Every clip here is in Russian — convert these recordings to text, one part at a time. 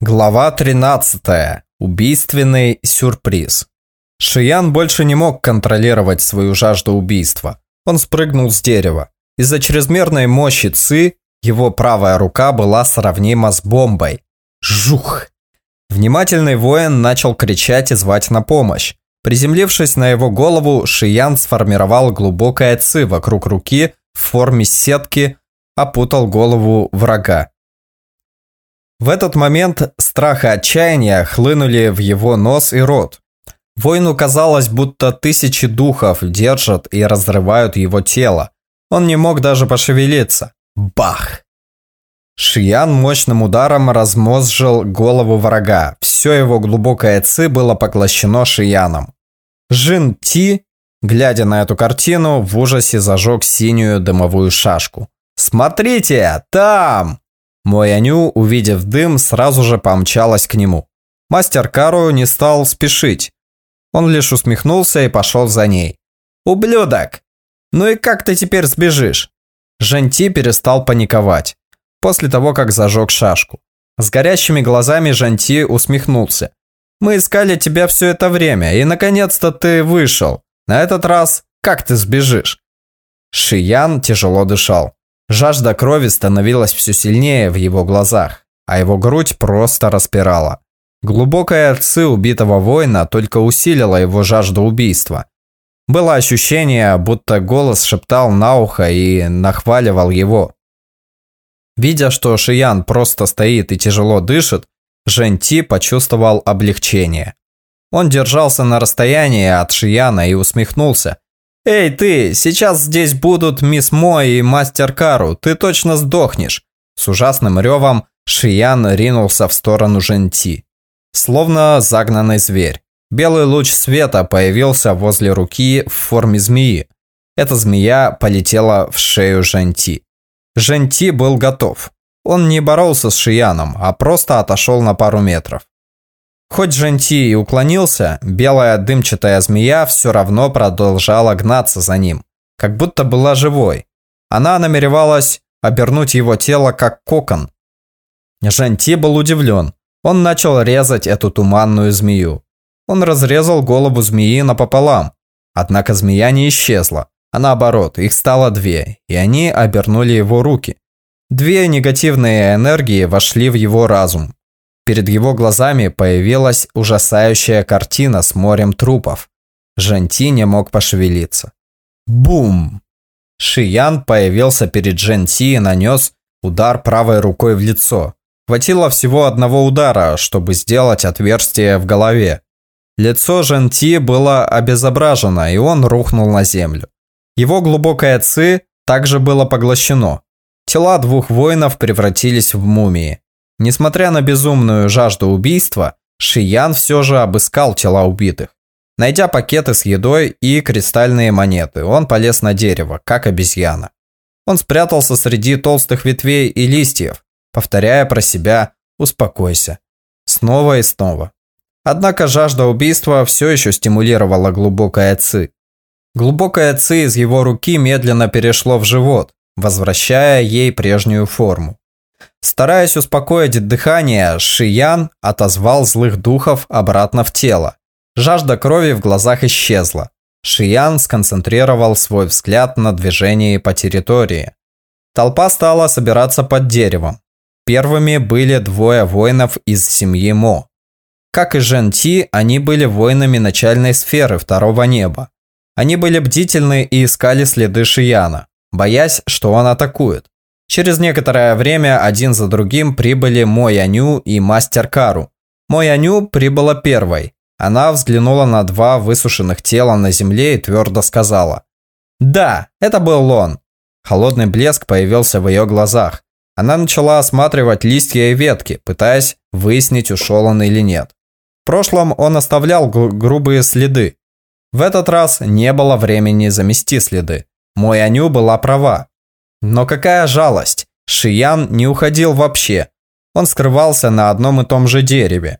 Глава 13. Убийственный сюрприз. Шиян больше не мог контролировать свою жажду убийства. Он спрыгнул с дерева. Из-за чрезмерной мощи Ци его правая рука была сравнима с бомбой. Жух! Внимательный воин начал кричать и звать на помощь. Приземлившись на его голову, Шиян сформировал глубокое ци вокруг руки в форме сетки, опутал голову врага. В этот момент страх и отчаяние хлынули в его нос и рот. Воину казалось, будто тысячи духов держат и разрывают его тело. Он не мог даже пошевелиться. Бах! Шиян мощным ударом размозжил голову врага. Все его глубокое ци было поглощено Шияном. Жин Ти, глядя на эту картину, в ужасе зажег синюю дымовую шашку. «Смотрите, там!» Мой Аню, увидев дым, сразу же помчалась к нему. Мастер Кару не стал спешить. Он лишь усмехнулся и пошел за ней. «Ублюдок! Ну и как ты теперь сбежишь?» Жанти перестал паниковать. После того, как зажег шашку. С горящими глазами Жанти усмехнулся. «Мы искали тебя все это время, и наконец-то ты вышел. На этот раз как ты сбежишь?» Шиян тяжело дышал. Жажда крови становилась все сильнее в его глазах, а его грудь просто распирала. Глубокая ци убитого воина только усилила его жажду убийства. Было ощущение, будто голос шептал на ухо и нахваливал его. Видя, что Шиян просто стоит и тяжело дышит, Жень Ти почувствовал облегчение. Он держался на расстоянии от Шияна и усмехнулся, «Эй, ты, сейчас здесь будут мисс Мо и мастер Кару, ты точно сдохнешь!» С ужасным ревом Шиян ринулся в сторону Женти. Словно загнанный зверь. Белый луч света появился возле руки в форме змеи. Эта змея полетела в шею Женти. Женти был готов. Он не боролся с Шияном, а просто отошел на пару метров. Хоть Жанти и уклонился, белая дымчатая змея все равно продолжала гнаться за ним, как будто была живой. Она намеревалась обернуть его тело как кокон. Жанти был удивлен. Он начал резать эту туманную змею. Он разрезал голову змеи напополам. Однако змея не исчезла, а наоборот, их стало две, и они обернули его руки. Две негативные энергии вошли в его разум, Перед его глазами появилась ужасающая картина с морем трупов. Жанти не мог пошевелиться. Бум! Шиян появился перед Жанти и нанес удар правой рукой в лицо. Хватило всего одного удара, чтобы сделать отверстие в голове. Лицо Жанти было обезображено, и он рухнул на землю. Его глубокое ци также было поглощено. Тела двух воинов превратились в мумии. Несмотря на безумную жажду убийства, Шиян все же обыскал тела убитых. Найдя пакеты с едой и кристальные монеты, он полез на дерево, как обезьяна. Он спрятался среди толстых ветвей и листьев, повторяя про себя «успокойся». Снова и снова. Однако жажда убийства все еще стимулировала глубокое ци. Глубокое ци из его руки медленно перешло в живот, возвращая ей прежнюю форму. Стараясь успокоить дыхание, Шиян отозвал злых духов обратно в тело. Жажда крови в глазах исчезла. Шиян сконцентрировал свой взгляд на движении по территории. Толпа стала собираться под деревом. Первыми были двое воинов из семьи Мо. Как и Жен Ти, они были воинами начальной сферы второго неба. Они были бдительны и искали следы Шияна, боясь, что он атакует. Через некоторое время один за другим прибыли Мой и Мастер Кару. Мой прибыла первой. Она взглянула на два высушенных тела на земле и твердо сказала. «Да, это был он». Холодный блеск появился в ее глазах. Она начала осматривать листья и ветки, пытаясь выяснить, ушел он или нет. В прошлом он оставлял грубые следы. В этот раз не было времени замести следы. Мой Аню была права. Но какая жалость! Шиян не уходил вообще. Он скрывался на одном и том же дереве.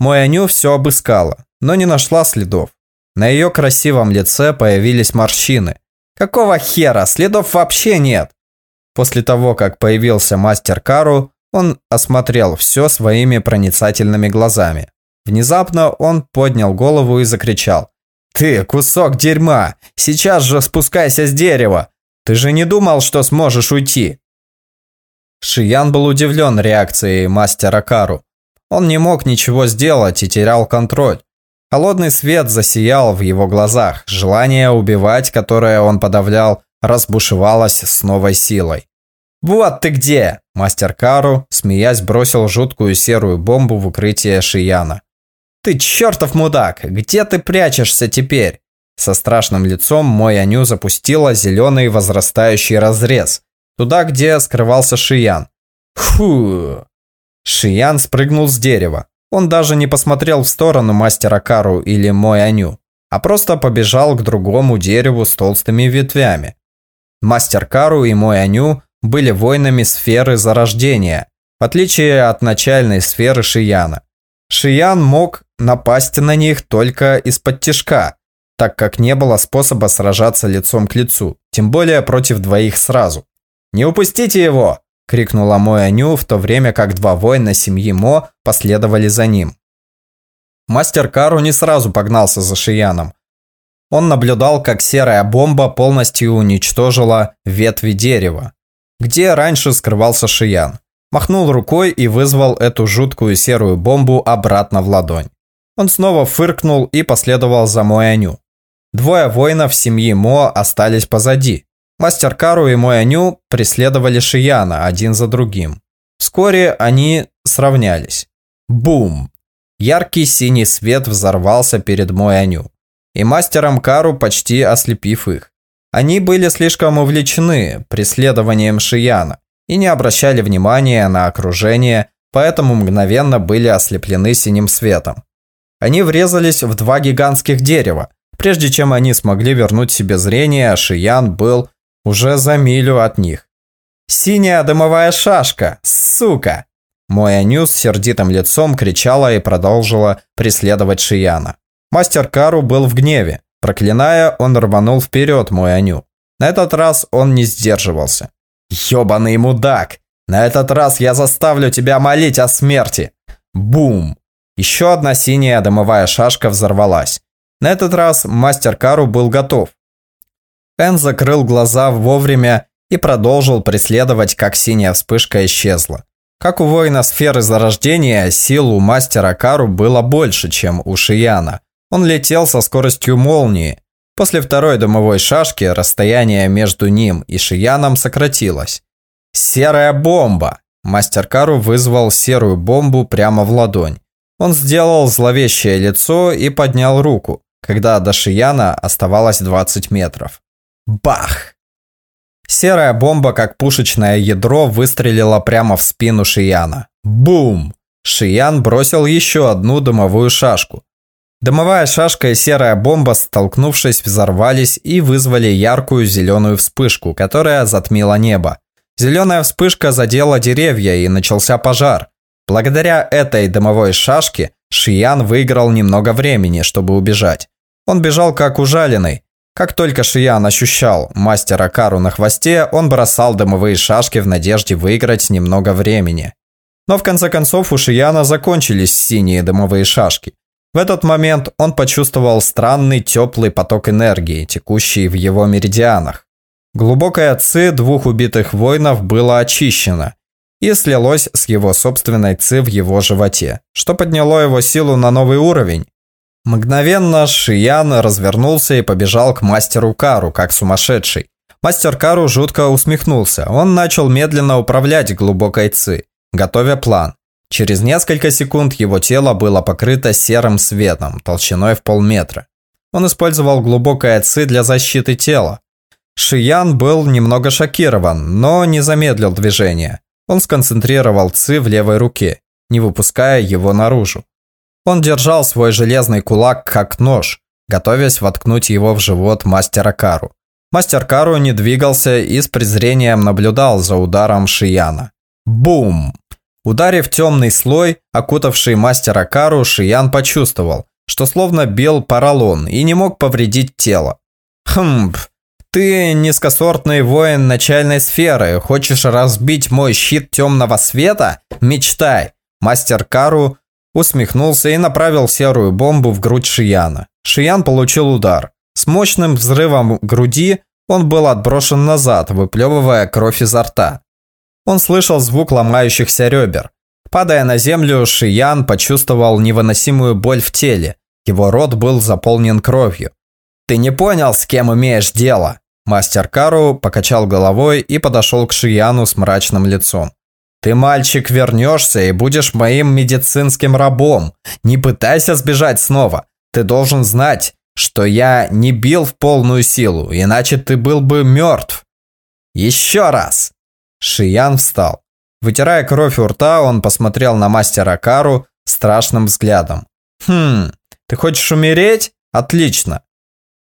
Мой Аню все обыскала, но не нашла следов. На ее красивом лице появились морщины. Какого хера? Следов вообще нет. После того, как появился мастер Кару, Он осмотрел все своими проницательными глазами. Внезапно он поднял голову и закричал. «Ты, кусок дерьма! Сейчас же спускайся с дерева! Ты же не думал, что сможешь уйти?» Шиян был удивлен реакцией мастера Кару. Он не мог ничего сделать и терял контроль. Холодный свет засиял в его глазах, желание убивать, которое он подавлял, разбушевалось с новой силой. «Вот ты где!» Мастер Кару, смеясь, бросил жуткую серую бомбу в укрытие Шияна. «Ты чертов мудак! Где ты прячешься теперь?» Со страшным лицом мой Аню запустила зеленый возрастающий разрез. Туда, где скрывался Шиян. Фу! Шиян спрыгнул с дерева. Он даже не посмотрел в сторону мастера Кару или мой Аню, а просто побежал к другому дереву с толстыми ветвями. Мастер Кару и мой Аню были воинами сферы зарождения, в отличие от начальной сферы Шияна. Шиян мог напасть на них только из-под тишка, так как не было способа сражаться лицом к лицу, тем более против двоих сразу. «Не упустите его!» – крикнула Мой Аню, в то время как два воина семьи Мо последовали за ним. Мастер Кару не сразу погнался за Шияном. Он наблюдал, как серая бомба полностью уничтожила ветви дерева, где раньше скрывался Шиян. Махнул рукой и вызвал эту жуткую серую бомбу обратно в ладонь. Он снова фыркнул и последовал за Мояню. Двое воинов семьи Мо остались позади. Мастер Кару и Мояню преследовали Шияна один за другим. Вскоре они сравнялись. Бум! Яркий синий свет взорвался перед Мояню. И мастером Кару почти ослепив их. Они были слишком увлечены преследованием Шияна и не обращали внимания на окружение, поэтому мгновенно были ослеплены синим светом. Они врезались в два гигантских дерева. Прежде чем они смогли вернуть себе зрение, Шиян был уже за милю от них. «Синяя дымовая шашка! Сука!» Мой Аню с сердитым лицом кричала и продолжила преследовать Шияна. Мастер Кару был в гневе. Проклиная, он рванул вперед мой Аню. На этот раз он не сдерживался. «Ёбаный мудак! На этот раз я заставлю тебя молить о смерти!» Бум! Еще одна синяя дымовая шашка взорвалась. На этот раз мастер Кару был готов. Эн закрыл глаза вовремя и продолжил преследовать, как синяя вспышка исчезла. Как у воина сферы зарождения, сил у мастера Кару было больше, чем у Шияна. Он летел со скоростью молнии. После второй дымовой шашки расстояние между ним и Шияном сократилось. «Серая бомба!» Мастер Кару вызвал серую бомбу прямо в ладонь. Он сделал зловещее лицо и поднял руку, когда до Шияна оставалось 20 метров. Бах! Серая бомба, как пушечное ядро, выстрелила прямо в спину Шияна. Бум! Шиян бросил еще одну дымовую шашку. Дымовая шашка и серая бомба, столкнувшись, взорвались и вызвали яркую зеленую вспышку, которая затмила небо. Зеленая вспышка задела деревья и начался пожар. Благодаря этой дымовой шашке Шиян выиграл немного времени, чтобы убежать. Он бежал как ужаленный. Как только Шиян ощущал мастера Кару на хвосте, он бросал дымовые шашки в надежде выиграть немного времени. Но в конце концов у Шияна закончились синие дымовые шашки. В этот момент он почувствовал странный теплый поток энергии, текущий в его меридианах. Глубокое ци двух убитых воинов было очищено, и слилось с его собственной ци в его животе, что подняло его силу на новый уровень. Мгновенно Шиян развернулся и побежал к мастеру Кару, как сумасшедший. Мастер Кару жутко усмехнулся. Он начал медленно управлять глубокой ци, готовя план. Через несколько секунд его тело было покрыто серым светом, толщиной в полметра. Он использовал глубокое ци для защиты тела. Шиян был немного шокирован, но не замедлил движение. Он сконцентрировал ци в левой руке, не выпуская его наружу. Он держал свой железный кулак как нож, готовясь воткнуть его в живот мастера Кару. Мастер Кару не двигался и с презрением наблюдал за ударом Шияна. Бум! Ударив темный слой, окутавший мастера Кару, Шиян почувствовал, что словно бил поролон и не мог повредить тело. Хм, Ты низкосортный воин начальной сферы. Хочешь разбить мой щит темного света? Мечтай. Мастер Кару усмехнулся и направил серую бомбу в грудь Шияна. Шиян получил удар. С мощным взрывом груди он был отброшен назад, выплевывая кровь изо рта. Он слышал звук ломающихся ребер. Падая на землю, Шиян почувствовал невыносимую боль в теле. Его рот был заполнен кровью. «Ты не понял, с кем имеешь дело?» Мастер Кару покачал головой и подошел к Шияну с мрачным лицом. «Ты, мальчик, вернешься и будешь моим медицинским рабом. Не пытайся сбежать снова. Ты должен знать, что я не бил в полную силу, иначе ты был бы мертв. Еще раз!» Шиян встал. Вытирая кровь у рта, он посмотрел на мастера Кару страшным взглядом. «Хм, ты хочешь умереть? Отлично!»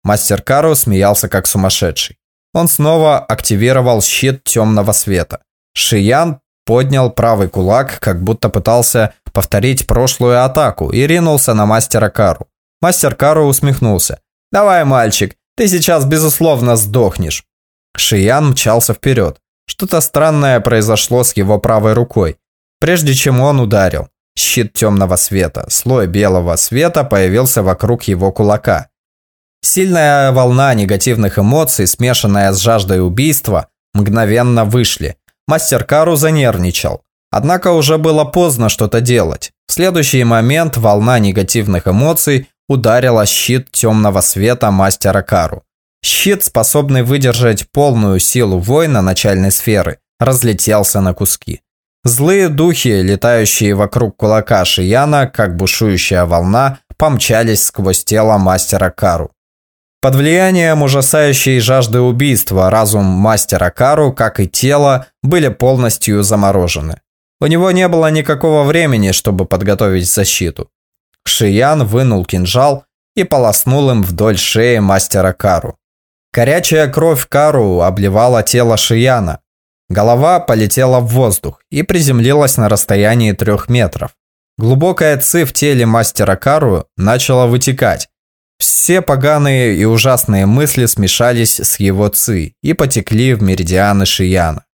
Мастер Кару смеялся как сумасшедший. Он снова активировал щит темного света. Шиян поднял правый кулак, как будто пытался повторить прошлую атаку, и ринулся на мастера Кару. Мастер Кару усмехнулся. «Давай, мальчик, ты сейчас, безусловно, сдохнешь». Шиян мчался вперед. Что-то странное произошло с его правой рукой. Прежде чем он ударил, щит темного света, слой белого света появился вокруг его кулака. Сильная волна негативных эмоций, смешанная с жаждой убийства, мгновенно вышли. Мастер Кару занервничал. Однако уже было поздно что-то делать. В следующий момент волна негативных эмоций ударила щит темного света мастера Кару. Щит, способный выдержать полную силу воина начальной сферы, разлетелся на куски. Злые духи, летающие вокруг кулака Шияна, как бушующая волна, помчались сквозь тело мастера Кару. Под влиянием ужасающей жажды убийства разум мастера Кару, как и тело, были полностью заморожены. У него не было никакого времени, чтобы подготовить защиту. Шиян вынул кинжал и полоснул им вдоль шеи мастера Кару. Горячая кровь Кару обливала тело Шияна. Голова полетела в воздух и приземлилась на расстоянии трех метров. Глубокая ци в теле мастера Кару начала вытекать. Все поганые и ужасные мысли смешались с его ци и потекли в меридианы Шияна.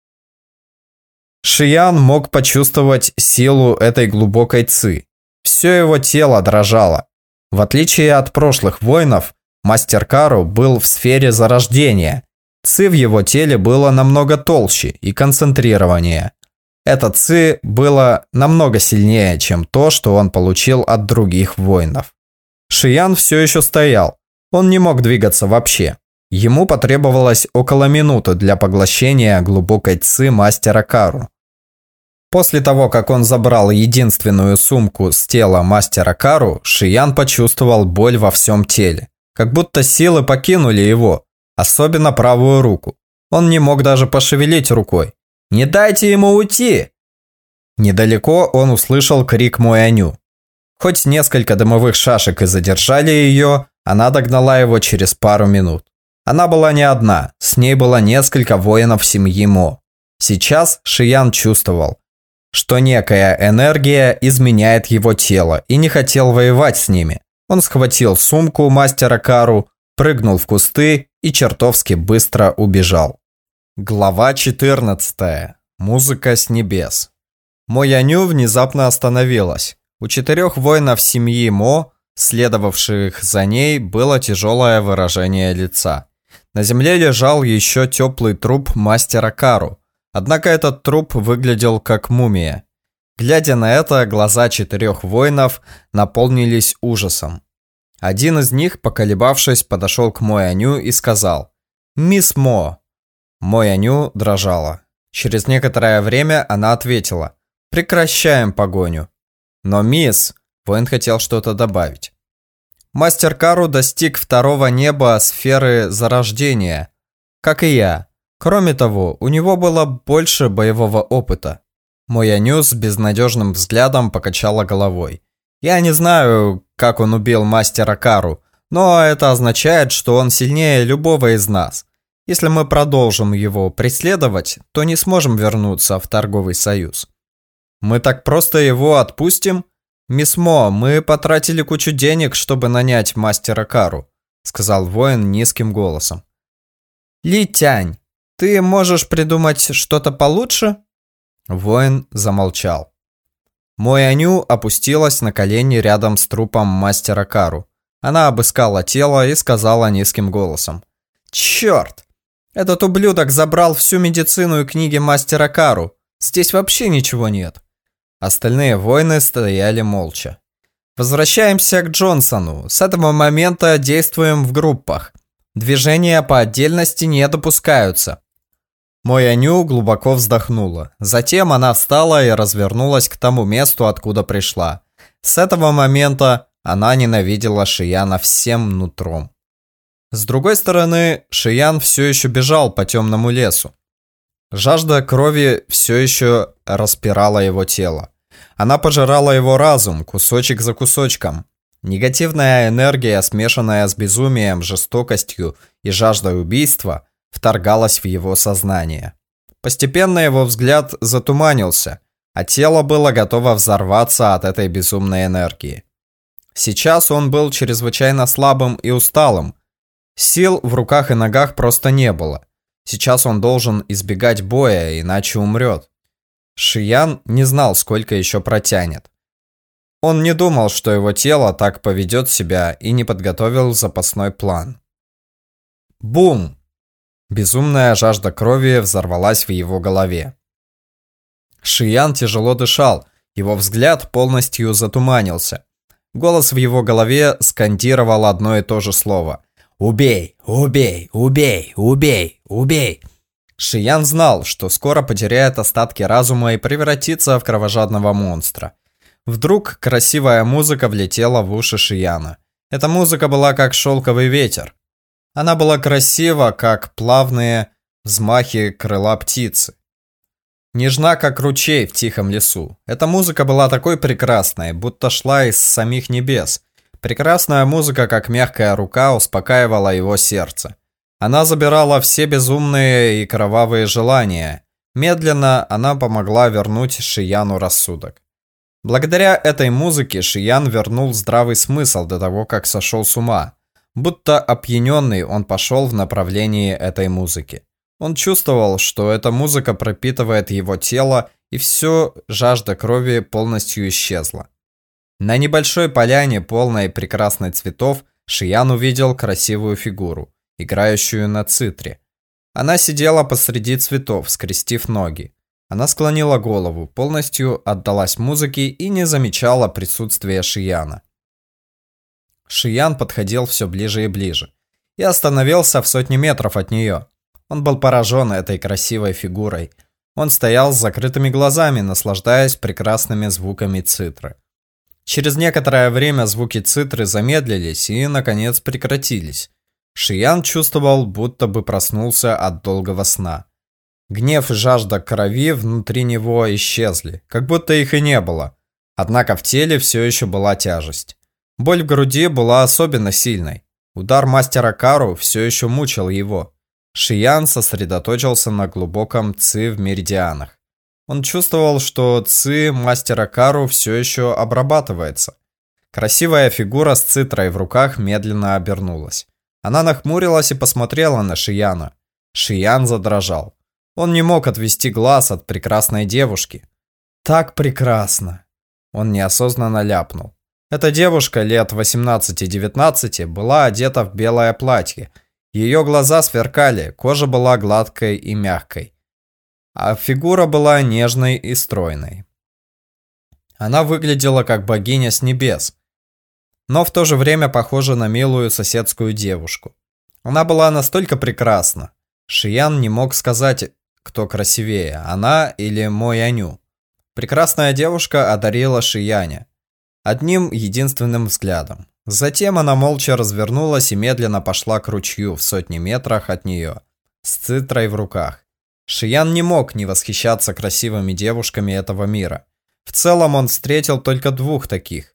Шиян мог почувствовать силу этой глубокой ци. Все его тело дрожало. В отличие от прошлых воинов, Мастер Кару был в сфере зарождения. Ци в его теле было намного толще и концентрированнее. Это ци было намного сильнее, чем то, что он получил от других воинов. Шиян все еще стоял. Он не мог двигаться вообще. Ему потребовалось около минуты для поглощения глубокой ци мастера Кару. После того, как он забрал единственную сумку с тела мастера Кару, Шиян почувствовал боль во всем теле. Как будто силы покинули его, особенно правую руку. Он не мог даже пошевелить рукой. «Не дайте ему уйти!» Недалеко он услышал крик Муэню. Хоть несколько дымовых шашек и задержали ее, она догнала его через пару минут. Она была не одна, с ней было несколько воинов семьи Мо. Сейчас Шиян чувствовал, что некая энергия изменяет его тело и не хотел воевать с ними. Он схватил сумку мастера Кару, прыгнул в кусты и чертовски быстро убежал. Глава 14. Музыка с небес. Мояню внезапно остановилась. У четырех воинов семьи Мо, следовавших за ней, было тяжелое выражение лица. На земле лежал еще теплый труп мастера Кару. Однако этот труп выглядел как мумия. Глядя на это, глаза четырех воинов наполнились ужасом. Один из них, поколебавшись, подошел к Мой Аню и сказал «Мисс Мо». Мой Аню дрожала. Через некоторое время она ответила «Прекращаем погоню». Но мисс, воин хотел что-то добавить. Мастер Кару достиг второго неба сферы зарождения, как и я. Кроме того, у него было больше боевого опыта. Аню с безнадежным взглядом покачала головой. Я не знаю, как он убил мастера Кару, но это означает, что он сильнее любого из нас. Если мы продолжим его преследовать, то не сможем вернуться в торговый союз. Мы так просто его отпустим? Мисс Мо, мы потратили кучу денег, чтобы нанять мастера Кару, сказал воин низким голосом. Литянь, ты можешь придумать что-то получше? Воин замолчал. Мой опустилась на колени рядом с трупом мастера Кару. Она обыскала тело и сказала низким голосом. «Черт! Этот ублюдок забрал всю медицину и книги мастера Кару. Здесь вообще ничего нет». Остальные воины стояли молча. Возвращаемся к Джонсону. С этого момента действуем в группах. Движения по отдельности не допускаются. Мой Аню глубоко вздохнула. Затем она встала и развернулась к тому месту, откуда пришла. С этого момента она ненавидела Шияна всем нутром. С другой стороны, Шиян все еще бежал по темному лесу. Жажда крови все еще распирала его тело. Она пожирала его разум, кусочек за кусочком. Негативная энергия, смешанная с безумием, жестокостью и жаждой убийства, вторгалась в его сознание. Постепенно его взгляд затуманился, а тело было готово взорваться от этой безумной энергии. Сейчас он был чрезвычайно слабым и усталым. Сил в руках и ногах просто не было. Сейчас он должен избегать боя, иначе умрет. Шиян не знал, сколько еще протянет. Он не думал, что его тело так поведет себя и не подготовил запасной план. Бум! Безумная жажда крови взорвалась в его голове. Шиян тяжело дышал, его взгляд полностью затуманился. Голос в его голове скандировал одно и то же слово. «Убей! Убей! Убей! Убей! Убей!» Шиян знал, что скоро потеряет остатки разума и превратится в кровожадного монстра. Вдруг красивая музыка влетела в уши Шияна. Эта музыка была как шелковый ветер. Она была красива, как плавные взмахи крыла птицы. Нежна, как ручей в тихом лесу. Эта музыка была такой прекрасной, будто шла из самих небес. Прекрасная музыка, как мягкая рука, успокаивала его сердце. Она забирала все безумные и кровавые желания. Медленно она помогла вернуть Шияну рассудок. Благодаря этой музыке Шиян вернул здравый смысл до того, как сошел с ума. Будто опьяненный он пошел в направлении этой музыки. Он чувствовал, что эта музыка пропитывает его тело, и все жажда крови полностью исчезла. На небольшой поляне, полной прекрасных цветов, Шиян увидел красивую фигуру, играющую на цитре. Она сидела посреди цветов, скрестив ноги. Она склонила голову, полностью отдалась музыке и не замечала присутствия Шияна. Шиян подходил все ближе и ближе и остановился в сотне метров от нее. Он был поражен этой красивой фигурой. Он стоял с закрытыми глазами, наслаждаясь прекрасными звуками цитры. Через некоторое время звуки цитры замедлились и, наконец, прекратились. Шиян чувствовал, будто бы проснулся от долгого сна. Гнев и жажда крови внутри него исчезли, как будто их и не было. Однако в теле все еще была тяжесть. Боль в груди была особенно сильной. Удар мастера Кару все еще мучил его. Шиян сосредоточился на глубоком ци в меридианах. Он чувствовал, что ци мастера Кару все еще обрабатывается. Красивая фигура с цитрой в руках медленно обернулась. Она нахмурилась и посмотрела на Шияна. Шиян задрожал. Он не мог отвести глаз от прекрасной девушки. Так прекрасно. Он неосознанно ляпнул. Эта девушка лет 18-19 была одета в белое платье. Ее глаза сверкали, кожа была гладкой и мягкой. А фигура была нежной и стройной. Она выглядела как богиня с небес, но в то же время похожа на милую соседскую девушку. Она была настолько прекрасна. Шиян не мог сказать, кто красивее, она или мой Аню. Прекрасная девушка одарила Шияня одним единственным взглядом. Затем она молча развернулась и медленно пошла к ручью в сотни метрах от нее, с цитрой в руках. Шиян не мог не восхищаться красивыми девушками этого мира. В целом он встретил только двух таких.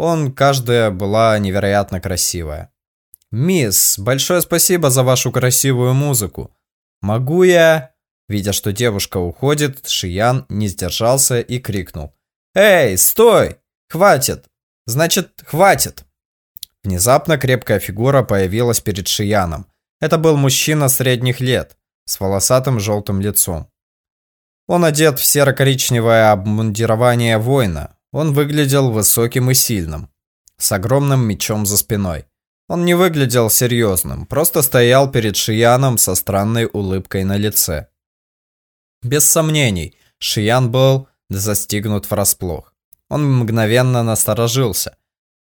Он, каждая была невероятно красивая. «Мисс, большое спасибо за вашу красивую музыку. Могу я...» Видя, что девушка уходит, Шиян не сдержался и крикнул. «Эй, стой! Хватит! Значит, хватит!» Внезапно крепкая фигура появилась перед Шияном. Это был мужчина средних лет, с волосатым желтым лицом. Он одет в серо-коричневое обмундирование воина. Он выглядел высоким и сильным, с огромным мечом за спиной. Он не выглядел серьезным, просто стоял перед Шияном со странной улыбкой на лице. Без сомнений, Шиян был застигнут врасплох. Он мгновенно насторожился.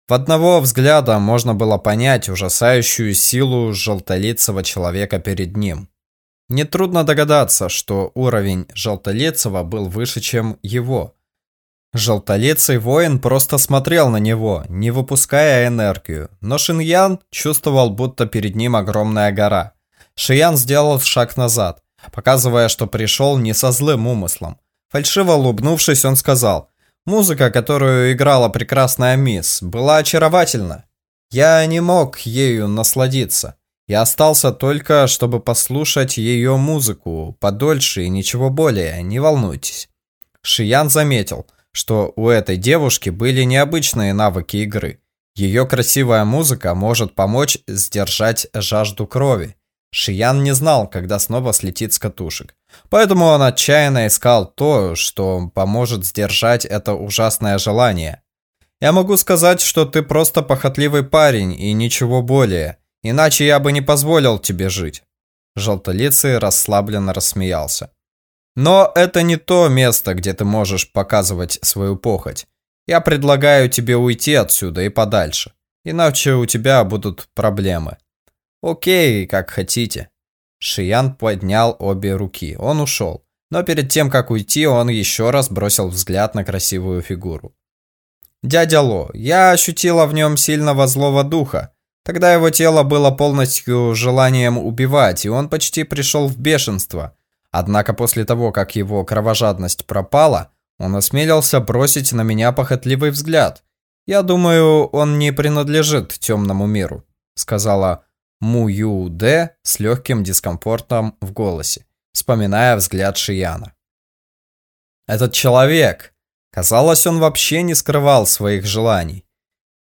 В одного взгляда можно было понять ужасающую силу желтолицего человека перед ним. Нетрудно догадаться, что уровень желтолицего был выше, чем его. Желтолицый воин просто смотрел на него, не выпуская энергию, но Шиньян чувствовал, будто перед ним огромная гора. Шиян сделал шаг назад, показывая, что пришел не со злым умыслом. Фальшиво улыбнувшись, он сказал, «Музыка, которую играла прекрасная мисс, была очаровательна. Я не мог ею насладиться. Я остался только, чтобы послушать ее музыку подольше и ничего более, не волнуйтесь». Шиян заметил – что у этой девушки были необычные навыки игры. Ее красивая музыка может помочь сдержать жажду крови. Шиян не знал, когда снова слетит с катушек. Поэтому он отчаянно искал то, что поможет сдержать это ужасное желание. Я могу сказать, что ты просто похотливый парень и ничего более. Иначе я бы не позволил тебе жить. Желтолицый расслабленно рассмеялся. Но это не то место, где ты можешь показывать свою похоть. Я предлагаю тебе уйти отсюда и подальше. Иначе у тебя будут проблемы. Окей, как хотите. Шиян поднял обе руки. Он ушел. Но перед тем, как уйти, он еще раз бросил взгляд на красивую фигуру. «Дядя Ло, я ощутила в нем сильного злого духа. Тогда его тело было полностью желанием убивать, и он почти пришел в бешенство. Однако после того, как его кровожадность пропала, он осмелился бросить на меня похотливый взгляд. «Я думаю, он не принадлежит темному миру», сказала Му Ю Дэ с легким дискомфортом в голосе, вспоминая взгляд Шияна. «Этот человек!» Казалось, он вообще не скрывал своих желаний.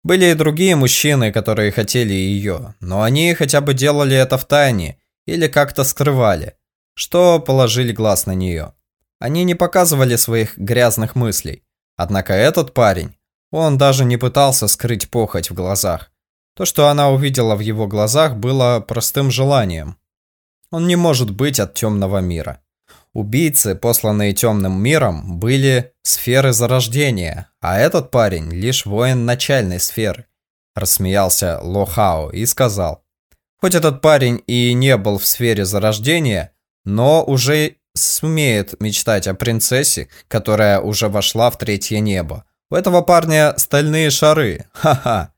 Были и другие мужчины, которые хотели ее, но они хотя бы делали это в тайне или как-то скрывали что положили глаз на нее. Они не показывали своих грязных мыслей. Однако этот парень, он даже не пытался скрыть похоть в глазах. То, что она увидела в его глазах, было простым желанием. Он не может быть от темного мира. Убийцы, посланные темным миром, были сферы зарождения, а этот парень лишь воин начальной сферы. Рассмеялся Лохао и сказал, хоть этот парень и не был в сфере зарождения, но уже сумеет мечтать о принцессе, которая уже вошла в третье небо. У этого парня стальные шары. Ха-ха.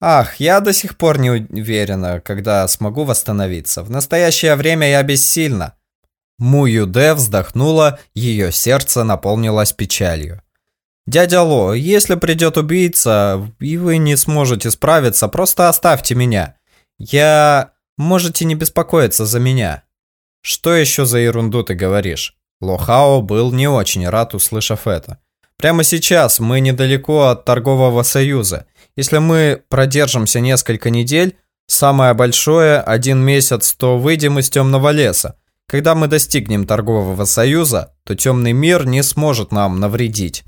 Ах, я до сих пор не уверена, когда смогу восстановиться. В настоящее время я бессильна. Му Юде вздохнула, ее сердце наполнилось печалью. «Дядя Ло, если придет убийца, и вы не сможете справиться, просто оставьте меня. Я... Можете не беспокоиться за меня». «Что еще за ерунду ты говоришь?» Лохао был не очень рад, услышав это. «Прямо сейчас мы недалеко от торгового союза. Если мы продержимся несколько недель, самое большое – один месяц, то выйдем из темного леса. Когда мы достигнем торгового союза, то темный мир не сможет нам навредить».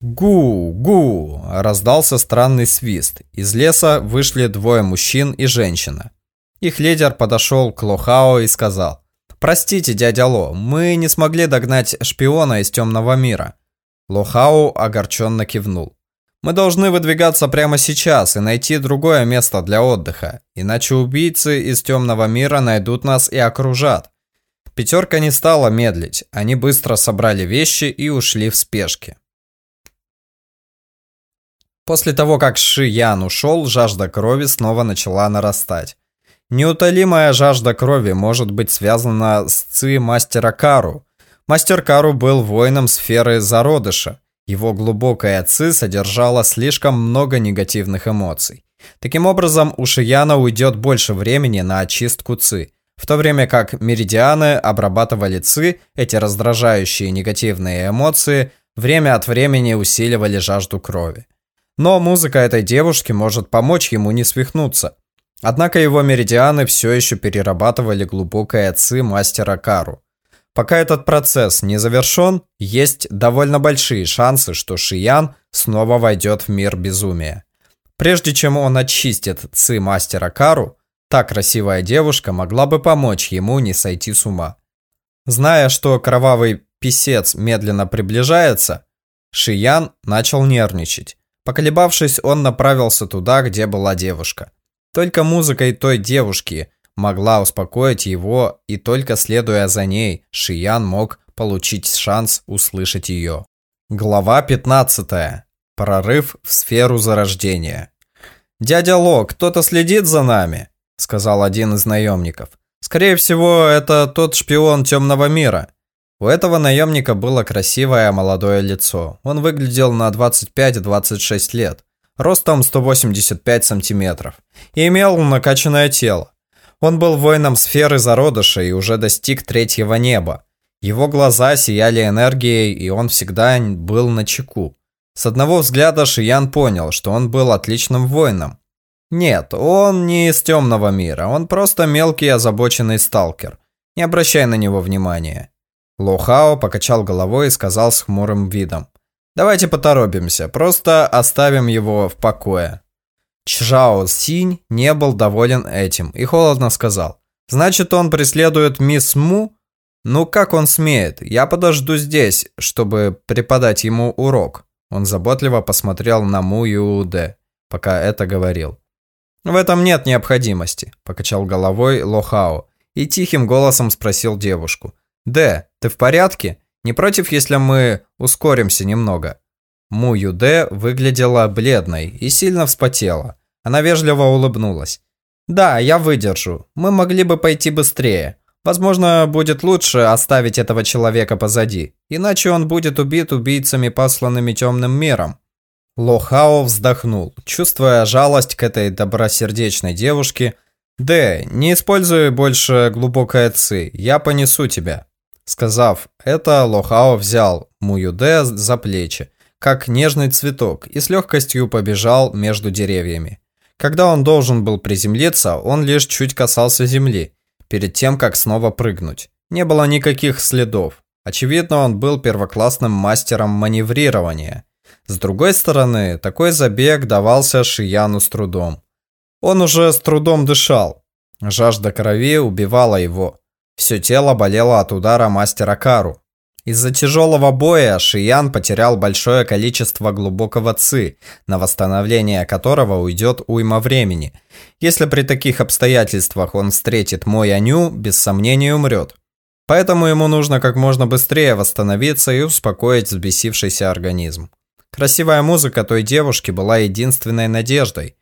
«Гу! Гу!» – раздался странный свист. Из леса вышли двое мужчин и женщина. Их лидер подошел к Лохао и сказал, «Простите, дядя Ло, мы не смогли догнать шпиона из темного мира». Лохао огорченно кивнул. «Мы должны выдвигаться прямо сейчас и найти другое место для отдыха, иначе убийцы из темного мира найдут нас и окружат». Пятерка не стала медлить, они быстро собрали вещи и ушли в спешке. После того, как Ши Ян ушел, жажда крови снова начала нарастать. Неутолимая жажда крови может быть связана с ци мастера Кару. Мастер Кару был воином сферы зародыша. Его глубокая ци содержала слишком много негативных эмоций. Таким образом, у Шияна уйдет больше времени на очистку ци. В то время как меридианы обрабатывали ци, эти раздражающие негативные эмоции время от времени усиливали жажду крови. Но музыка этой девушки может помочь ему не свихнуться. Однако его меридианы все еще перерабатывали глубокое ци мастера Кару. Пока этот процесс не завершен, есть довольно большие шансы, что Шиян снова войдет в мир безумия. Прежде чем он очистит ци мастера Кару, та красивая девушка могла бы помочь ему не сойти с ума. Зная, что кровавый писец медленно приближается, Шиян начал нервничать. Поколебавшись, он направился туда, где была девушка. Только музыкой той девушки могла успокоить его, и только следуя за ней, Шиян мог получить шанс услышать ее. Глава 15. Прорыв в сферу зарождения. «Дядя Ло, кто-то следит за нами», — сказал один из наемников. «Скорее всего, это тот шпион темного мира». У этого наемника было красивое молодое лицо. Он выглядел на 25-26 лет, ростом 185 сантиметров, и имел накачанное тело. Он был воином сферы зародыша и уже достиг третьего неба. Его глаза сияли энергией, и он всегда был на чеку. С одного взгляда Шиян понял, что он был отличным воином. Нет, он не из темного мира, он просто мелкий озабоченный сталкер. Не обращай на него внимания. Лохао покачал головой и сказал с хмурым видом. «Давайте поторопимся, просто оставим его в покое». Чжао Синь не был доволен этим и холодно сказал. «Значит, он преследует мисс Му? Ну как он смеет? Я подожду здесь, чтобы преподать ему урок». Он заботливо посмотрел на Му Юде, пока это говорил. «В этом нет необходимости», – покачал головой Лохао и тихим голосом спросил девушку. «Дэ, ты в порядке? Не против, если мы ускоримся немного?» Му Юде выглядела бледной и сильно вспотела. Она вежливо улыбнулась. «Да, я выдержу. Мы могли бы пойти быстрее. Возможно, будет лучше оставить этого человека позади, иначе он будет убит убийцами, посланными темным миром». Лохао вздохнул, чувствуя жалость к этой добросердечной девушке. «Дэ, не используй больше глубокое ци, я понесу тебя». Сказав это, Лохао взял Муюде за плечи, как нежный цветок, и с легкостью побежал между деревьями. Когда он должен был приземлиться, он лишь чуть касался земли, перед тем, как снова прыгнуть. Не было никаких следов. Очевидно, он был первоклассным мастером маневрирования. С другой стороны, такой забег давался Шияну с трудом. Он уже с трудом дышал. Жажда крови убивала его. Все тело болело от удара мастера Кару. Из-за тяжелого боя Шиян потерял большое количество глубокого ци, на восстановление которого уйдет уйма времени. Если при таких обстоятельствах он встретит Мой Аню, без сомнения умрет. Поэтому ему нужно как можно быстрее восстановиться и успокоить взбесившийся организм. Красивая музыка той девушки была единственной надеждой.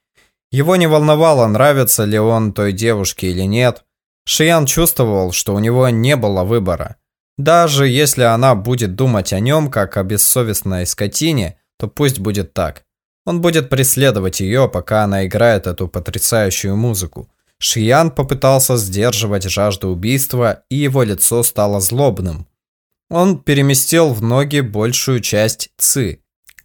Его не волновало, нравится ли он той девушке или нет. Шиян чувствовал, что у него не было выбора – даже если она будет думать о нем, как о бессовестной скотине, то пусть будет так. Он будет преследовать ее, пока она играет эту потрясающую музыку. Шиян попытался сдерживать жажду убийства, и его лицо стало злобным. Он переместил в ноги большую часть ци,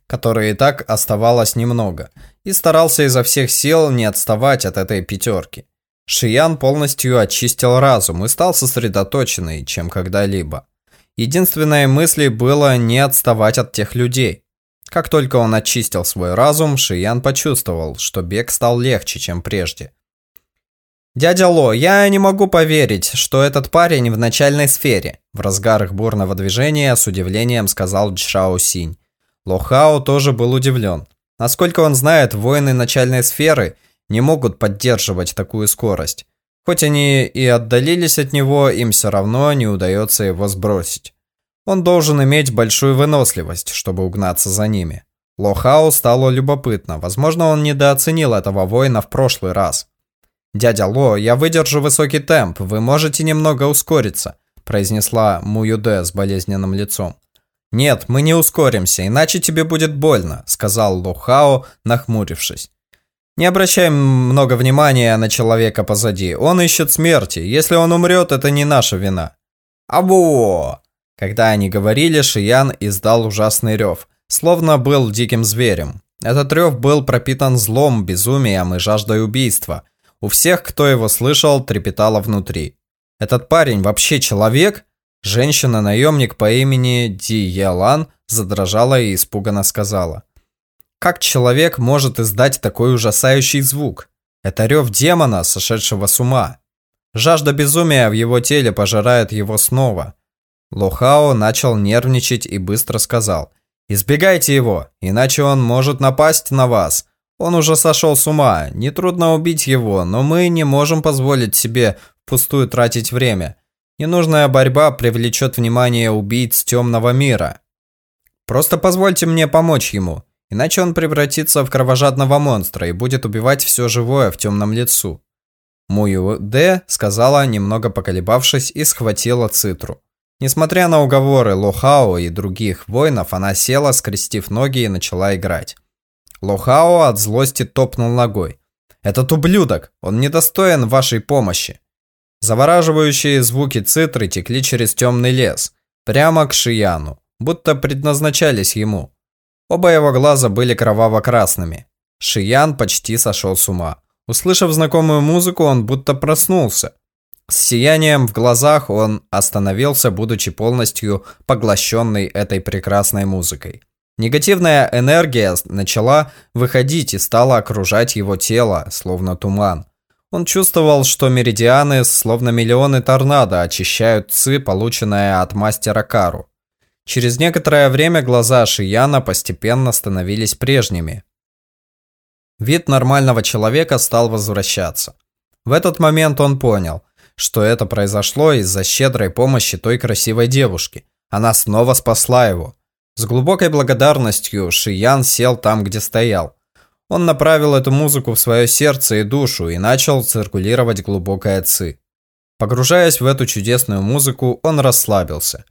которой и так оставалось немного, и старался изо всех сил не отставать от этой пятерки. Шиян полностью очистил разум и стал сосредоточенный, чем когда-либо. Единственной мыслью было не отставать от тех людей. Как только он очистил свой разум, Шиян почувствовал, что бег стал легче, чем прежде. «Дядя Ло, я не могу поверить, что этот парень в начальной сфере», в разгарах бурного движения с удивлением сказал Джао Синь. Ло Хао тоже был удивлен. Насколько он знает, воины начальной сферы – не могут поддерживать такую скорость. Хоть они и отдалились от него, им все равно не удается его сбросить. Он должен иметь большую выносливость, чтобы угнаться за ними. Лохау стало любопытно, возможно, он недооценил этого воина в прошлый раз. «Дядя Ло, я выдержу высокий темп, вы можете немного ускориться», произнесла Муюде с болезненным лицом. «Нет, мы не ускоримся, иначе тебе будет больно», сказал Лохао, нахмурившись. Не обращаем много внимания на человека позади. Он ищет смерти. Если он умрет, это не наша вина. Або! Когда они говорили, Шиян издал ужасный рев, словно был диким зверем. Этот рев был пропитан злом, безумием и жаждой убийства. У всех, кто его слышал, трепетало внутри. Этот парень вообще человек? Женщина-наемник по имени Ди Ялан задрожала и испуганно сказала. Как человек может издать такой ужасающий звук? Это рев демона, сошедшего с ума. Жажда безумия в его теле пожирает его снова. Лохао начал нервничать и быстро сказал. «Избегайте его, иначе он может напасть на вас. Он уже сошел с ума, нетрудно убить его, но мы не можем позволить себе впустую тратить время. Ненужная борьба привлечет внимание убийц темного мира. Просто позвольте мне помочь ему, иначе он превратится в кровожадного монстра и будет убивать все живое в темном лицу. Мую Д сказала, немного поколебавшись, и схватила цитру. Несмотря на уговоры Лохао и других воинов, она села, скрестив ноги и начала играть. Лохао от злости топнул ногой. «Этот ублюдок! Он недостоин вашей помощи!» Завораживающие звуки цитры текли через темный лес, прямо к Шияну, будто предназначались ему. Оба его глаза были кроваво-красными. Шиян почти сошел с ума. Услышав знакомую музыку, он будто проснулся. С сиянием в глазах он остановился, будучи полностью поглощенный этой прекрасной музыкой. Негативная энергия начала выходить и стала окружать его тело, словно туман. Он чувствовал, что меридианы, словно миллионы торнадо, очищают ци, полученное от мастера Кару. Через некоторое время глаза Шияна постепенно становились прежними. Вид нормального человека стал возвращаться. В этот момент он понял, что это произошло из-за щедрой помощи той красивой девушки. Она снова спасла его. С глубокой благодарностью Шиян сел там, где стоял. Он направил эту музыку в свое сердце и душу и начал циркулировать глубокое ци. Погружаясь в эту чудесную музыку, он расслабился.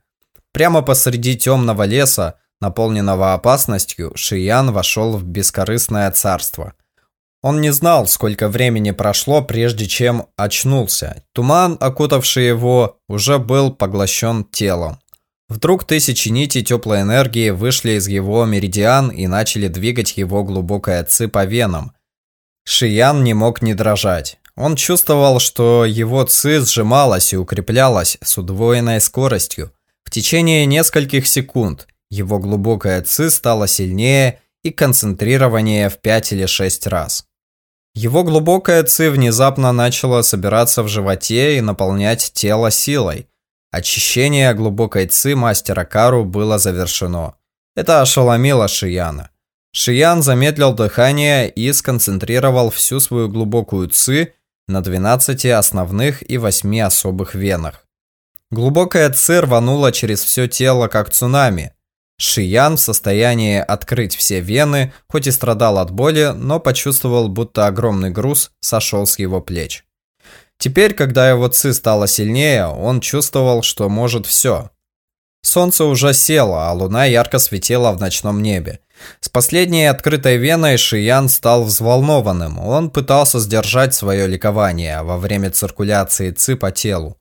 Прямо посреди темного леса, наполненного опасностью, Шиян вошел в бескорыстное царство. Он не знал, сколько времени прошло, прежде чем очнулся. Туман, окутавший его, уже был поглощен телом. Вдруг тысячи нитей теплой энергии вышли из его меридиан и начали двигать его глубокое ци по венам. Шиян не мог не дрожать. Он чувствовал, что его ци сжималась и укреплялась с удвоенной скоростью. В течение нескольких секунд его глубокое ци стало сильнее и концентрированнее в 5 или 6 раз. Его глубокое ци внезапно начало собираться в животе и наполнять тело силой – Очищение глубокой ци мастера Кару было завершено. Это ошеломило Шияна. Шиян замедлил дыхание и сконцентрировал всю свою глубокую ци на 12 основных и 8 особых венах. Глубокая ци рванула через все тело, как цунами. Шиян в состоянии открыть все вены, хоть и страдал от боли, но почувствовал, будто огромный груз сошел с его плеч. Теперь, когда его ци стало сильнее, он чувствовал, что может все. Солнце уже село, а луна ярко светила в ночном небе. С последней открытой веной Шиян стал взволнованным. Он пытался сдержать свое ликование во время циркуляции ци по телу.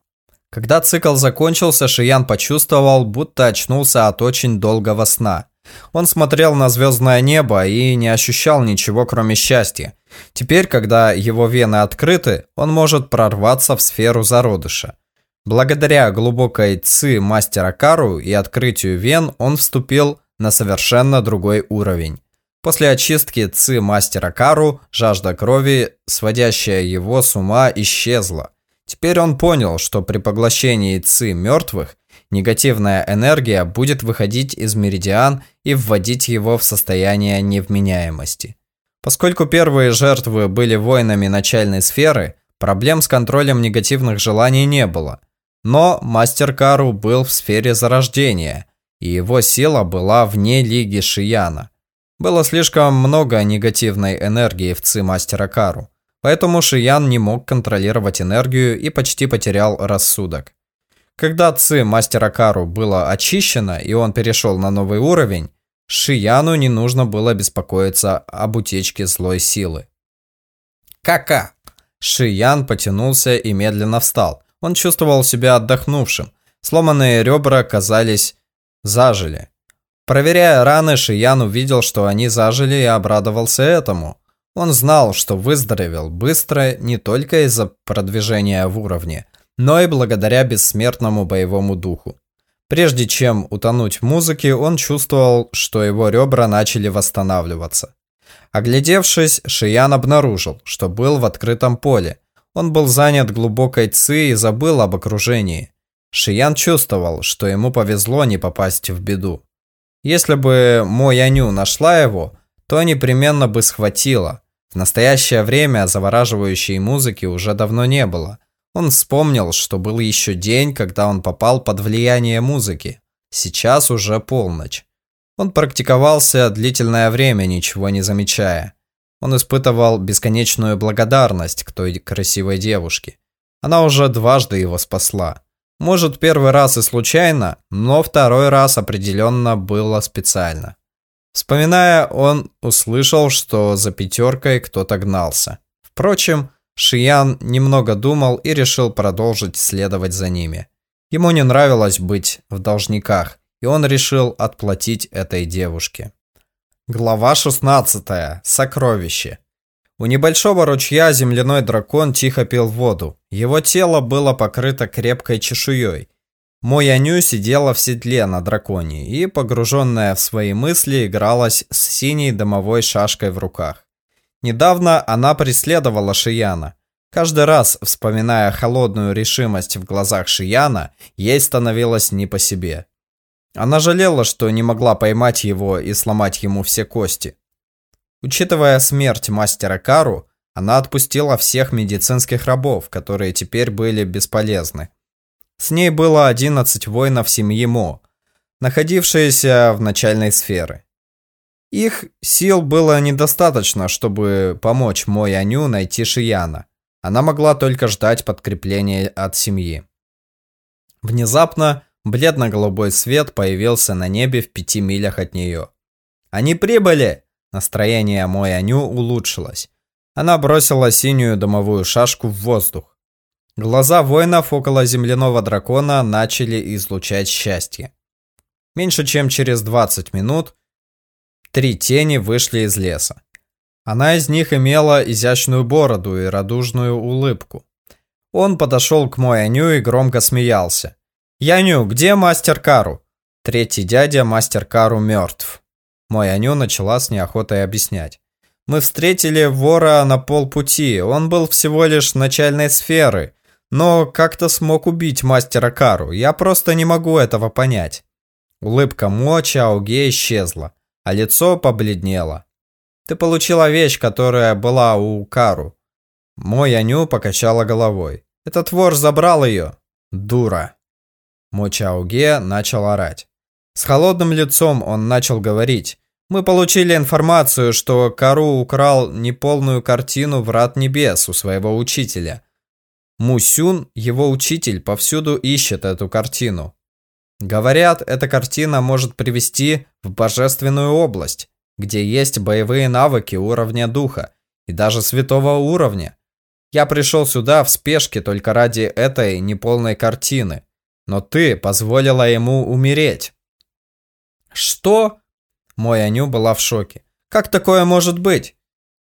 Когда цикл закончился, Шиян почувствовал, будто очнулся от очень долгого сна. Он смотрел на звездное небо и не ощущал ничего, кроме счастья. Теперь, когда его вены открыты, он может прорваться в сферу зародыша. Благодаря глубокой ци мастера Кару и открытию вен он вступил на совершенно другой уровень. После очистки ци мастера Кару жажда крови, сводящая его с ума, исчезла. Теперь он понял, что при поглощении ци мертвых негативная энергия будет выходить из меридиан и вводить его в состояние невменяемости. Поскольку первые жертвы были воинами начальной сферы, проблем с контролем негативных желаний не было. Но мастер Кару был в сфере зарождения, и его сила была вне лиги Шияна. Было слишком много негативной энергии в ци мастера Кару, поэтому Шиян не мог контролировать энергию и почти потерял рассудок. Когда ци мастера Кару было очищено и он перешел на новый уровень, Шияну не нужно было беспокоиться об утечке злой силы. Кака! Шиян потянулся и медленно встал. Он чувствовал себя отдохнувшим. Сломанные ребра казались зажили. Проверяя раны, Шиян увидел, что они зажили и обрадовался этому. Он знал, что выздоровел быстро не только из-за продвижения в уровне, но и благодаря бессмертному боевому духу. Прежде чем утонуть в музыке, он чувствовал, что его ребра начали восстанавливаться. Оглядевшись, Шиян обнаружил, что был в открытом поле. Он был занят глубокой ци и забыл об окружении. Шиян чувствовал, что ему повезло не попасть в беду. Если бы Мо Яню нашла его, то непременно бы схватила. В настоящее время завораживающей музыки уже давно не было. Он вспомнил, что был еще день, когда он попал под влияние музыки. Сейчас уже полночь. Он практиковался длительное время, ничего не замечая. Он испытывал бесконечную благодарность к той красивой девушке. Она уже дважды его спасла. Может, первый раз и случайно, но второй раз определенно было специально. Вспоминая, он услышал, что за пятеркой кто-то гнался. Впрочем, Шиян немного думал и решил продолжить следовать за ними. Ему не нравилось быть в должниках, и он решил отплатить этой девушке. Глава 16. Сокровище. У небольшого ручья земляной дракон тихо пил воду. Его тело было покрыто крепкой чешуей. Мой сидела в седле на драконе и, погруженная в свои мысли, игралась с синей домовой шашкой в руках. Недавно она преследовала Шияна. Каждый раз, вспоминая холодную решимость в глазах Шияна, ей становилось не по себе. Она жалела, что не могла поймать его и сломать ему все кости. Учитывая смерть мастера Кару, она отпустила всех медицинских рабов, которые теперь были бесполезны. С ней было 11 воинов семьи Мо, находившиеся в начальной сфере. Их сил было недостаточно, чтобы помочь Мой Аню найти Шияна. Она могла только ждать подкрепления от семьи. Внезапно бледно-голубой свет появился на небе в пяти милях от нее. «Они прибыли!» Настроение Мой Аню улучшилось. Она бросила синюю домовую шашку в воздух. Глаза воинов около земляного дракона начали излучать счастье. Меньше чем через 20 минут Три тени вышли из леса. Она из них имела изящную бороду и радужную улыбку. Он подошел к мой Аню и громко смеялся. «Яню, где мастер Кару?» Третий дядя мастер Кару мертв. Мой Аню начала с неохотой объяснять. «Мы встретили вора на полпути, он был всего лишь начальной сферы, но как-то смог убить мастера Кару, я просто не могу этого понять». Улыбка Мо Чаоге исчезла а лицо побледнело. Ты получила вещь, которая была у Кару. Мой Аню покачала головой. Этот вор забрал ее. Дура. Мо Чауге начал орать. С холодным лицом он начал говорить. Мы получили информацию, что Кару украл неполную картину Врат Небес у своего учителя. Мусюн, его учитель, повсюду ищет эту картину. Говорят, эта картина может привести в божественную область, где есть боевые навыки уровня духа и даже святого уровня. Я пришел сюда в спешке только ради этой неполной картины, но ты позволила ему умереть. Что? Мой Аню была в шоке. Как такое может быть?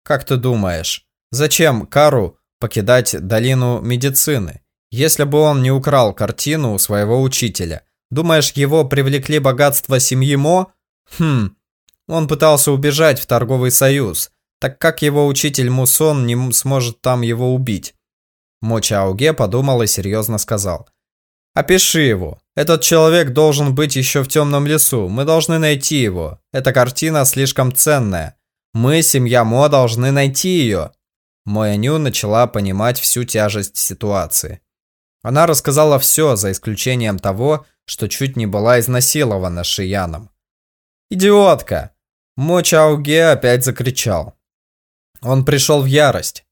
Как ты думаешь, зачем Кару покидать долину медицины? Если бы он не украл картину у своего учителя, Думаешь, его привлекли богатства семьи Мо? Хм, он пытался убежать в торговый союз, так как его учитель Мусон не сможет там его убить. Мо Чаоге подумал и серьезно сказал. «Опиши его. Этот человек должен быть еще в темном лесу. Мы должны найти его. Эта картина слишком ценная. Мы, семья Мо, должны найти ее». Моя Ню начала понимать всю тяжесть ситуации. Она рассказала все, за исключением того, что чуть не была изнасилована Шияном. «Идиотка!» Мо Чауге опять закричал. Он пришел в ярость.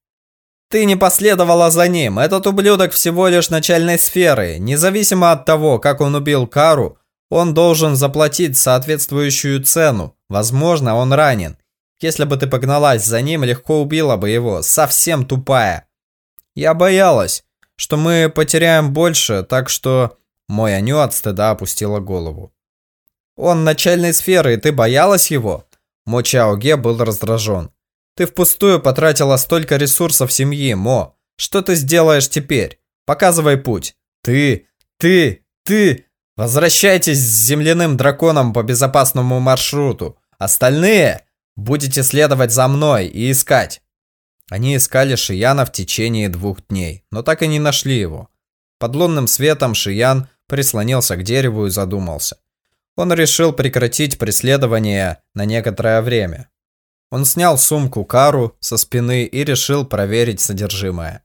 «Ты не последовала за ним. Этот ублюдок всего лишь начальной сферы. Независимо от того, как он убил Кару, он должен заплатить соответствующую цену. Возможно, он ранен. Если бы ты погналась за ним, легко убила бы его. Совсем тупая. Я боялась, что мы потеряем больше, так что мой Аню от стыда опустила голову. «Он начальной сферы, и ты боялась его?» Мо Чао Ге был раздражен. Ты впустую потратила столько ресурсов семьи, Мо. Что ты сделаешь теперь? Показывай путь. Ты, ты, ты. Возвращайтесь с земляным драконом по безопасному маршруту. Остальные будете следовать за мной и искать. Они искали Шияна в течение двух дней, но так и не нашли его. Под лунным светом Шиян прислонился к дереву и задумался. Он решил прекратить преследование на некоторое время. Он снял сумку Кару со спины и решил проверить содержимое.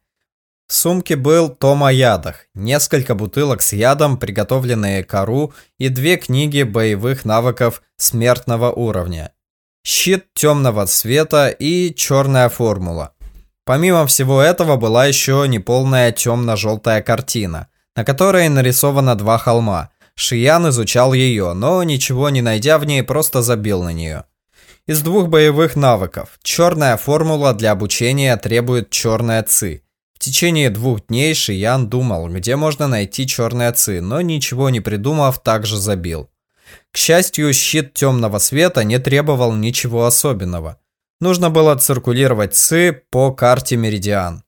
В сумке был том о ядах, несколько бутылок с ядом, приготовленные Кару, и две книги боевых навыков смертного уровня. Щит темного цвета и черная формула. Помимо всего этого была еще неполная темно-желтая картина, на которой нарисовано два холма. Шиян изучал ее, но ничего не найдя в ней, просто забил на нее из двух боевых навыков. Черная формула для обучения требует черная ци. В течение двух дней Шиян думал, где можно найти черная ци, но ничего не придумав, также забил. К счастью, щит темного света не требовал ничего особенного. Нужно было циркулировать ци по карте Меридиан.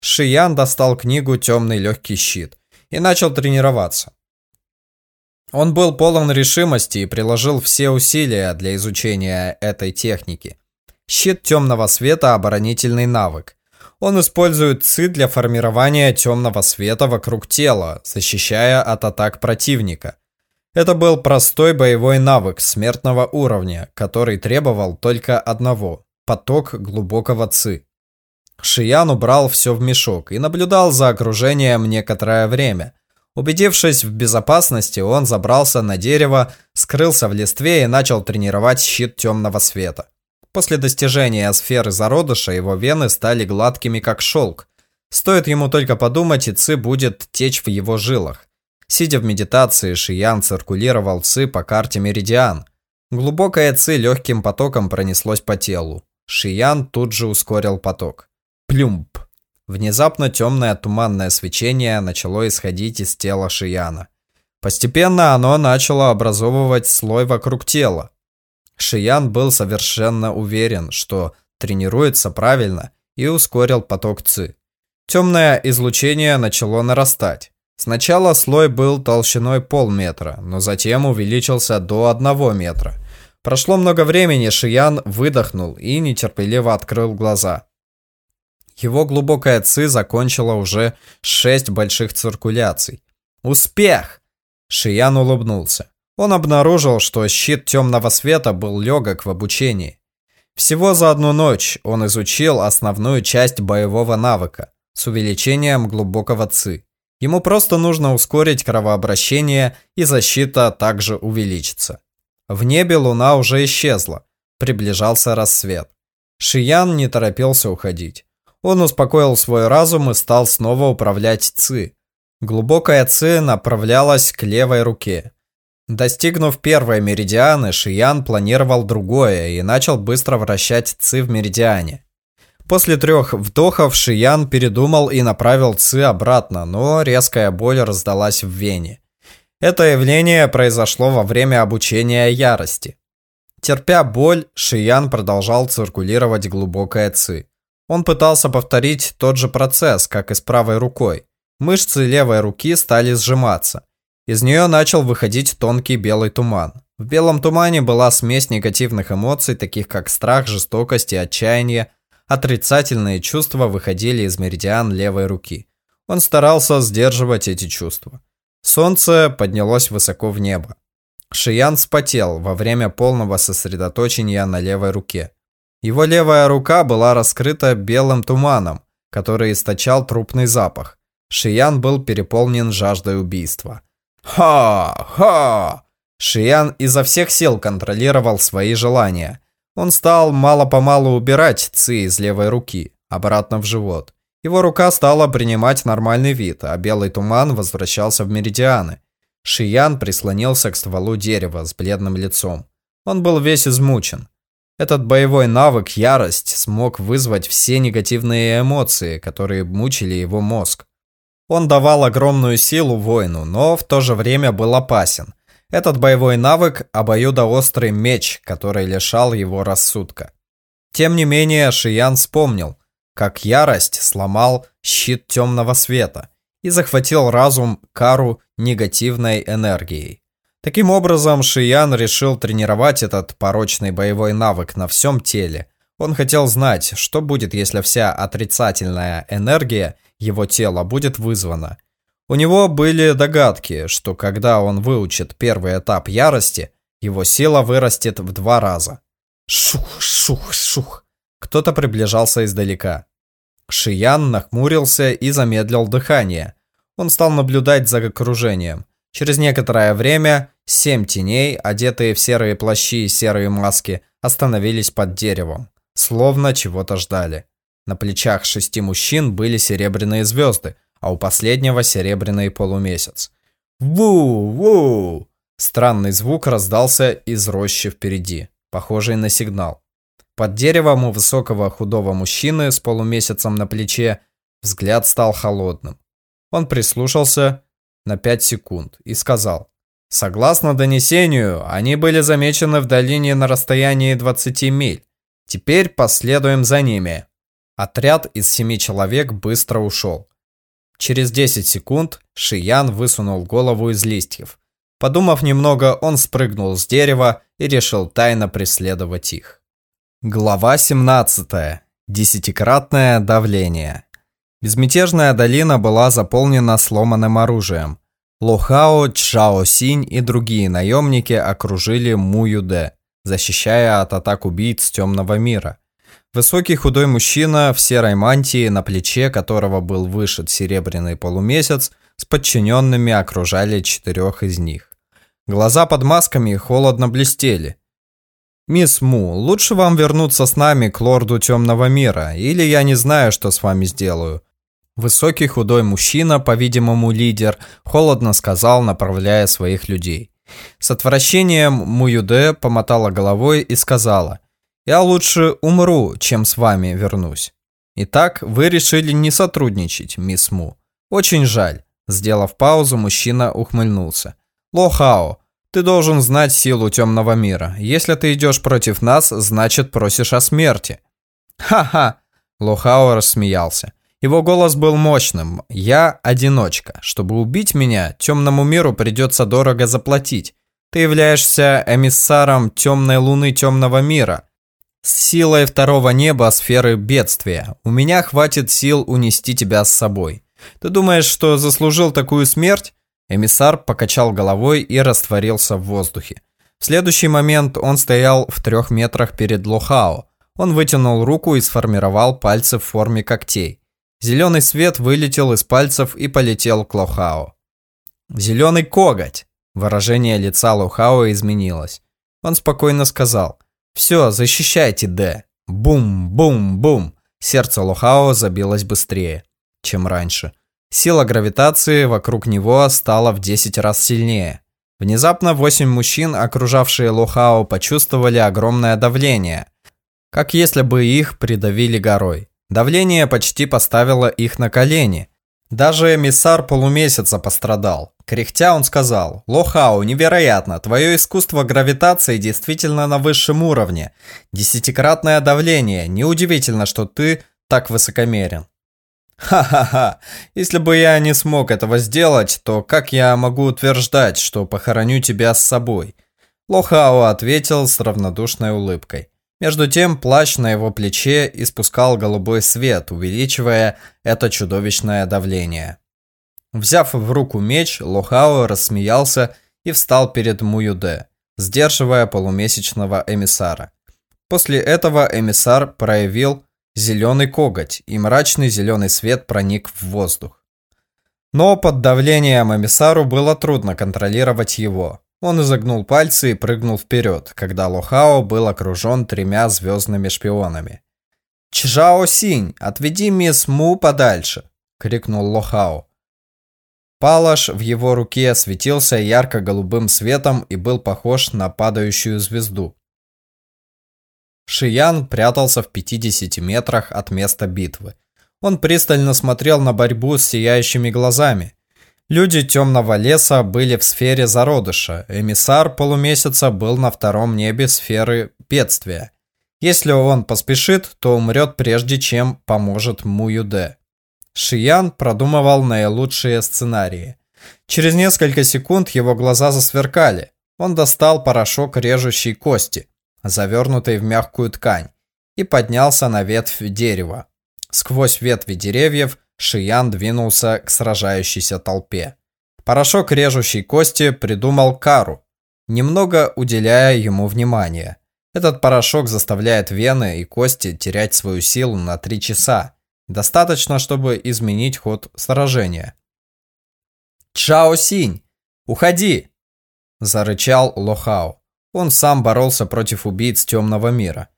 Шиян достал книгу «Темный легкий щит» и начал тренироваться. Он был полон решимости и приложил все усилия для изучения этой техники. Щит темного света – оборонительный навык. Он использует ЦИ для формирования темного света вокруг тела, защищая от атак противника. Это был простой боевой навык смертного уровня, который требовал только одного – поток глубокого ЦИ. Шиян убрал все в мешок и наблюдал за окружением некоторое время – Убедившись в безопасности, он забрался на дерево, скрылся в листве и начал тренировать щит темного света. После достижения сферы зародыша его вены стали гладкими как шелк. Стоит ему только подумать, и ци будет течь в его жилах. Сидя в медитации, Шиян циркулировал ци по карте Меридиан. Глубокое ци легким потоком пронеслось по телу. Шиян тут же ускорил поток. Плюмп. Внезапно темное туманное свечение начало исходить из тела Шияна. Постепенно оно начало образовывать слой вокруг тела. Шиян был совершенно уверен, что тренируется правильно и ускорил поток ЦИ. Темное излучение начало нарастать. Сначала слой был толщиной полметра, но затем увеличился до одного метра. Прошло много времени, Шиян выдохнул и нетерпеливо открыл глаза. Его глубокая ци закончила уже шесть больших циркуляций. Успех! Шиян улыбнулся. Он обнаружил, что щит темного света был легок в обучении. Всего за одну ночь он изучил основную часть боевого навыка с увеличением глубокого ци. Ему просто нужно ускорить кровообращение, и защита также увеличится. В небе луна уже исчезла. Приближался рассвет. Шиян не торопился уходить. Он успокоил свой разум и стал снова управлять ЦИ. Глубокая ЦИ направлялась к левой руке. Достигнув первой меридианы, Шиян планировал другое и начал быстро вращать ЦИ в меридиане. После трех вдохов Шиян передумал и направил ЦИ обратно, но резкая боль раздалась в вене. Это явление произошло во время обучения ярости. Терпя боль, Шиян продолжал циркулировать глубокое ЦИ. Он пытался повторить тот же процесс, как и с правой рукой. Мышцы левой руки стали сжиматься. Из нее начал выходить тонкий белый туман. В белом тумане была смесь негативных эмоций, таких как страх, жестокость и отчаяние. Отрицательные чувства выходили из меридиан левой руки. Он старался сдерживать эти чувства. Солнце поднялось высоко в небо. Шиян спотел во время полного сосредоточения на левой руке. Его левая рука была раскрыта белым туманом, который источал трупный запах. Шиян был переполнен жаждой убийства. «Ха! Шиян изо всех сил контролировал свои желания. Он стал мало-помалу убирать ци из левой руки, обратно в живот. Его рука стала принимать нормальный вид, а белый туман возвращался в меридианы. Шиян прислонился к стволу дерева с бледным лицом. Он был весь измучен. Этот боевой навык, ярость, смог вызвать все негативные эмоции, которые мучили его мозг. Он давал огромную силу воину, но в то же время был опасен. Этот боевой навык – обоюдоострый меч, который лишал его рассудка. Тем не менее, Шиян вспомнил, как ярость сломал щит темного света и захватил разум Кару негативной энергией. Таким образом, Шиян решил тренировать этот порочный боевой навык на всем теле. Он хотел знать, что будет, если вся отрицательная энергия его тела будет вызвана. У него были догадки, что когда он выучит первый этап ярости, его сила вырастет в два раза. Шух, шух, шух. Кто-то приближался издалека. Шиян нахмурился и замедлил дыхание. Он стал наблюдать за окружением. Через некоторое время семь теней, одетые в серые плащи и серые маски, остановились под деревом, словно чего-то ждали. На плечах шести мужчин были серебряные звезды, а у последнего серебряный полумесяц. «Ву! Странный звук раздался из рощи впереди, похожий на сигнал. Под деревом у высокого худого мужчины с полумесяцем на плече взгляд стал холодным. Он прислушался на 5 секунд и сказал, «Согласно донесению, они были замечены в долине на расстоянии 20 миль. Теперь последуем за ними». Отряд из семи человек быстро ушел. Через 10 секунд Шиян высунул голову из листьев. Подумав немного, он спрыгнул с дерева и решил тайно преследовать их. Глава 17. Десятикратное давление. Безмятежная долина была заполнена сломанным оружием. Лохао, Чжао Синь и другие наемники окружили Му Юде, защищая от атак убийц темного мира. Высокий худой мужчина в серой мантии, на плече которого был вышит серебряный полумесяц, с подчиненными окружали четырех из них. Глаза под масками холодно блестели. «Мисс Му, лучше вам вернуться с нами к лорду Темного Мира, или я не знаю, что с вами сделаю. Высокий худой мужчина, по-видимому лидер, холодно сказал, направляя своих людей. С отвращением Муюде помотала головой и сказала, «Я лучше умру, чем с вами вернусь». «Итак, вы решили не сотрудничать, мисс Му. Очень жаль». Сделав паузу, мужчина ухмыльнулся. «Лохао, ты должен знать силу темного мира. Если ты идешь против нас, значит просишь о смерти». «Ха-ха!» Лохао рассмеялся. Его голос был мощным. «Я одиночка. Чтобы убить меня, темному миру придется дорого заплатить. Ты являешься эмиссаром темной луны темного мира. С силой второго неба сферы бедствия. У меня хватит сил унести тебя с собой. Ты думаешь, что заслужил такую смерть?» Эмиссар покачал головой и растворился в воздухе. В следующий момент он стоял в трех метрах перед Лохао. Он вытянул руку и сформировал пальцы в форме когтей. Зеленый свет вылетел из пальцев и полетел к Лохао. «Зеленый коготь!» Выражение лица Лохао изменилось. Он спокойно сказал. «Все, защищайте Д!» Бум-бум-бум! Сердце Лохао забилось быстрее, чем раньше. Сила гравитации вокруг него стала в 10 раз сильнее. Внезапно восемь мужчин, окружавшие Лохао, почувствовали огромное давление, как если бы их придавили горой. Давление почти поставило их на колени. Даже эмиссар полумесяца пострадал. Кряхтя он сказал, «Лохау, невероятно, твое искусство гравитации действительно на высшем уровне. Десятикратное давление, неудивительно, что ты так высокомерен». «Ха-ха-ха, если бы я не смог этого сделать, то как я могу утверждать, что похороню тебя с собой?» Лохао ответил с равнодушной улыбкой. Между тем плащ на его плече испускал голубой свет, увеличивая это чудовищное давление. Взяв в руку меч, Лохао рассмеялся и встал перед Муюде, сдерживая полумесячного эмиссара. После этого эмиссар проявил зеленый коготь, и мрачный зеленый свет проник в воздух. Но под давлением эмиссару было трудно контролировать его. Он изогнул пальцы и прыгнул вперед, когда Лохао был окружен тремя звездными шпионами. «Чжао Синь, отведи мисс Му подальше!» — крикнул Лохао. Палаш в его руке светился ярко-голубым светом и был похож на падающую звезду. Шиян прятался в 50 метрах от места битвы. Он пристально смотрел на борьбу с сияющими глазами. Люди темного леса были в сфере зародыша. Эмиссар полумесяца был на втором небе сферы бедствия. Если он поспешит, то умрет прежде, чем поможет Муюде. Шиян продумывал наилучшие сценарии. Через несколько секунд его глаза засверкали. Он достал порошок режущей кости, завернутый в мягкую ткань, и поднялся на ветвь дерева. Сквозь ветви деревьев Шиян двинулся к сражающейся толпе. Порошок режущей кости придумал Кару, немного уделяя ему внимания. Этот порошок заставляет вены и кости терять свою силу на 3 часа. Достаточно, чтобы изменить ход сражения. «Чао Синь! Уходи!» – зарычал Лохао. Он сам боролся против убийц темного мира.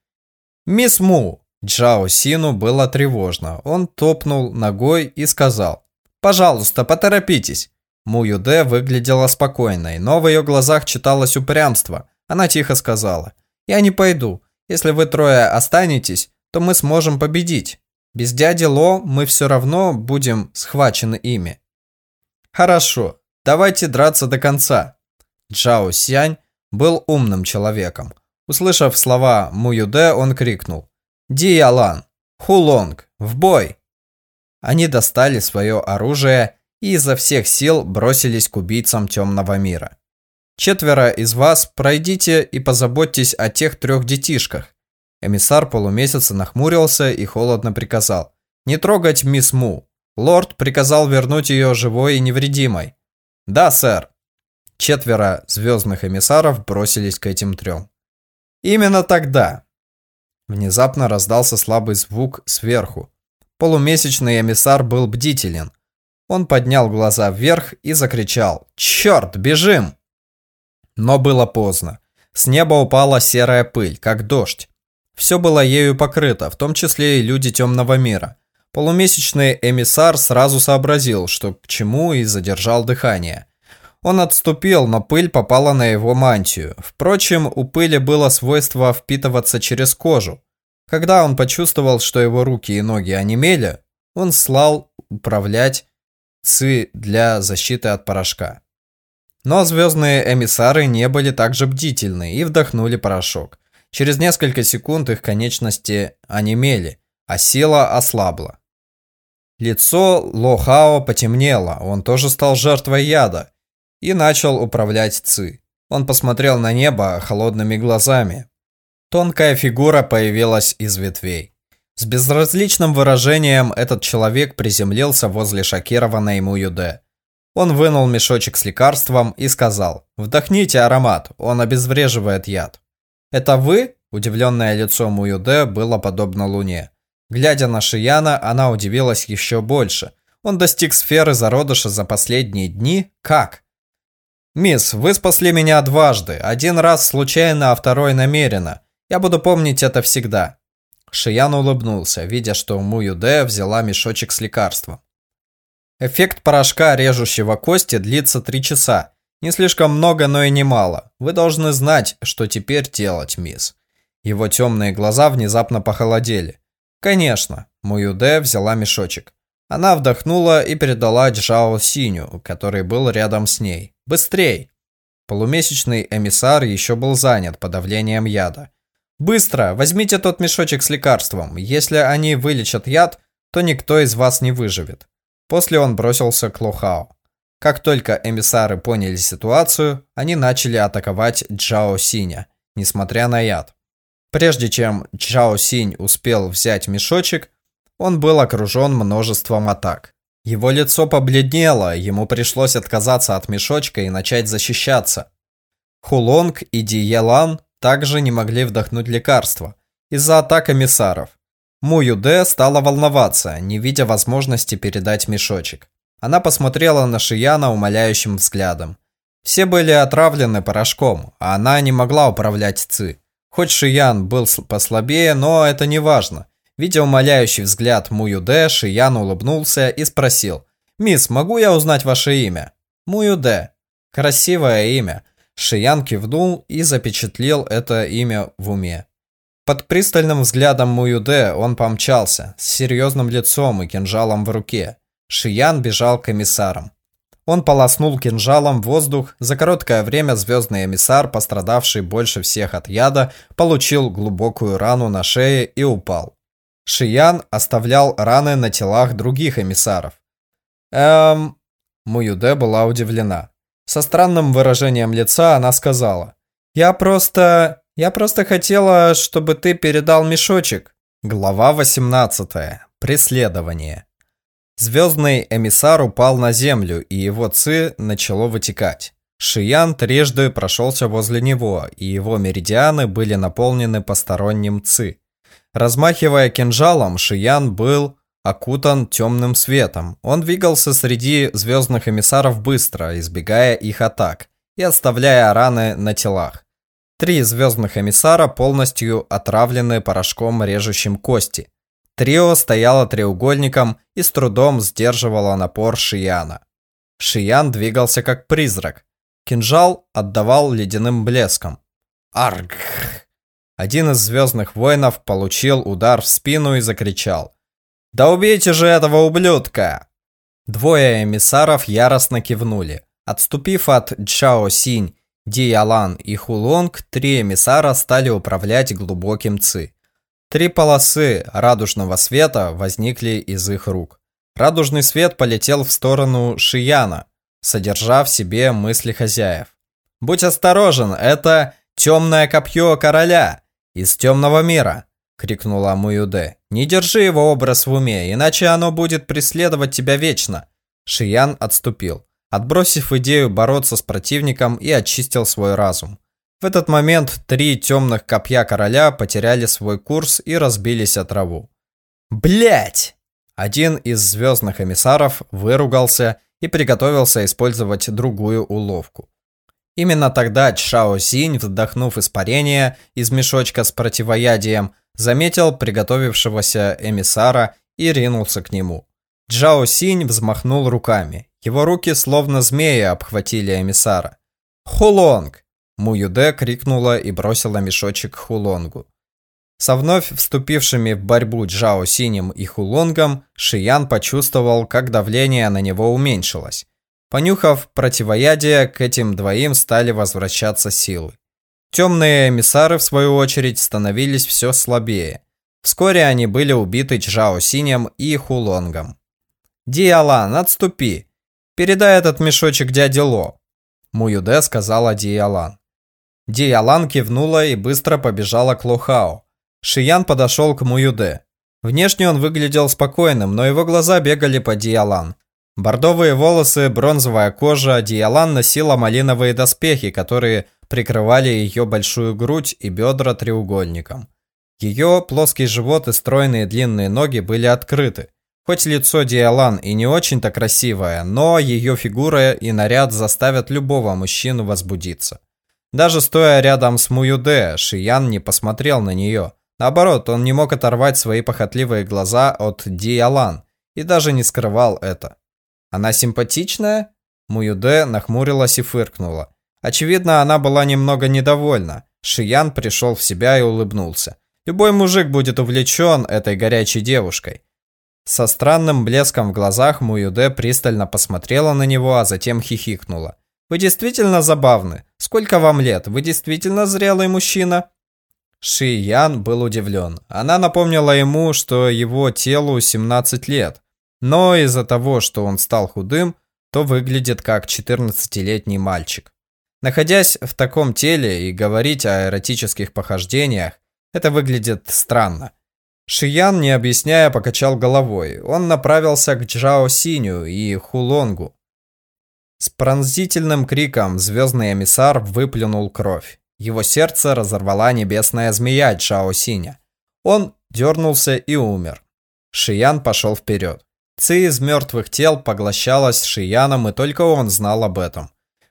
«Мисс Му!» Джао Сину было тревожно. Он топнул ногой и сказал. «Пожалуйста, поторопитесь!» Му Юде выглядела спокойной, но в ее глазах читалось упрямство. Она тихо сказала. «Я не пойду. Если вы трое останетесь, то мы сможем победить. Без дяди Ло мы все равно будем схвачены ими». «Хорошо, давайте драться до конца». Джао Сянь был умным человеком. Услышав слова Му Юде, он крикнул. Ди Ялан, Хулонг, в бой!» Они достали свое оружие и изо всех сил бросились к убийцам темного мира. «Четверо из вас пройдите и позаботьтесь о тех трех детишках». Эмиссар полумесяца нахмурился и холодно приказал. «Не трогать мисс Му. Лорд приказал вернуть ее живой и невредимой». «Да, сэр». Четверо звездных эмиссаров бросились к этим трем. Именно тогда Внезапно раздался слабый звук сверху. Полумесячный эмиссар был бдителен. Он поднял глаза вверх и закричал «Черт, бежим!». Но было поздно. С неба упала серая пыль, как дождь. Все было ею покрыто, в том числе и люди темного мира. Полумесячный эмиссар сразу сообразил, что к чему и задержал дыхание. Он отступил, но пыль попала на его мантию. Впрочем, у пыли было свойство впитываться через кожу. Когда он почувствовал, что его руки и ноги онемели, он слал управлять ЦИ для защиты от порошка. Но звездные эмиссары не были так же бдительны и вдохнули порошок. Через несколько секунд их конечности онемели, а сила ослабла. Лицо Лохао потемнело, он тоже стал жертвой яда и начал управлять Ци. Он посмотрел на небо холодными глазами. Тонкая фигура появилась из ветвей. С безразличным выражением этот человек приземлился возле шокированной ему Юде. Он вынул мешочек с лекарством и сказал «Вдохните аромат, он обезвреживает яд». «Это вы?» – удивленное лицо Муюде было подобно луне. Глядя на Шияна, она удивилась еще больше. Он достиг сферы зародыша за последние дни? Как? «Мисс, вы спасли меня дважды. Один раз случайно, а второй намеренно. Я буду помнить это всегда». Шиян улыбнулся, видя, что Му Юде взяла мешочек с лекарством. Эффект порошка, режущего кости, длится 3 часа. Не слишком много, но и немало. Вы должны знать, что теперь делать, мисс. Его темные глаза внезапно похолодели. Конечно, Муюде взяла мешочек. Она вдохнула и передала Джао Синю, который был рядом с ней. «Быстрей!» Полумесячный эмиссар еще был занят подавлением яда. «Быстро! Возьмите тот мешочек с лекарством. Если они вылечат яд, то никто из вас не выживет». После он бросился к Лохао. Как только эмиссары поняли ситуацию, они начали атаковать Джао Синя, несмотря на яд. Прежде чем Джао Синь успел взять мешочек, он был окружен множеством атак. Его лицо побледнело, ему пришлось отказаться от мешочка и начать защищаться. Хулонг и Диелан также не могли вдохнуть лекарства из-за атак эмиссаров. Му Юде стала волноваться, не видя возможности передать мешочек. Она посмотрела на Шияна умоляющим взглядом. Все были отравлены порошком, а она не могла управлять Ци. Хоть Шиян был послабее, но это не важно. Видя умоляющий взгляд Муюде, Шиян улыбнулся и спросил. «Мисс, могу я узнать ваше имя?» Муюде. Красивое имя. Шиян кивнул и запечатлел это имя в уме. Под пристальным взглядом Муюде он помчался, с серьезным лицом и кинжалом в руке. Шиян бежал к комиссарам. Он полоснул кинжалом в воздух. За короткое время звездный эмиссар, пострадавший больше всех от яда, получил глубокую рану на шее и упал. Шиян оставлял раны на телах других эмиссаров. Эм... Муюде была удивлена. Со странным выражением лица она сказала. «Я просто... я просто хотела, чтобы ты передал мешочек». Глава 18. Преследование. Звездный эмиссар упал на землю, и его ци начало вытекать. Шиян трижды прошелся возле него, и его меридианы были наполнены посторонним ци. Размахивая кинжалом, Шиян был окутан темным светом. Он двигался среди звездных эмиссаров быстро, избегая их атак и оставляя раны на телах. Три звездных эмиссара полностью отравлены порошком, режущим кости. Трио стояло треугольником и с трудом сдерживало напор Шияна. Шиян двигался как призрак. Кинжал отдавал ледяным блеском. Арг! Один из звездных воинов получил удар в спину и закричал. «Да убейте же этого ублюдка!» Двое эмиссаров яростно кивнули. Отступив от Чао Синь, Ди Ялан и Хулонг, три эмиссара стали управлять глубоким ци. Три полосы радужного света возникли из их рук. Радужный свет полетел в сторону Шияна, содержа в себе мысли хозяев. «Будь осторожен, это темное копье короля из темного мира!» — крикнула Муюде. «Не держи его образ в уме, иначе оно будет преследовать тебя вечно!» Шиян отступил, отбросив идею бороться с противником и очистил свой разум. В этот момент три темных копья короля потеряли свой курс и разбились о траву. Блять! Один из звездных эмиссаров выругался и приготовился использовать другую уловку. Именно тогда Чао Синь, вдохнув испарение из мешочка с противоядием, заметил приготовившегося эмиссара и ринулся к нему. Джао Синь взмахнул руками. Его руки словно змеи обхватили эмиссара. «Хулонг! Муюде крикнула и бросила мешочек Хулонгу. Со вновь вступившими в борьбу Джао Синим и Хулонгом, Шиян почувствовал, как давление на него уменьшилось. Понюхав противоядие, к этим двоим стали возвращаться силы. Темные эмиссары, в свою очередь, становились все слабее. Вскоре они были убиты Джао Синем и Хулонгом. «Диалан, отступи! Передай этот мешочек дяде Ло!» Муюде сказала Диалан. Диалан кивнула и быстро побежала к Лохао. Шиян подошел к Муюде. Внешне он выглядел спокойным, но его глаза бегали по Диалан. Бордовые волосы, бронзовая кожа, Диалан носила малиновые доспехи, которые прикрывали ее большую грудь и бедра треугольником. Ее плоский живот и стройные длинные ноги были открыты. Хоть лицо Диалан и не очень-то красивое, но ее фигура и наряд заставят любого мужчину возбудиться. Даже стоя рядом с Муюде, Шиян не посмотрел на нее. Наоборот, он не мог оторвать свои похотливые глаза от Диалан и даже не скрывал это. Она симпатичная? Муюде нахмурилась и фыркнула. Очевидно, она была немного недовольна. Шиян пришел в себя и улыбнулся. Любой мужик будет увлечен этой горячей девушкой. Со странным блеском в глазах Муюде пристально посмотрела на него, а затем хихикнула. Вы действительно забавны. Сколько вам лет? Вы действительно зрелый мужчина?» Ши Ян был удивлен. Она напомнила ему, что его телу 17 лет. Но из-за того, что он стал худым, то выглядит как 14-летний мальчик. Находясь в таком теле и говорить о эротических похождениях, это выглядит странно. Шиян, не объясняя, покачал головой. Он направился к Джао Синю и Хулонгу. С пронзительным криком звездный эмиссар выплюнул кровь. Его сердце разорвала небесная змея Чао Синя. Он дернулся и умер. Шиян пошел вперед. Ци из мертвых тел поглощалась Шияном, и только он знал об этом.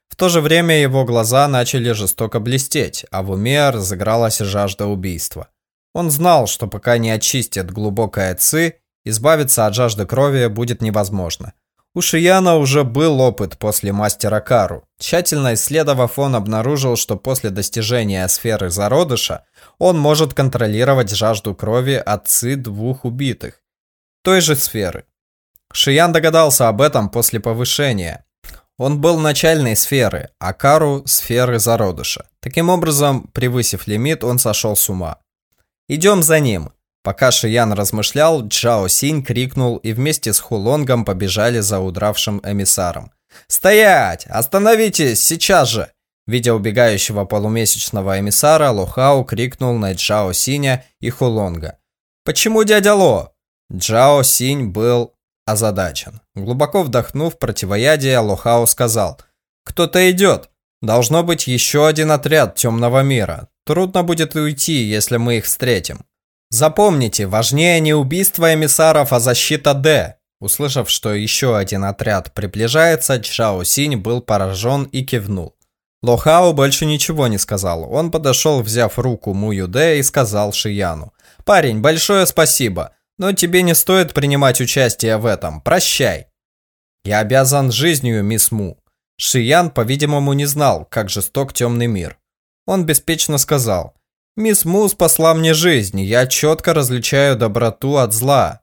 В то же время его глаза начали жестоко блестеть, а в уме разыгралась жажда убийства. Он знал, что пока не очистит глубокое ци, избавиться от жажды крови будет невозможно. У Шияна уже был опыт после мастера Кару. Тщательно исследовав, он обнаружил, что после достижения сферы зародыша он может контролировать жажду крови отцы двух убитых. Той же сферы. Шиян догадался об этом после повышения. Он был начальной сферы, а Кару – сферы зародыша. Таким образом, превысив лимит, он сошел с ума. «Идем за ним!» Пока Шиян размышлял, Джао Синь крикнул и вместе с Хулонгом побежали за удравшим эмиссаром. «Стоять! Остановитесь! Сейчас же!» Видя убегающего полумесячного эмиссара, Лохао крикнул на Джао Синя и Хулонга. «Почему дядя Ло?» Джао Синь был озадачен. Глубоко вдохнув противоядие, Лохао сказал. «Кто-то идет. Должно быть еще один отряд темного мира. Трудно будет уйти, если мы их встретим. Запомните, важнее не убийство эмиссаров, а защита Д». Услышав, что еще один отряд приближается, Чжао Синь был поражен и кивнул. Лохао больше ничего не сказал. Он подошел, взяв руку Му Юде и сказал Шияну. «Парень, большое спасибо, но тебе не стоит принимать участие в этом. Прощай». «Я обязан жизнью, мисс Му». Шиян, по-видимому, не знал, как жесток темный мир. Он беспечно сказал. «Мисс Му спасла мне жизнь, я четко различаю доброту от зла.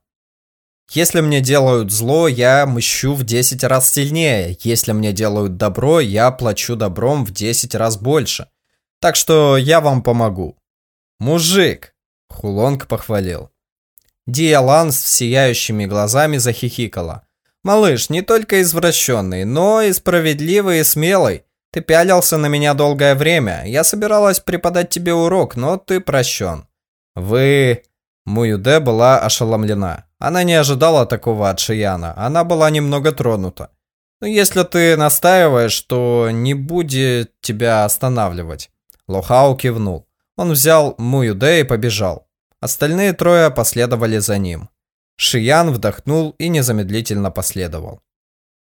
Если мне делают зло, я мщу в 10 раз сильнее. Если мне делают добро, я плачу добром в 10 раз больше. Так что я вам помогу. Мужик, Хулонг похвалил. Диалан с сияющими глазами захихикала. «Малыш, не только извращенный, но и справедливый и смелый. Ты пялился на меня долгое время. Я собиралась преподать тебе урок, но ты прощен». «Вы...» Муюде была ошеломлена. Она не ожидала такого от Шияна, она была немного тронута. Но если ты настаиваешь, то не будет тебя останавливать. Лохау кивнул. Он взял Муюде и побежал. Остальные трое последовали за ним. Шиян вдохнул и незамедлительно последовал.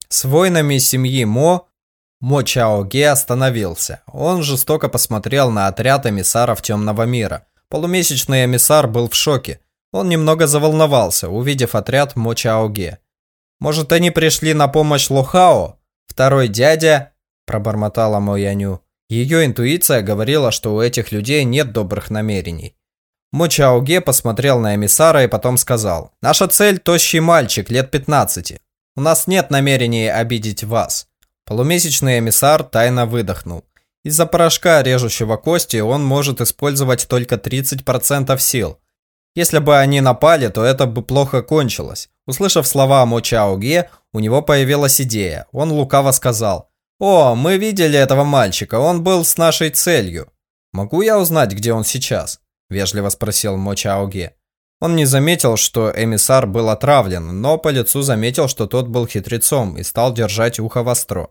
С воинами семьи Мо Мо Чаоге остановился. Он жестоко посмотрел на отряд эмиссаров Темного мира. Полумесячный эмиссар был в шоке. Он немного заволновался, увидев отряд Мочаоге. «Может, они пришли на помощь Лохао? Второй дядя?» – пробормотала Мояню. Ее интуиция говорила, что у этих людей нет добрых намерений. Мочаоге посмотрел на эмиссара и потом сказал. «Наша цель – тощий мальчик, лет 15. У нас нет намерения обидеть вас». Полумесячный эмиссар тайно выдохнул. Из-за порошка, режущего кости, он может использовать только 30% сил. Если бы они напали, то это бы плохо кончилось. Услышав слова Мо Чао Ге, у него появилась идея. Он лукаво сказал, «О, мы видели этого мальчика, он был с нашей целью». «Могу я узнать, где он сейчас?» – вежливо спросил Мо Чао Ге. Он не заметил, что эмиссар был отравлен, но по лицу заметил, что тот был хитрецом и стал держать ухо востро.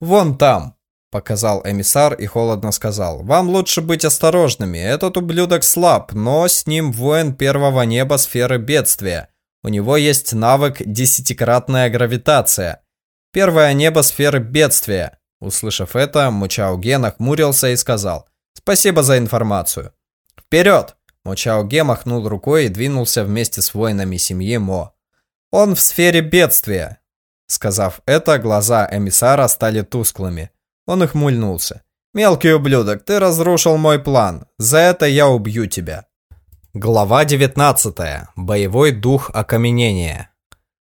«Вон там», Показал эмиссар и холодно сказал. «Вам лучше быть осторожными. Этот ублюдок слаб, но с ним воин первого неба сферы бедствия. У него есть навык десятикратная гравитация. Первое небо сферы бедствия». Услышав это, Мучауге нахмурился и сказал. «Спасибо за информацию». «Вперед!» Мучауге махнул рукой и двинулся вместе с воинами семьи Мо. «Он в сфере бедствия». Сказав это, глаза эмиссара стали тусклыми. Он ухмыльнулся. «Мелкий ублюдок, ты разрушил мой план. За это я убью тебя». Глава 19. Боевой дух окаменения.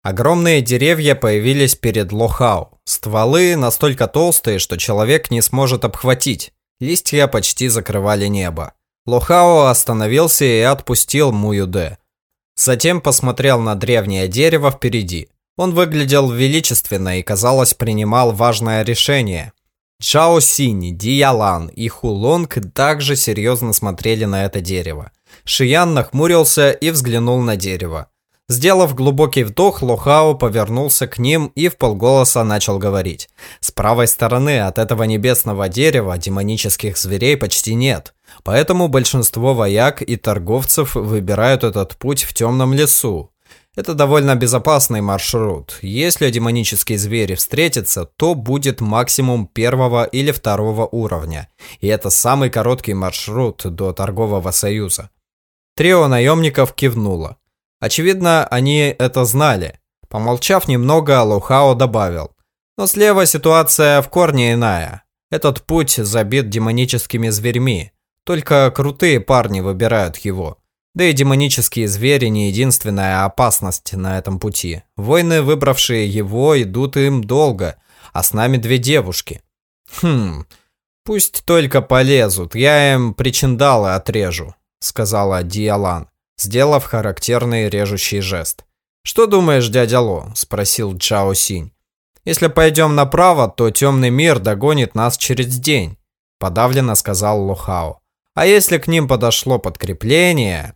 Огромные деревья появились перед Лохау. Стволы настолько толстые, что человек не сможет обхватить. Листья почти закрывали небо. Лохао остановился и отпустил Муюде. Затем посмотрел на древнее дерево впереди. Он выглядел величественно и, казалось, принимал важное решение. Чао Синь, Диялан и Хулонг также серьезно смотрели на это дерево. Шиян нахмурился и взглянул на дерево. Сделав глубокий вдох, Лохао повернулся к ним и в полголоса начал говорить. С правой стороны от этого небесного дерева демонических зверей почти нет. Поэтому большинство вояк и торговцев выбирают этот путь в темном лесу. Это довольно безопасный маршрут. Если демонические звери встретятся, то будет максимум первого или второго уровня. И это самый короткий маршрут до торгового союза. Трио наемников кивнуло. Очевидно, они это знали. Помолчав немного, Лухао добавил. Но слева ситуация в корне иная. Этот путь забит демоническими зверьми. Только крутые парни выбирают его. Да и демонические звери не единственная опасность на этом пути. Воины, выбравшие его, идут им долго, а с нами две девушки. Хм, пусть только полезут, я им причиндалы отрежу, сказала Диалан, сделав характерный режущий жест. «Что думаешь, дядя Ло?» – спросил Чао Синь. «Если пойдем направо, то темный мир догонит нас через день», – подавленно сказал Лохао. «А если к ним подошло подкрепление...»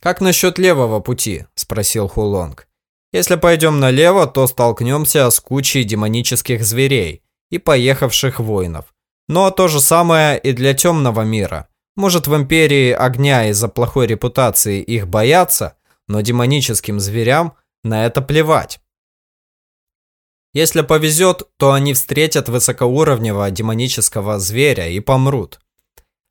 «Как насчет левого пути?» – спросил Хулонг. «Если пойдем налево, то столкнемся с кучей демонических зверей и поехавших воинов. Но то же самое и для темного мира. Может, в Империи огня из-за плохой репутации их боятся, но демоническим зверям на это плевать. Если повезет, то они встретят высокоуровневого демонического зверя и помрут.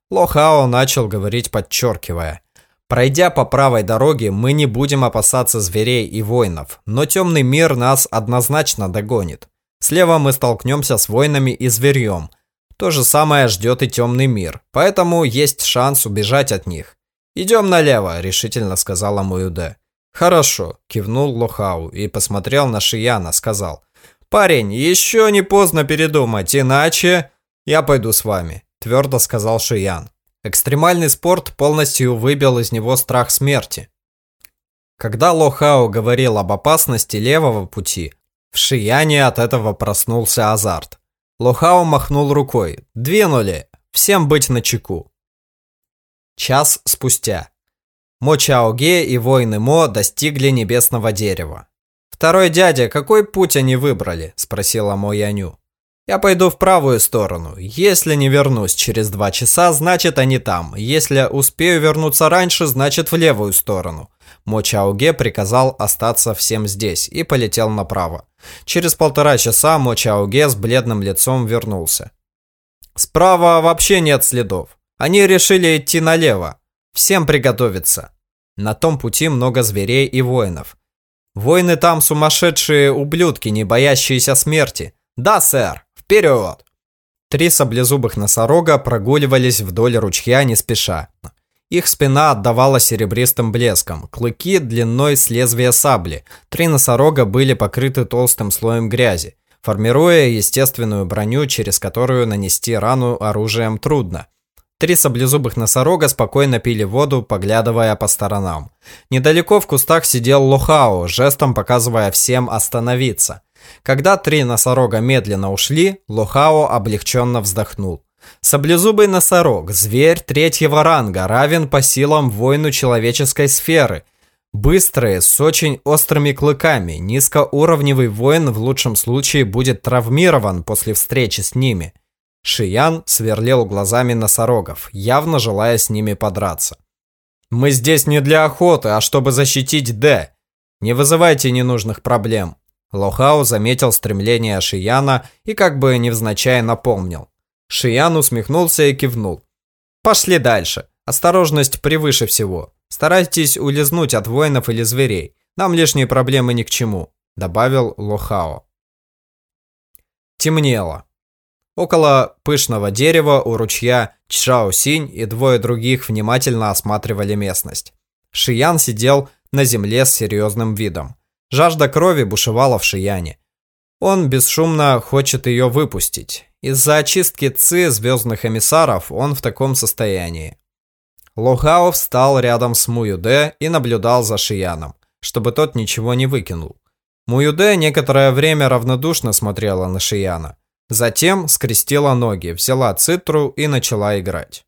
Лохао начал говорить, подчеркивая. Пройдя по правой дороге, мы не будем опасаться зверей и воинов, но темный мир нас однозначно догонит. Слева мы столкнемся с воинами и зверьем. То же самое ждет и темный мир, поэтому есть шанс убежать от них. «Идем налево», – решительно сказала Муюде. «Хорошо», – кивнул Лохау и посмотрел на Шияна, сказал. «Парень, еще не поздно передумать, иначе...» «Я пойду с вами», – твердо сказал Шиян. Экстремальный спорт полностью выбил из него страх смерти. Когда Лохао говорил об опасности левого пути, в Шияне от этого проснулся азарт. Лохао махнул рукой. «Двинули! Всем быть начеку!» Час спустя. Мо Чаоге и воины Мо достигли небесного дерева. «Второй дядя, какой путь они выбрали?» – спросила Мо Яню. «Я пойду в правую сторону. Если не вернусь через два часа, значит они там. Если успею вернуться раньше, значит в левую сторону». Мо Чаоге приказал остаться всем здесь и полетел направо. Через полтора часа Мо Чаоге с бледным лицом вернулся. «Справа вообще нет следов. Они решили идти налево. Всем приготовиться. На том пути много зверей и воинов. Воины там сумасшедшие ублюдки, не боящиеся смерти. Да, сэр, вперед! Три саблезубых носорога прогуливались вдоль ручья не спеша. Их спина отдавала серебристым блеском, клыки длиной с лезвия сабли. Три носорога были покрыты толстым слоем грязи, формируя естественную броню, через которую нанести рану оружием трудно. Три саблезубых носорога спокойно пили воду, поглядывая по сторонам. Недалеко в кустах сидел Лохао, жестом показывая всем остановиться. Когда три носорога медленно ушли, Лохао облегченно вздохнул. Саблезубый носорог, зверь третьего ранга, равен по силам воину человеческой сферы. Быстрые, с очень острыми клыками, низкоуровневый воин в лучшем случае будет травмирован после встречи с ними. Шиян сверлил глазами носорогов, явно желая с ними подраться. «Мы здесь не для охоты, а чтобы защитить Д. Не вызывайте ненужных проблем». Лохао заметил стремление Шияна и как бы невзначай напомнил. Шиян усмехнулся и кивнул. «Пошли дальше. Осторожность превыше всего. Старайтесь улизнуть от воинов или зверей. Нам лишние проблемы ни к чему», добавил Лохао. Темнело. Около пышного дерева у ручья Чжао-Синь и двое других внимательно осматривали местность. Шиян сидел на земле с серьезным видом. Жажда крови бушевала в Шияне. Он бесшумно хочет ее выпустить. Из-за очистки ЦИ звездных эмиссаров он в таком состоянии. Лохао встал рядом с Муюде и наблюдал за Шияном, чтобы тот ничего не выкинул. Муюде некоторое время равнодушно смотрела на Шияна. Затем скрестила ноги, взяла цитру и начала играть.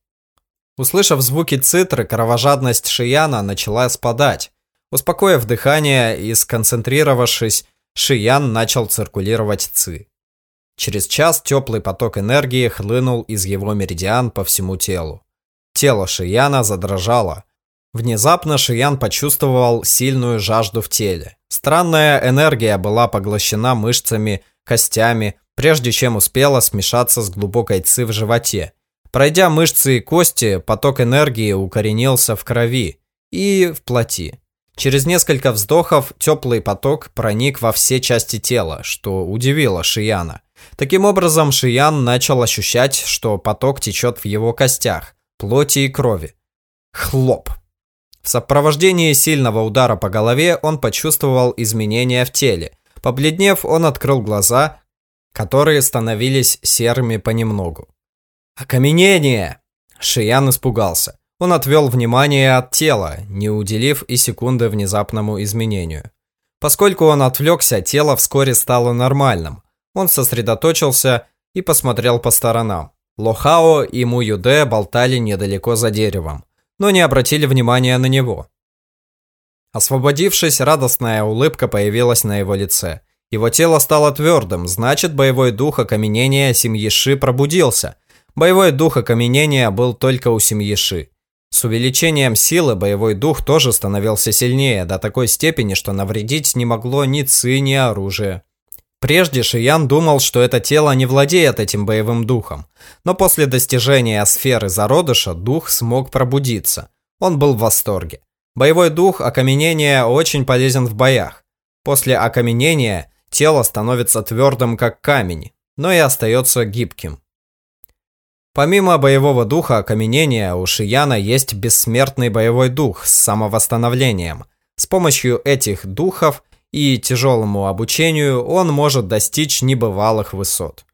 Услышав звуки цитры, кровожадность Шияна начала спадать. Успокоив дыхание и сконцентрировавшись, Шиян начал циркулировать ци. Через час теплый поток энергии хлынул из его меридиан по всему телу. Тело Шияна задрожало. Внезапно Шиян почувствовал сильную жажду в теле. Странная энергия была поглощена мышцами, костями, прежде чем успела смешаться с глубокой ци в животе. Пройдя мышцы и кости, поток энергии укоренился в крови и в плоти. Через несколько вздохов теплый поток проник во все части тела, что удивило Шияна. Таким образом, Шиян начал ощущать, что поток течет в его костях, плоти и крови. Хлоп! В сопровождении сильного удара по голове он почувствовал изменения в теле. Побледнев, он открыл глаза, которые становились серыми понемногу. «Окаменение!» Шиян испугался. Он отвел внимание от тела, не уделив и секунды внезапному изменению. Поскольку он отвлекся, тело вскоре стало нормальным. Он сосредоточился и посмотрел по сторонам. Лохао и Муюде болтали недалеко за деревом, но не обратили внимания на него. Освободившись, радостная улыбка появилась на его лице. Его тело стало твердым, значит, боевой дух окаменения семьи Ши пробудился. Боевой дух окаменения был только у семьи Ши. С увеличением силы боевой дух тоже становился сильнее, до такой степени, что навредить не могло ни ци, ни оружие. Прежде Шиян думал, что это тело не владеет этим боевым духом, но после достижения сферы зародыша дух смог пробудиться. Он был в восторге. Боевой дух окаменения очень полезен в боях. После окаменения тело становится твердым, как камень, но и остается гибким. Помимо боевого духа окаменения, у Шияна есть бессмертный боевой дух с самовосстановлением. С помощью этих духов и тяжелому обучению он может достичь небывалых высот.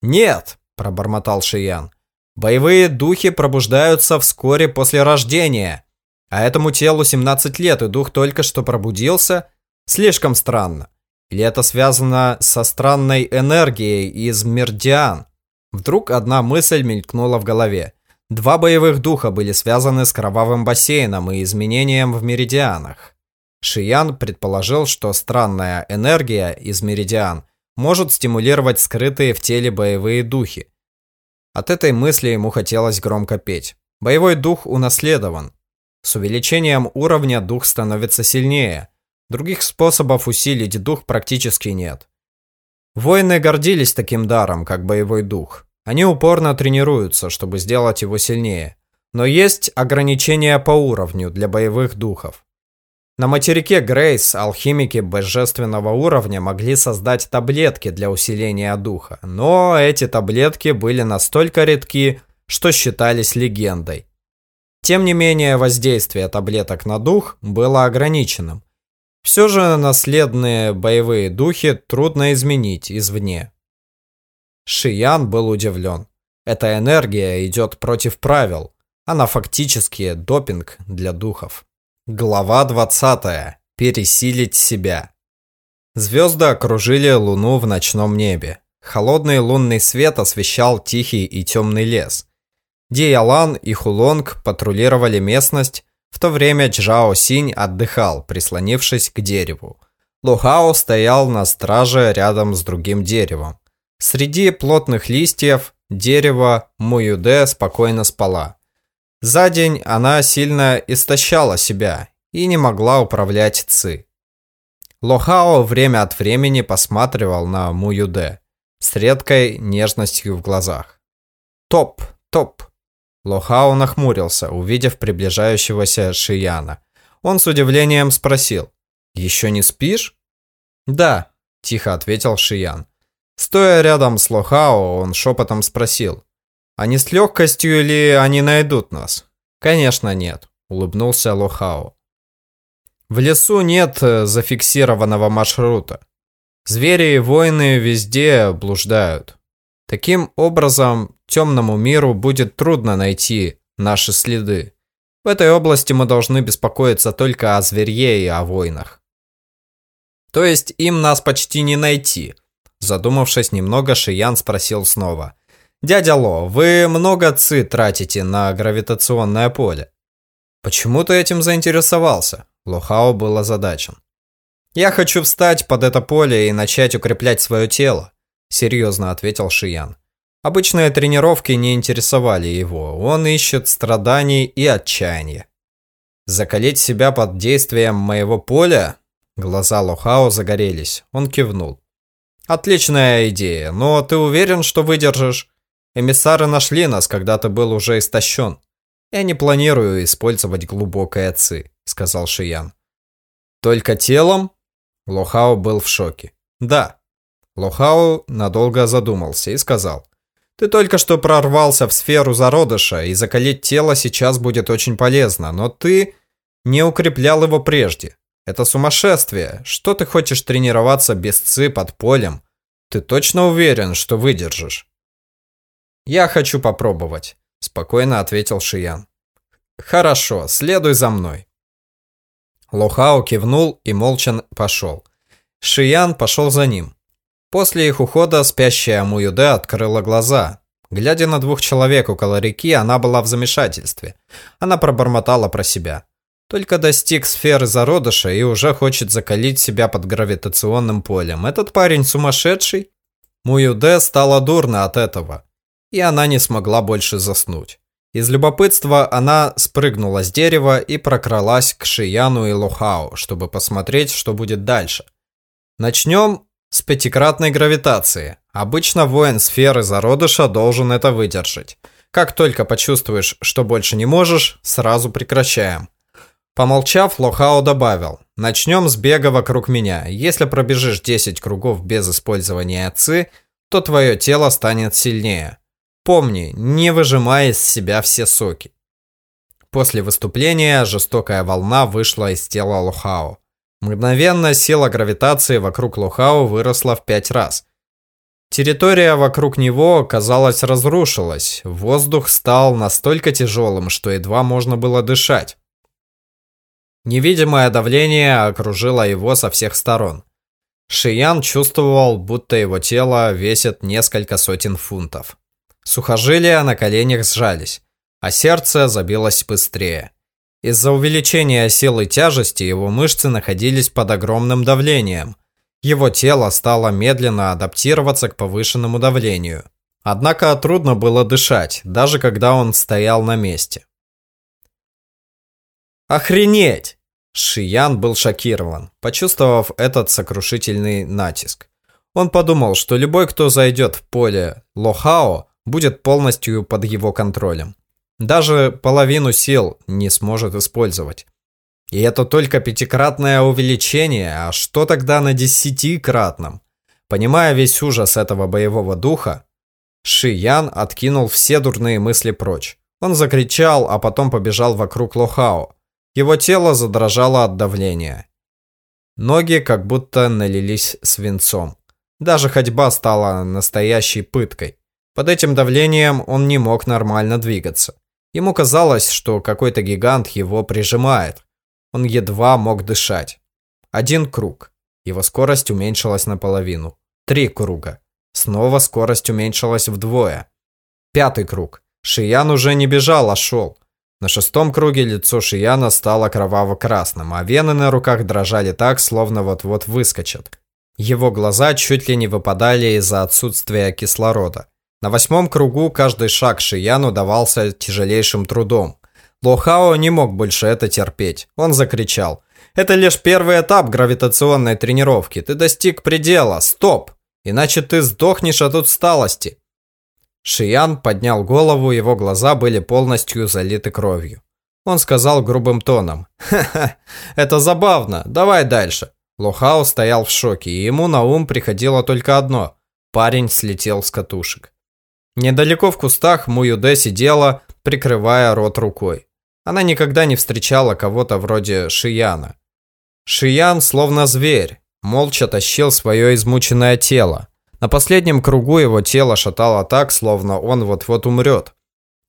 «Нет!» – пробормотал Шиян. «Боевые духи пробуждаются вскоре после рождения, а этому телу 17 лет, и дух только что пробудился? Слишком странно. Или это связано со странной энергией из мердиан?» Вдруг одна мысль мелькнула в голове. Два боевых духа были связаны с кровавым бассейном и изменением в меридианах. Шиян предположил, что странная энергия из меридиан может стимулировать скрытые в теле боевые духи. От этой мысли ему хотелось громко петь. Боевой дух унаследован. С увеличением уровня дух становится сильнее. Других способов усилить дух практически нет. Воины гордились таким даром, как боевой дух. Они упорно тренируются, чтобы сделать его сильнее. Но есть ограничения по уровню для боевых духов. На материке Грейс алхимики божественного уровня могли создать таблетки для усиления духа, но эти таблетки были настолько редки, что считались легендой. Тем не менее, воздействие таблеток на дух было ограниченным, все же наследные боевые духи трудно изменить извне. Шиян был удивлен. Эта энергия идет против правил. Она фактически допинг для духов. Глава 20. Пересилить себя. Звезды окружили Луну в ночном небе. Холодный лунный свет освещал тихий и темный лес. Диалан и Хулонг патрулировали местность, в то время Чжао Синь отдыхал, прислонившись к дереву. Лухао стоял на страже рядом с другим деревом. Среди плотных листьев дерево Муюде спокойно спала. За день она сильно истощала себя и не могла управлять Ци. Лохао время от времени посматривал на Муюде с редкой нежностью в глазах. «Топ, топ!» Лохао нахмурился, увидев приближающегося Шияна. Он с удивлением спросил. «Еще не спишь?» «Да», – тихо ответил Шиян. Стоя рядом с Лохао, он шепотом спросил. «А не с легкостью ли они найдут нас?» «Конечно нет», – улыбнулся Лохао. В лесу нет э, зафиксированного маршрута. Звери и воины везде блуждают. Таким образом, темному миру будет трудно найти наши следы. В этой области мы должны беспокоиться только о зверье и о войнах. То есть им нас почти не найти. Задумавшись немного, Шиян спросил снова. «Дядя Ло, вы много ци тратите на гравитационное поле?» «Почему ты этим заинтересовался?» Лохао был озадачен. «Я хочу встать под это поле и начать укреплять свое тело», серьезно ответил Шиян. Обычные тренировки не интересовали его, он ищет страданий и отчаяния. Закалить себя под действием моего поля? Глаза Лохао загорелись, он кивнул. Отличная идея, но ты уверен, что выдержишь? Эмиссары нашли нас, когда ты был уже истощен. Я не планирую использовать глубокое ци, сказал Шиян. Только телом? Лохао был в шоке. Да. Лохао надолго задумался и сказал. Ты только что прорвался в сферу зародыша, и закалить тело сейчас будет очень полезно, но ты не укреплял его прежде. Это сумасшествие. Что ты хочешь тренироваться без ци под полем? Ты точно уверен, что выдержишь? Я хочу попробовать, спокойно ответил Шиян. Хорошо, следуй за мной. Лохао кивнул и молча пошел. Шиян пошел за ним. После их ухода спящая Муюде открыла глаза. Глядя на двух человек около реки, она была в замешательстве. Она пробормотала про себя. Только достиг сферы зародыша и уже хочет закалить себя под гравитационным полем. Этот парень сумасшедший? Муюде стало дурно от этого, и она не смогла больше заснуть. Из любопытства она спрыгнула с дерева и прокралась к Шияну и Лохао, чтобы посмотреть, что будет дальше. Начнем с пятикратной гравитации. Обычно воин сферы зародыша должен это выдержать. Как только почувствуешь, что больше не можешь, сразу прекращаем. Помолчав, Лохао добавил. Начнем с бега вокруг меня. Если пробежишь 10 кругов без использования ци, то твое тело станет сильнее. Помни, не выжимай из себя все соки. После выступления жестокая волна вышла из тела Лохао. Мгновенно сила гравитации вокруг Лохао выросла в пять раз. Территория вокруг него, казалось, разрушилась. Воздух стал настолько тяжелым, что едва можно было дышать. Невидимое давление окружило его со всех сторон. Шиян чувствовал, будто его тело весит несколько сотен фунтов. Сухожилия на коленях сжались, а сердце забилось быстрее. Из-за увеличения силы тяжести его мышцы находились под огромным давлением. Его тело стало медленно адаптироваться к повышенному давлению. Однако трудно было дышать, даже когда он стоял на месте. Охренеть! Шиян был шокирован, почувствовав этот сокрушительный натиск. Он подумал, что любой, кто зайдет в поле Лохао, будет полностью под его контролем. Даже половину сил не сможет использовать. И это только пятикратное увеличение, а что тогда на десятикратном? Понимая весь ужас этого боевого духа, Шиян откинул все дурные мысли прочь. Он закричал, а потом побежал вокруг Лохао. Его тело задрожало от давления. Ноги как будто налились свинцом. Даже ходьба стала настоящей пыткой. Под этим давлением он не мог нормально двигаться. Ему казалось, что какой-то гигант его прижимает. Он едва мог дышать. Один круг. Его скорость уменьшилась наполовину. Три круга. Снова скорость уменьшилась вдвое. Пятый круг. Шиян уже не бежал, а шел. На шестом круге лицо Шияна стало кроваво-красным, а вены на руках дрожали так, словно вот-вот выскочат. Его глаза чуть ли не выпадали из-за отсутствия кислорода. На восьмом кругу каждый шаг Шияну давался тяжелейшим трудом. Лохао не мог больше это терпеть. Он закричал. «Это лишь первый этап гравитационной тренировки. Ты достиг предела. Стоп! Иначе ты сдохнешь от усталости. Шиян поднял голову, его глаза были полностью залиты кровью. Он сказал грубым тоном. «Ха-ха, это забавно, давай дальше». Лохао стоял в шоке, и ему на ум приходило только одно. Парень слетел с катушек. Недалеко в кустах Муюде сидела, прикрывая рот рукой. Она никогда не встречала кого-то вроде Шияна. Шиян, словно зверь, молча тащил свое измученное тело. На последнем кругу его тело шатало так, словно он вот-вот умрет.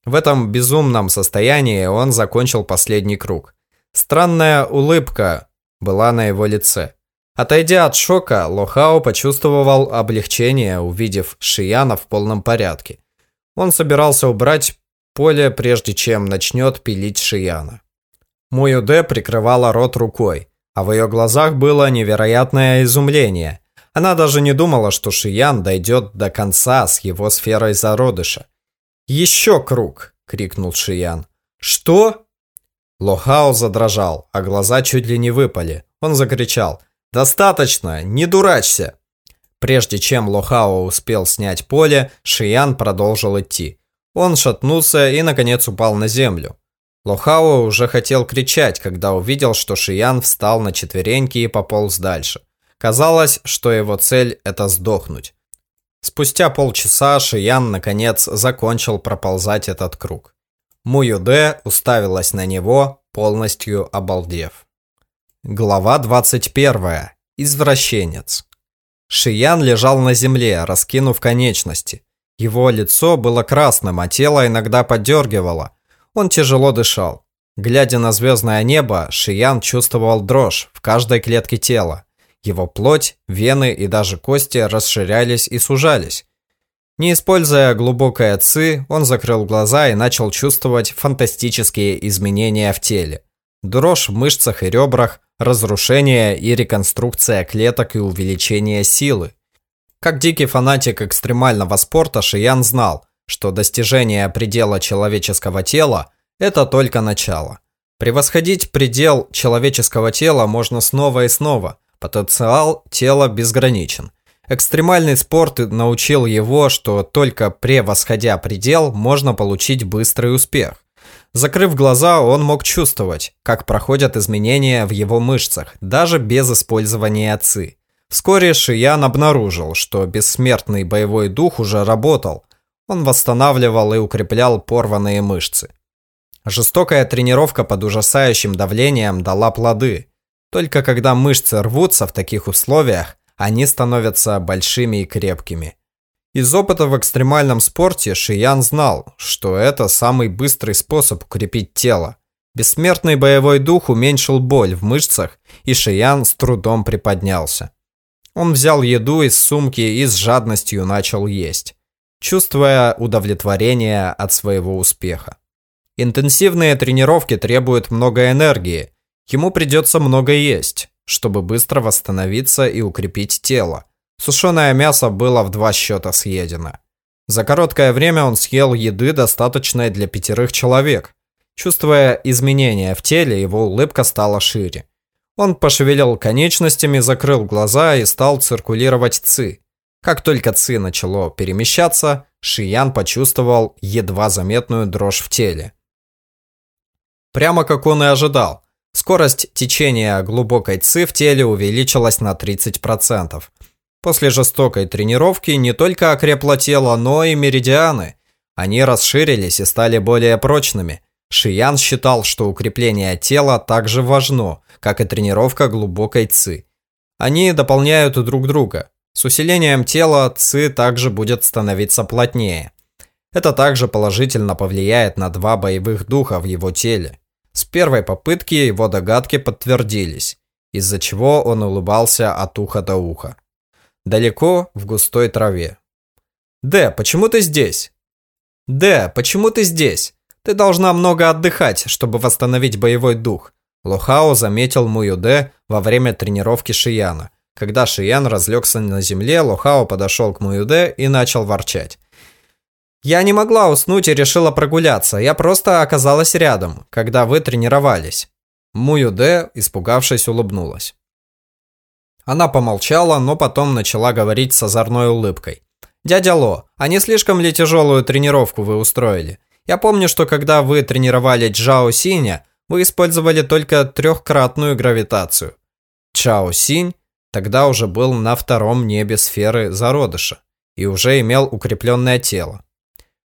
В этом безумном состоянии он закончил последний круг. Странная улыбка была на его лице. Отойдя от шока, Лохао почувствовал облегчение, увидев Шияна в полном порядке. Он собирался убрать поле, прежде чем начнет пилить Шияна. Муюде прикрывала рот рукой, а в ее глазах было невероятное изумление – она даже не думала, что Шиян дойдет до конца с его сферой зародыша. «Еще круг!» – крикнул Шиян. «Что?» Лохао задрожал, а глаза чуть ли не выпали. Он закричал. «Достаточно! Не дурачься!» Прежде чем Лохао успел снять поле, Шиян продолжил идти. Он шатнулся и, наконец, упал на землю. Лохао уже хотел кричать, когда увидел, что Шиян встал на четвереньки и пополз дальше. Казалось, что его цель – это сдохнуть. Спустя полчаса Шиян наконец закончил проползать этот круг. Муюде уставилась на него, полностью обалдев. Глава 21. Извращенец. Шиян лежал на земле, раскинув конечности. Его лицо было красным, а тело иногда подергивало. Он тяжело дышал. Глядя на звездное небо, Шиян чувствовал дрожь в каждой клетке тела. Его плоть, вены и даже кости расширялись и сужались. Не используя глубокое ци, он закрыл глаза и начал чувствовать фантастические изменения в теле. Дрожь в мышцах и ребрах, разрушение и реконструкция клеток и увеличение силы. Как дикий фанатик экстремального спорта, Шиян знал, что достижение предела человеческого тела – это только начало. Превосходить предел человеческого тела можно снова и снова. Потенциал тела безграничен. Экстремальный спорт научил его, что только превосходя предел, можно получить быстрый успех. Закрыв глаза, он мог чувствовать, как проходят изменения в его мышцах, даже без использования ЦИ. Вскоре Шиян обнаружил, что бессмертный боевой дух уже работал. Он восстанавливал и укреплял порванные мышцы. Жестокая тренировка под ужасающим давлением дала плоды. Только когда мышцы рвутся в таких условиях, они становятся большими и крепкими. Из опыта в экстремальном спорте Шиян знал, что это самый быстрый способ укрепить тело. Бессмертный боевой дух уменьшил боль в мышцах, и Шиян с трудом приподнялся. Он взял еду из сумки и с жадностью начал есть, чувствуя удовлетворение от своего успеха. Интенсивные тренировки требуют много энергии. Ему придется много есть, чтобы быстро восстановиться и укрепить тело. Сушеное мясо было в два счета съедено. За короткое время он съел еды, достаточной для пятерых человек. Чувствуя изменения в теле, его улыбка стала шире. Он пошевелил конечностями, закрыл глаза и стал циркулировать ци. Как только ци начало перемещаться, Шиян почувствовал едва заметную дрожь в теле. Прямо как он и ожидал, скорость течения глубокой ци в теле увеличилась на 30%. После жестокой тренировки не только окрепло тело, но и меридианы. Они расширились и стали более прочными. Шиян считал, что укрепление тела также важно, как и тренировка глубокой ци. Они дополняют друг друга. С усилением тела ци также будет становиться плотнее. Это также положительно повлияет на два боевых духа в его теле. С первой попытки его догадки подтвердились, из-за чего он улыбался от уха до уха. Далеко в густой траве. «Д, почему ты здесь?» «Д, почему ты здесь? Ты должна много отдыхать, чтобы восстановить боевой дух. Лохао заметил Муюде во время тренировки Шияна. Когда Шиян разлегся на земле, Лохао подошел к Муюде и начал ворчать. «Я не могла уснуть и решила прогуляться. Я просто оказалась рядом, когда вы тренировались». Муюде, испугавшись, улыбнулась. Она помолчала, но потом начала говорить с озорной улыбкой. «Дядя Ло, а не слишком ли тяжелую тренировку вы устроили? Я помню, что когда вы тренировали Джао Синя, вы использовали только трехкратную гравитацию. Чао Синь тогда уже был на втором небе сферы зародыша и уже имел укрепленное тело.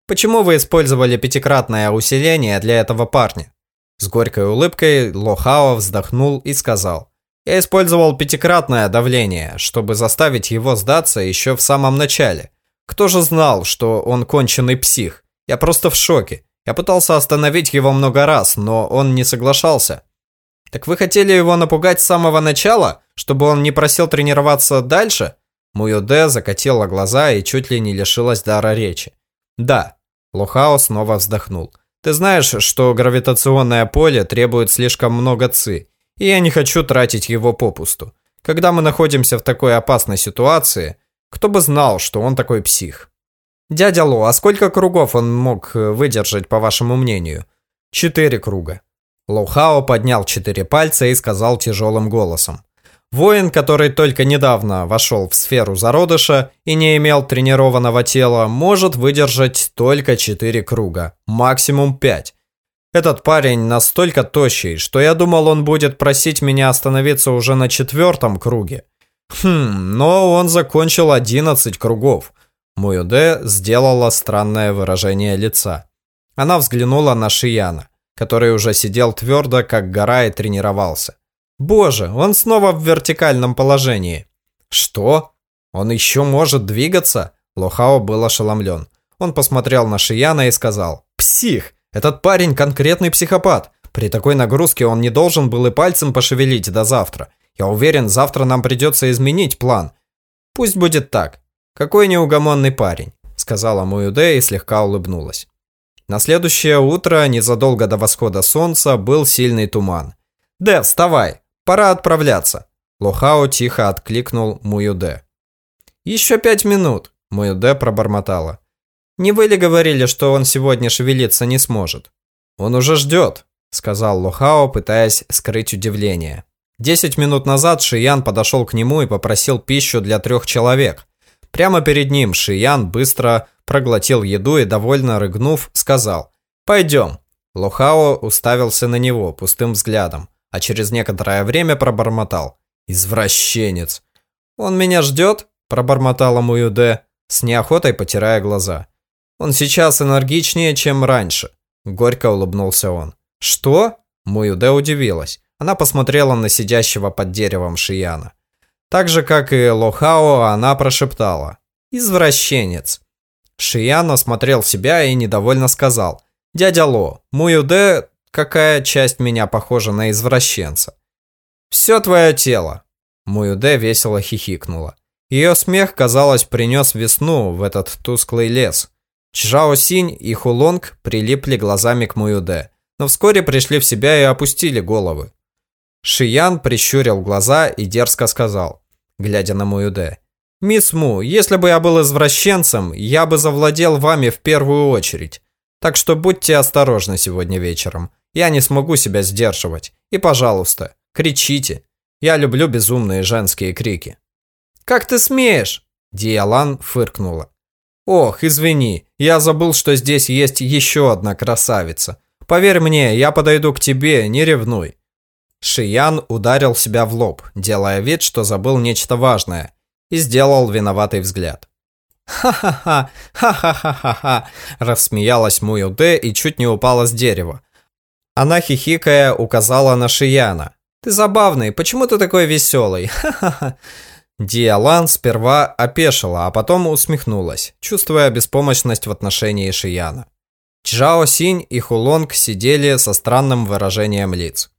Почему вы использовали пятикратное усиление для этого парня? С горькой улыбкой Лохао вздохнул и сказал. Я использовал пятикратное давление, чтобы заставить его сдаться еще в самом начале. Кто же знал, что он конченый псих? Я просто в шоке. Я пытался остановить его много раз, но он не соглашался. Так вы хотели его напугать с самого начала, чтобы он не просил тренироваться дальше? Муюде закатила глаза и чуть ли не лишилась дара речи. Да. Лохао снова вздохнул. Ты знаешь, что гравитационное поле требует слишком много ци, и я не хочу тратить его попусту. Когда мы находимся в такой опасной ситуации, кто бы знал, что он такой псих. «Дядя Ло, а сколько кругов он мог э, выдержать, по вашему мнению?» «Четыре круга». Лоухао поднял четыре пальца и сказал тяжелым голосом. Воин, который только недавно вошел в сферу зародыша и не имел тренированного тела, может выдержать только четыре круга, максимум пять. Этот парень настолько тощий, что я думал, он будет просить меня остановиться уже на четвертом круге. Хм, но он закончил одиннадцать кругов. Муюде сделала странное выражение лица. Она взглянула на Шияна, который уже сидел твердо, как гора, и тренировался. Боже, он снова в вертикальном положении. Что? Он еще может двигаться? Лохао был ошеломлен. Он посмотрел на Шияна и сказал, «Псих! Этот парень конкретный психопат. При такой нагрузке он не должен был и пальцем пошевелить до завтра. Я уверен, завтра нам придется изменить план. Пусть будет так. Какой неугомонный парень», сказала Муюде и слегка улыбнулась. На следующее утро, незадолго до восхода солнца, был сильный туман. «Дэ, вставай! Пора отправляться!» Лохао тихо откликнул Муюде. «Еще пять минут!» Муюде пробормотала. «Не вы ли говорили, что он сегодня шевелиться не сможет?» «Он уже ждет», сказал Лохао, пытаясь скрыть удивление. Десять минут назад Шиян подошел к нему и попросил пищу для трех человек. Прямо перед ним Шиян быстро проглотил еду и, довольно рыгнув, сказал «Пойдем». Лохао уставился на него пустым взглядом, а через некоторое время пробормотал «Извращенец». «Он меня ждет?» – пробормотала Муюде, с неохотой потирая глаза. «Он сейчас энергичнее, чем раньше», – горько улыбнулся он. «Что?» – Муюде удивилась. Она посмотрела на сидящего под деревом Шияна. Так же, как и Лохао, она прошептала «Извращенец». Шиян осмотрел себя и недовольно сказал. «Дядя Ло, Муюде, какая часть меня похожа на извращенца?» «Все твое тело!» Муюде весело хихикнула. Ее смех, казалось, принес весну в этот тусклый лес. Чжао Синь и Хулонг прилипли глазами к Муюде, но вскоре пришли в себя и опустили головы. Шиян прищурил глаза и дерзко сказал, глядя на Муюде. «Мисс Му, если бы я был извращенцем, я бы завладел вами в первую очередь. Так что будьте осторожны сегодня вечером. Я не смогу себя сдерживать. И, пожалуйста, кричите. Я люблю безумные женские крики». «Как ты смеешь?» Диалан фыркнула. «Ох, извини, я забыл, что здесь есть еще одна красавица. Поверь мне, я подойду к тебе, не ревнуй». Шиян ударил себя в лоб, делая вид, что забыл нечто важное, и сделал виноватый взгляд. «Ха-ха-ха! Ха-ха-ха-ха-ха!» Рассмеялась Муюде и чуть не упала с дерева. Она, хихикая, указала на Шияна. «Ты забавный, почему ты такой веселый? Ха-ха-ха!» Диалан сперва опешила, а потом усмехнулась, чувствуя беспомощность в отношении Шияна. Чжао Синь и Хулонг сидели со странным выражением лиц.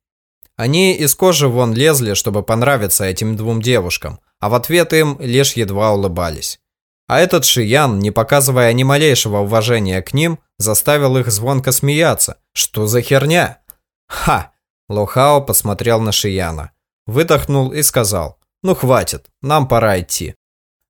Они из кожи вон лезли, чтобы понравиться этим двум девушкам, а в ответ им лишь едва улыбались. А этот Шиян, не показывая ни малейшего уважения к ним, заставил их звонко смеяться. Что за херня? Ха! Лохао посмотрел на Шияна, выдохнул и сказал, ну хватит, нам пора идти.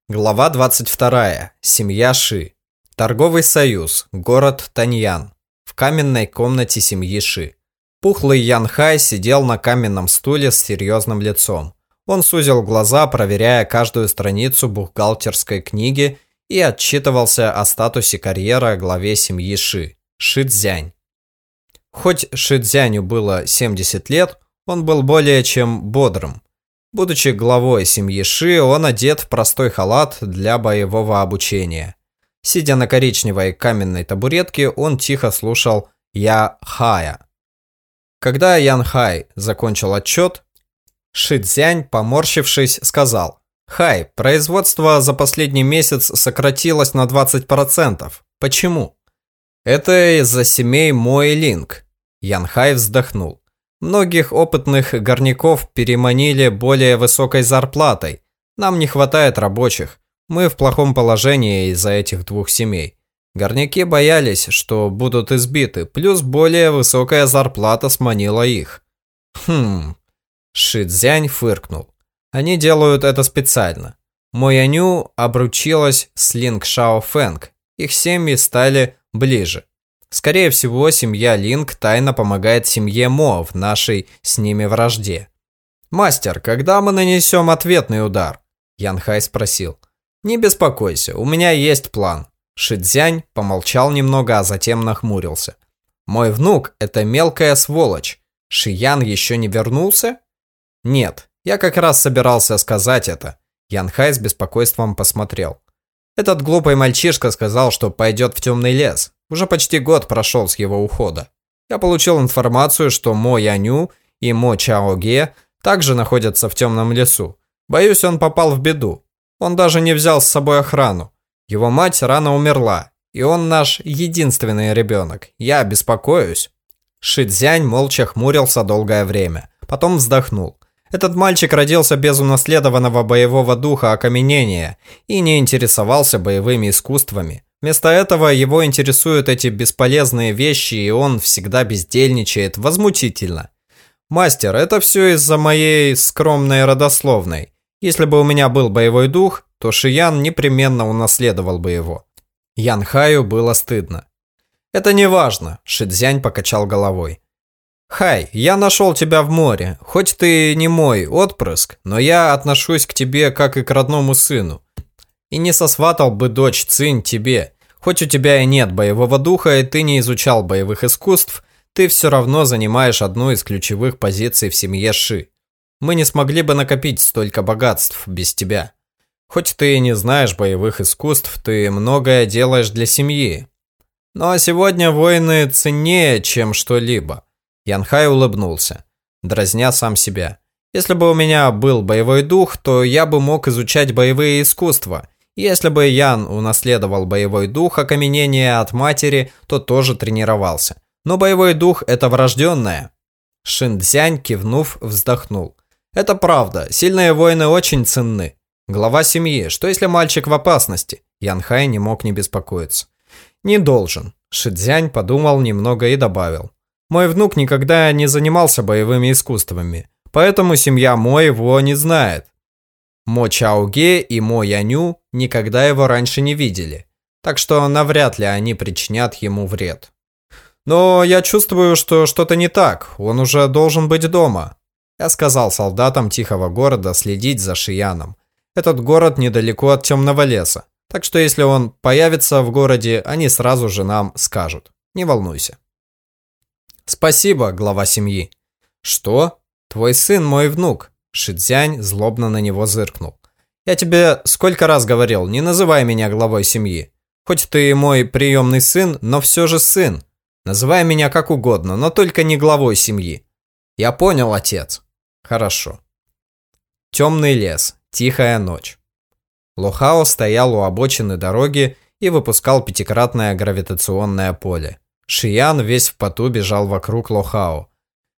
Глава 22. Семья Ши. Торговый союз. Город Таньян. В каменной комнате семьи Ши. Пухлый Ян Хай сидел на каменном стуле с серьезным лицом. Он сузил глаза, проверяя каждую страницу бухгалтерской книги и отчитывался о статусе карьеры главе семьи Ши – Ши Цзянь. Хоть Ши Цзяню было 70 лет, он был более чем бодрым. Будучи главой семьи Ши, он одет в простой халат для боевого обучения. Сидя на коричневой каменной табуретке, он тихо слушал «Я Хая», когда Ян Хай закончил отчет, Ши Цзянь, поморщившись, сказал, «Хай, производство за последний месяц сократилось на 20%. Почему?» «Это из-за семей Мой Линк», Ян Хай вздохнул. «Многих опытных горняков переманили более высокой зарплатой. Нам не хватает рабочих. Мы в плохом положении из-за этих двух семей. Горняки боялись, что будут избиты, плюс более высокая зарплата сманила их. Хм. Шидзянь фыркнул. Они делают это специально. Мояню обручилась с Линг Шао Фэнг. Их семьи стали ближе. Скорее всего, семья Линг тайно помогает семье Мо в нашей с ними вражде. «Мастер, когда мы нанесем ответный удар?» Ян Хай спросил. «Не беспокойся, у меня есть план. Шидзянь помолчал немного, а затем нахмурился. «Мой внук – это мелкая сволочь. Шиян еще не вернулся?» «Нет, я как раз собирался сказать это». Ян Хай с беспокойством посмотрел. Этот глупый мальчишка сказал, что пойдет в темный лес. Уже почти год прошел с его ухода. Я получил информацию, что Мо Яню и Мо Чао Ге также находятся в темном лесу. Боюсь, он попал в беду. Он даже не взял с собой охрану. Его мать рано умерла, и он наш единственный ребенок. Я беспокоюсь». Шидзянь молча хмурился долгое время. Потом вздохнул. Этот мальчик родился без унаследованного боевого духа окаменения и не интересовался боевыми искусствами. Вместо этого его интересуют эти бесполезные вещи, и он всегда бездельничает. Возмутительно. Мастер, это все из-за моей скромной родословной. Если бы у меня был боевой дух, то Шиян непременно унаследовал бы его. Ян Хаю было стыдно. «Это не важно», – Шидзянь покачал головой. «Хай, я нашел тебя в море. Хоть ты не мой отпрыск, но я отношусь к тебе как и к родному сыну. И не сосватал бы дочь Цинь тебе. Хоть у тебя и нет боевого духа, и ты не изучал боевых искусств, ты все равно занимаешь одну из ключевых позиций в семье Ши. Мы не смогли бы накопить столько богатств без тебя. Хоть ты и не знаешь боевых искусств, ты многое делаешь для семьи. Но сегодня воины ценнее, чем что-либо. Янхай улыбнулся, дразня сам себя. Если бы у меня был боевой дух, то я бы мог изучать боевые искусства. Если бы Ян унаследовал боевой дух окаменения от матери, то тоже тренировался. Но боевой дух – это врожденное. Шинцзянь, кивнув, вздохнул. Это правда, сильные воины очень ценны. Глава семьи, что если мальчик в опасности? Янхай не мог не беспокоиться. Не должен. Шидзянь подумал немного и добавил. Мой внук никогда не занимался боевыми искусствами, поэтому семья Мо его не знает. Мо Чаоге и Мо Яню никогда его раньше не видели, так что навряд ли они причинят ему вред. Но я чувствую, что что-то не так, он уже должен быть дома. Я сказал солдатам тихого города следить за Шияном. Этот город недалеко от темного леса, так что если он появится в городе, они сразу же нам скажут. Не волнуйся. «Спасибо, глава семьи». «Что? Твой сын мой внук». Шидзянь злобно на него зыркнул. «Я тебе сколько раз говорил, не называй меня главой семьи. Хоть ты и мой приемный сын, но все же сын. Называй меня как угодно, но только не главой семьи». «Я понял, отец». «Хорошо». Темный лес, тихая ночь. Лохао стоял у обочины дороги и выпускал пятикратное гравитационное поле. Шиян весь в поту бежал вокруг Лохао.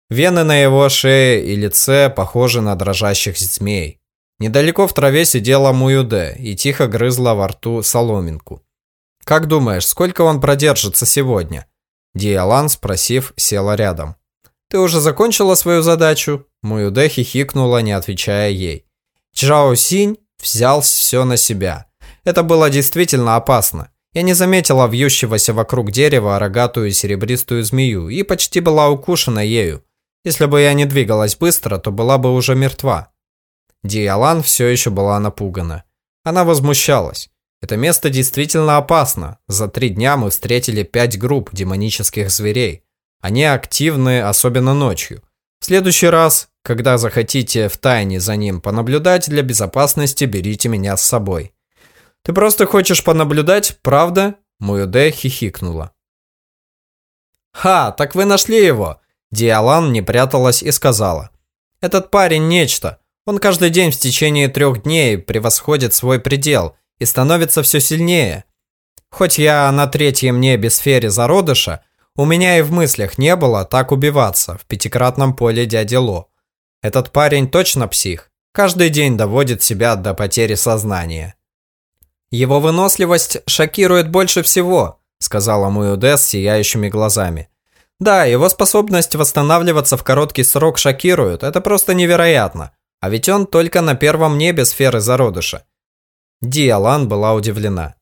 Вены на его шее и лице похожи на дрожащих змей. Недалеко в траве сидела Муюде и тихо грызла во рту соломинку. «Как думаешь, сколько он продержится сегодня?» Диалан, спросив, села рядом. «Ты уже закончила свою задачу?» Муюде хихикнула, не отвечая ей. Чжао Синь взял все на себя. Это было действительно опасно. Я не заметила вьющегося вокруг дерева рогатую серебристую змею и почти была укушена ею. Если бы я не двигалась быстро, то была бы уже мертва. Диалан все еще была напугана. Она возмущалась. Это место действительно опасно. За три дня мы встретили пять групп демонических зверей. Они активны, особенно ночью. В следующий раз, когда захотите в тайне за ним понаблюдать, для безопасности берите меня с собой. Ты просто хочешь понаблюдать, правда?» Муюде хихикнула. «Ха, так вы нашли его!» Диалан не пряталась и сказала. «Этот парень нечто. Он каждый день в течение трех дней превосходит свой предел и становится все сильнее. Хоть я на третьем небе сфере зародыша, у меня и в мыслях не было так убиваться в пятикратном поле дяди Ло. Этот парень точно псих. Каждый день доводит себя до потери сознания. «Его выносливость шокирует больше всего», – сказала Муюде с сияющими глазами. «Да, его способность восстанавливаться в короткий срок шокирует, это просто невероятно. А ведь он только на первом небе сферы зародыша». Диалан была удивлена.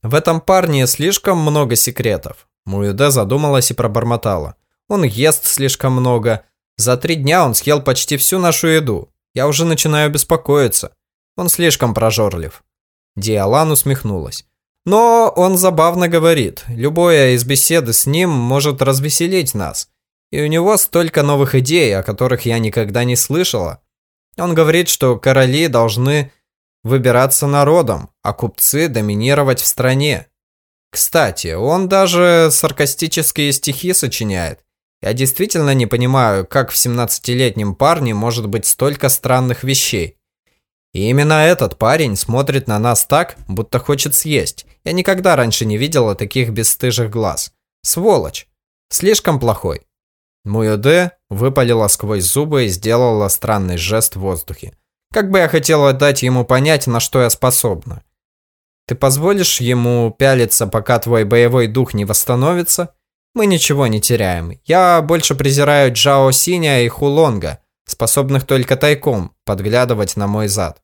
«В этом парне слишком много секретов». Муюде задумалась и пробормотала. «Он ест слишком много. За три дня он съел почти всю нашу еду. Я уже начинаю беспокоиться. Он слишком прожорлив». Диалан усмехнулась. Но он забавно говорит. Любое из беседы с ним может развеселить нас. И у него столько новых идей, о которых я никогда не слышала. Он говорит, что короли должны выбираться народом, а купцы доминировать в стране. Кстати, он даже саркастические стихи сочиняет. Я действительно не понимаю, как в 17-летнем парне может быть столько странных вещей. И именно этот парень смотрит на нас так, будто хочет съесть. Я никогда раньше не видела таких бесстыжих глаз. Сволочь. Слишком плохой. Муюде выпалила сквозь зубы и сделала странный жест в воздухе. Как бы я хотела дать ему понять, на что я способна. Ты позволишь ему пялиться, пока твой боевой дух не восстановится? Мы ничего не теряем. Я больше презираю Джао Синя и Хулонга, способных только тайком подглядывать на мой зад.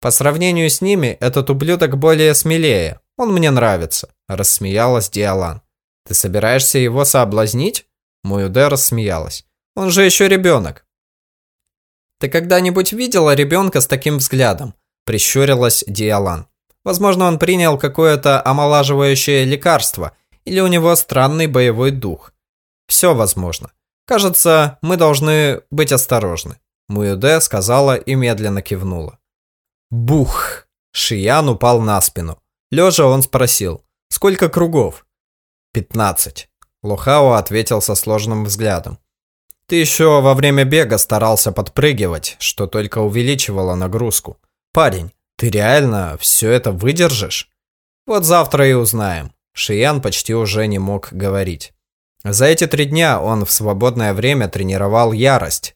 По сравнению с ними, этот ублюдок более смелее. Он мне нравится, рассмеялась Диалан. Ты собираешься его соблазнить? Муюде рассмеялась. Он же еще ребенок. Ты когда-нибудь видела ребенка с таким взглядом? Прищурилась Диалан. Возможно, он принял какое-то омолаживающее лекарство, или у него странный боевой дух. Все возможно. Кажется, мы должны быть осторожны. Муюде сказала и медленно кивнула. Бух! Шиян упал на спину. Лежа он спросил, сколько кругов? Пятнадцать. Лохао ответил со сложным взглядом. Ты еще во время бега старался подпрыгивать, что только увеличивало нагрузку. Парень, ты реально все это выдержишь? Вот завтра и узнаем. Шиян почти уже не мог говорить. За эти три дня он в свободное время тренировал ярость.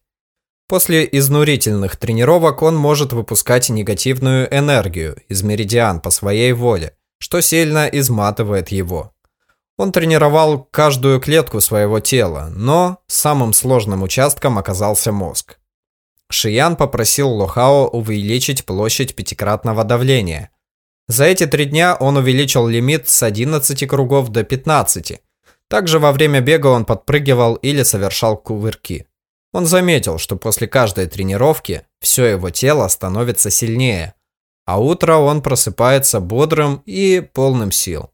После изнурительных тренировок он может выпускать негативную энергию из меридиан по своей воле, что сильно изматывает его. Он тренировал каждую клетку своего тела, но самым сложным участком оказался мозг. Шиян попросил Лохао увеличить площадь пятикратного давления. За эти три дня он увеличил лимит с 11 кругов до 15. Также во время бега он подпрыгивал или совершал кувырки. Он заметил, что после каждой тренировки все его тело становится сильнее, а утро он просыпается бодрым и полным сил.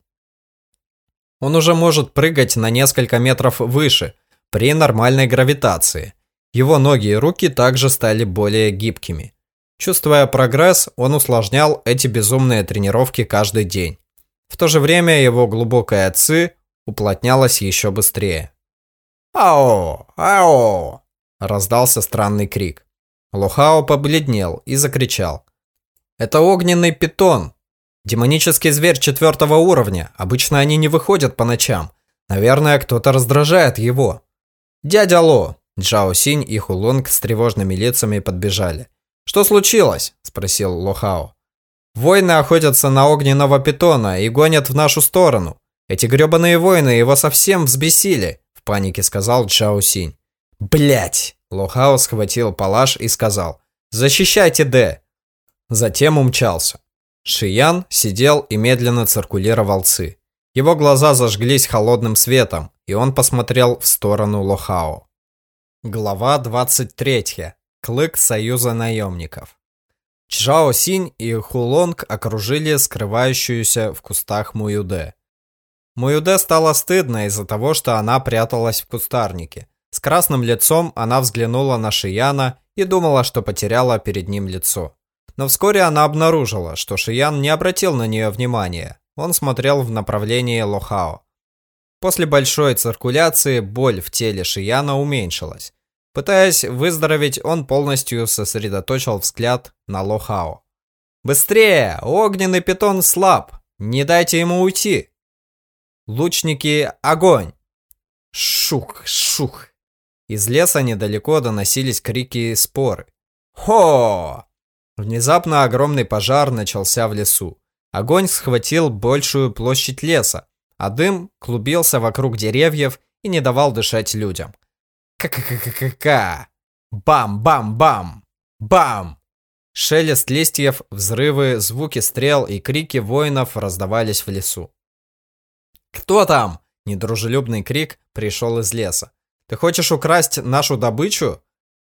Он уже может прыгать на несколько метров выше при нормальной гравитации – его ноги и руки также стали более гибкими. Чувствуя прогресс, он усложнял эти безумные тренировки каждый день. В то же время его глубокая ци уплотнялась еще быстрее. «Ао! Ао!» – раздался странный крик. Лохао побледнел и закричал. «Это огненный питон! Демонический зверь четвертого уровня. Обычно они не выходят по ночам. Наверное, кто-то раздражает его. Дядя Ло, Джао Синь и Хулонг с тревожными лицами подбежали. «Что случилось?» – спросил Лохао. «Воины охотятся на огненного питона и гонят в нашу сторону. Эти гребаные воины его совсем взбесили», – в панике сказал Джао Синь. «Блядь!» – Лохао схватил палаш и сказал. «Защищайте Д!» Затем умчался. Шиян сидел и медленно циркулировал ци. Его глаза зажглись холодным светом, и он посмотрел в сторону Лохао. Глава 23. Клык Союза наемников. Чжао Синь и Хулонг окружили скрывающуюся в кустах Муюде. Муюде стало стыдно из-за того, что она пряталась в кустарнике. С красным лицом она взглянула на Шияна и думала, что потеряла перед ним лицо. Но вскоре она обнаружила, что Шиян не обратил на нее внимания. Он смотрел в направлении Лохао. После большой циркуляции боль в теле Шияна уменьшилась. Пытаясь выздороветь, он полностью сосредоточил взгляд на Лохао. «Быстрее! Огненный питон слаб! Не дайте ему уйти!» «Лучники, огонь!» Шух, шух. Из леса недалеко доносились крики и споры. «Хо!» Внезапно огромный пожар начался в лесу. Огонь схватил большую площадь леса, а дым клубился вокруг деревьев и не давал дышать людям. Ка-ка-ка-ка-ка! Бам-бам-бам! Бам! Шелест листьев, взрывы, звуки стрел и крики воинов раздавались в лесу. «Кто там?» – недружелюбный крик пришел из леса. «Ты хочешь украсть нашу добычу?»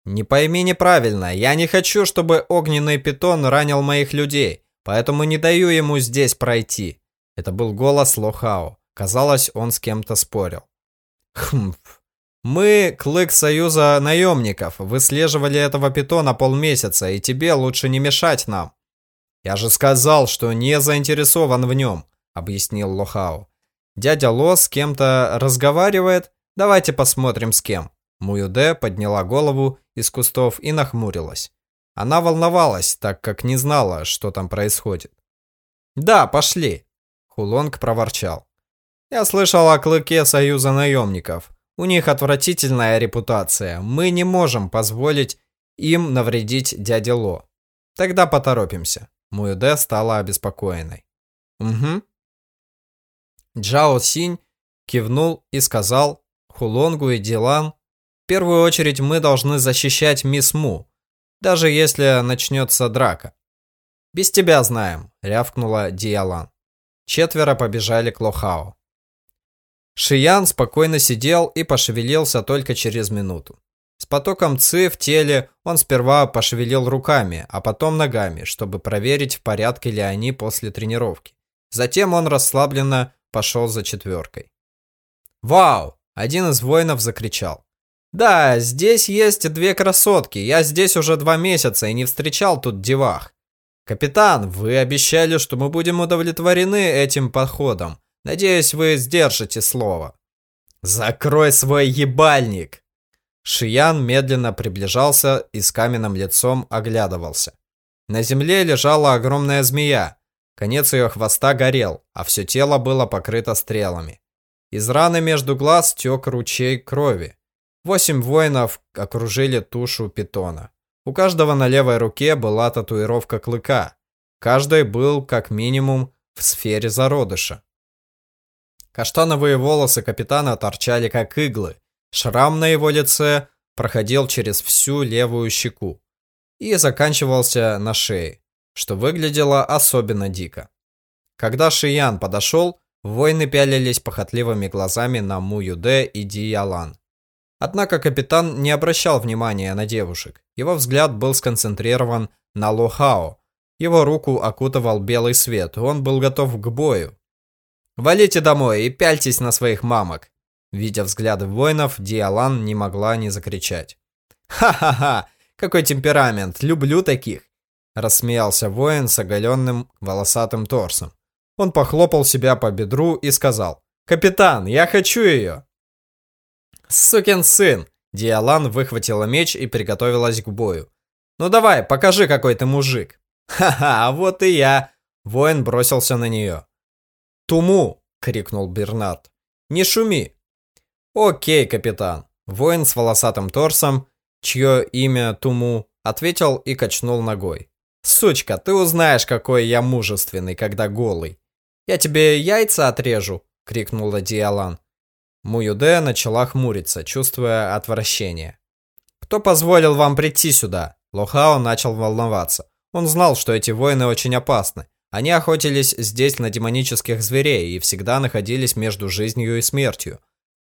«Не пойми неправильно, я не хочу, чтобы огненный питон ранил моих людей, поэтому не даю ему здесь пройти. Это был голос Лохао. Казалось, он с кем-то спорил. Хм. Мы, клык Союза наемников, выслеживали этого питона полмесяца, и тебе лучше не мешать нам. Я же сказал, что не заинтересован в нем, объяснил Лохао. Дядя Ло с кем-то разговаривает. Давайте посмотрим с кем. Муюде подняла голову из кустов и нахмурилась. Она волновалась, так как не знала, что там происходит. «Да, пошли», — Хулонг проворчал. «Я слышал о клыке Союза наемников. У них отвратительная репутация. Мы не можем позволить им навредить дяде Ло. Тогда поторопимся». Муэде стала обеспокоенной. «Угу». Джао Синь кивнул и сказал Хулонгу и Дилан, «В первую очередь мы должны защищать мисс Му, даже если начнется драка». «Без тебя знаем», — рявкнула Диалан. Четверо побежали к Лохао. Шиян спокойно сидел и пошевелился только через минуту. С потоком ци в теле он сперва пошевелил руками, а потом ногами, чтобы проверить, в порядке ли они после тренировки. Затем он расслабленно пошел за четверкой. «Вау!» – один из воинов закричал. «Да, здесь есть две красотки. Я здесь уже два месяца и не встречал тут девах. Капитан, вы обещали, что мы будем удовлетворены этим подходом. Надеюсь, вы сдержите слово». «Закрой свой ебальник!» Шиян медленно приближался и с каменным лицом оглядывался. На земле лежала огромная змея. Конец ее хвоста горел, а все тело было покрыто стрелами. Из раны между глаз тек ручей крови. Восемь воинов окружили тушу питона. У каждого на левой руке была татуировка клыка. Каждый был как минимум в сфере зародыша. Каштановые волосы капитана торчали как иглы, Шрам на его лице проходил через всю левую щеку и заканчивался на шее, что выглядело особенно дико. Когда Шиян подошел, воины пялились похотливыми глазами на Му Юде и Ди Ялан. Однако капитан не обращал внимания на девушек. Его взгляд был сконцентрирован на Лохао. Его руку окутывал белый свет, он был готов к бою. «Валите домой и пяльтесь на своих мамок», Видя взгляды воинов, Диалан не могла не закричать. «Ха-ха-ха! Какой темперамент! Люблю таких!» Рассмеялся воин с оголенным волосатым торсом. Он похлопал себя по бедру и сказал. «Капитан, я хочу ее!» «Сукин сын!» Диалан выхватила меч и приготовилась к бою. «Ну давай, покажи, какой ты мужик!» «Ха-ха, а вот и я!» Воин бросился на нее. «Туму!» — крикнул Бернард. «Не шуми! «Окей, капитан». Воин с волосатым торсом, чье имя Туму, ответил и качнул ногой. «Сучка, ты узнаешь, какой я мужественный, когда голый. Я тебе яйца отрежу!» — крикнула Диалан. Муюде начала хмуриться, чувствуя отвращение. «Кто позволил вам прийти сюда?» Лохао начал волноваться. Он знал, что эти воины очень опасны. Они охотились здесь на демонических зверей и всегда находились между жизнью и смертью.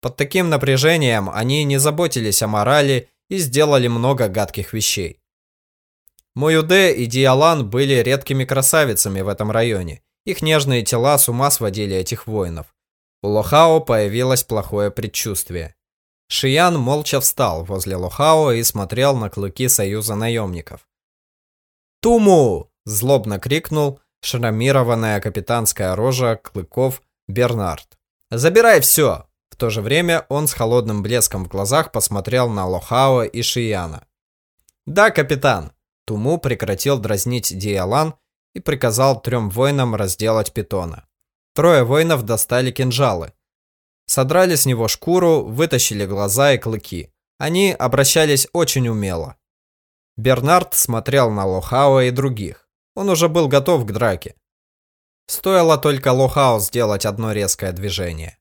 Под таким напряжением они не заботились о морали и сделали много гадких вещей. Моюде и Диалан были редкими красавицами в этом районе. Их нежные тела с ума сводили этих воинов. У Лохао появилось плохое предчувствие. Шиян молча встал возле Лохао и смотрел на клыки союза наемников. «Туму!» – злобно крикнул шрамированная капитанская рожа клыков Бернард. «Забирай все! В то же время он с холодным блеском в глазах посмотрел на Лохао и Шияна. «Да, капитан!» Туму прекратил дразнить Диалан и приказал трем воинам разделать питона. Трое воинов достали кинжалы. Содрали с него шкуру, вытащили глаза и клыки. Они обращались очень умело. Бернард смотрел на Лохао и других. Он уже был готов к драке. Стоило только Лохао сделать одно резкое движение.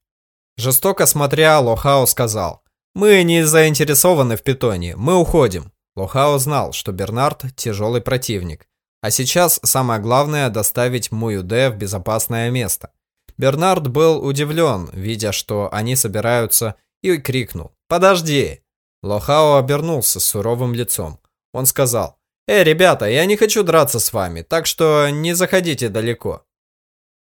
Жестоко смотря, Лохао сказал, «Мы не заинтересованы в питоне, мы уходим». Лохао знал, что Бернард – тяжелый противник. А сейчас самое главное – доставить Муюде в безопасное место. Бернард был удивлен, видя, что они собираются, и крикнул «Подожди!». Лохао обернулся с суровым лицом. Он сказал «Эй, ребята, я не хочу драться с вами, так что не заходите далеко».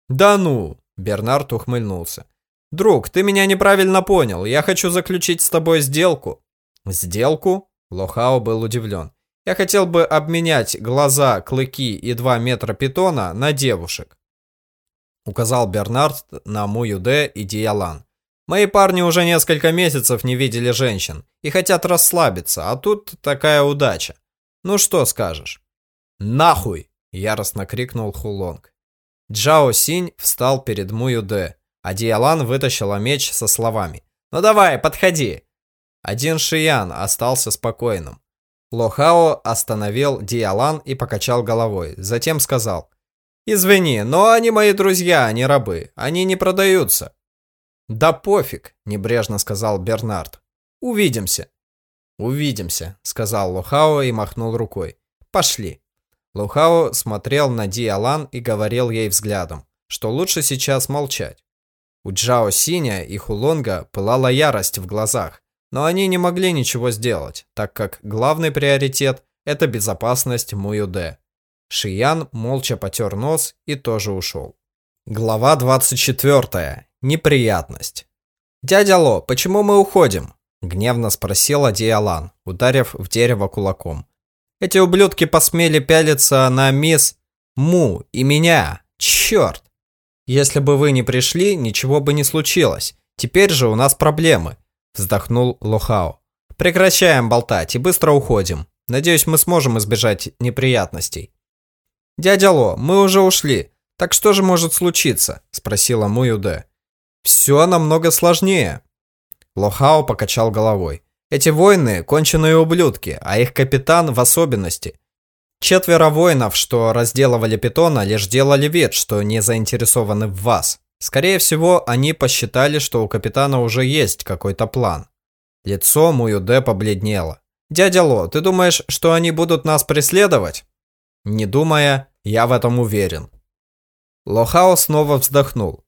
«Да ну!» – Бернард ухмыльнулся. «Друг, ты меня неправильно понял. Я хочу заключить с тобой сделку». «Сделку?» Лохао был удивлен. «Я хотел бы обменять глаза, клыки и два метра питона на девушек», указал Бернард на Муюде и Диалан. «Мои парни уже несколько месяцев не видели женщин и хотят расслабиться, а тут такая удача». Ну что скажешь? Нахуй! Яростно крикнул Хулонг. Джао Синь встал перед Мую Дэ, а Диалан вытащила меч со словами. «Ну давай, подходи!» Один Шиян остался спокойным. Лохао остановил Диалан и покачал головой, затем сказал. «Извини, но они мои друзья, а не рабы. Они не продаются». «Да пофиг», – небрежно сказал Бернард. «Увидимся». «Увидимся», – сказал Лохао и махнул рукой. «Пошли». Лохао смотрел на Диалан и говорил ей взглядом, что лучше сейчас молчать. У Джао Синя и Хулонга пылала ярость в глазах, но они не могли ничего сделать, так как главный приоритет – это безопасность Муюде. Шиян молча потер нос и тоже ушел. Глава 24. Неприятность. «Дядя Ло, почему мы уходим?» – гневно спросила Диалан, ударив в дерево кулаком. «Эти ублюдки посмели пялиться на мисс Му и меня. Черт! Если бы вы не пришли, ничего бы не случилось. Теперь же у нас проблемы вздохнул Лохао. Прекращаем болтать и быстро уходим. Надеюсь, мы сможем избежать неприятностей. Дядя Ло, мы уже ушли. Так что же может случиться? спросила Муюде. Все намного сложнее. Лохао покачал головой. Эти воины конченые ублюдки, а их капитан в особенности. Четверо воинов, что разделывали питона, лишь делали вид, что не заинтересованы в вас. Скорее всего, они посчитали, что у капитана уже есть какой-то план. Лицо Муюде побледнело. «Дядя Ло, ты думаешь, что они будут нас преследовать?» Не думая, я в этом уверен. Лохао снова вздохнул.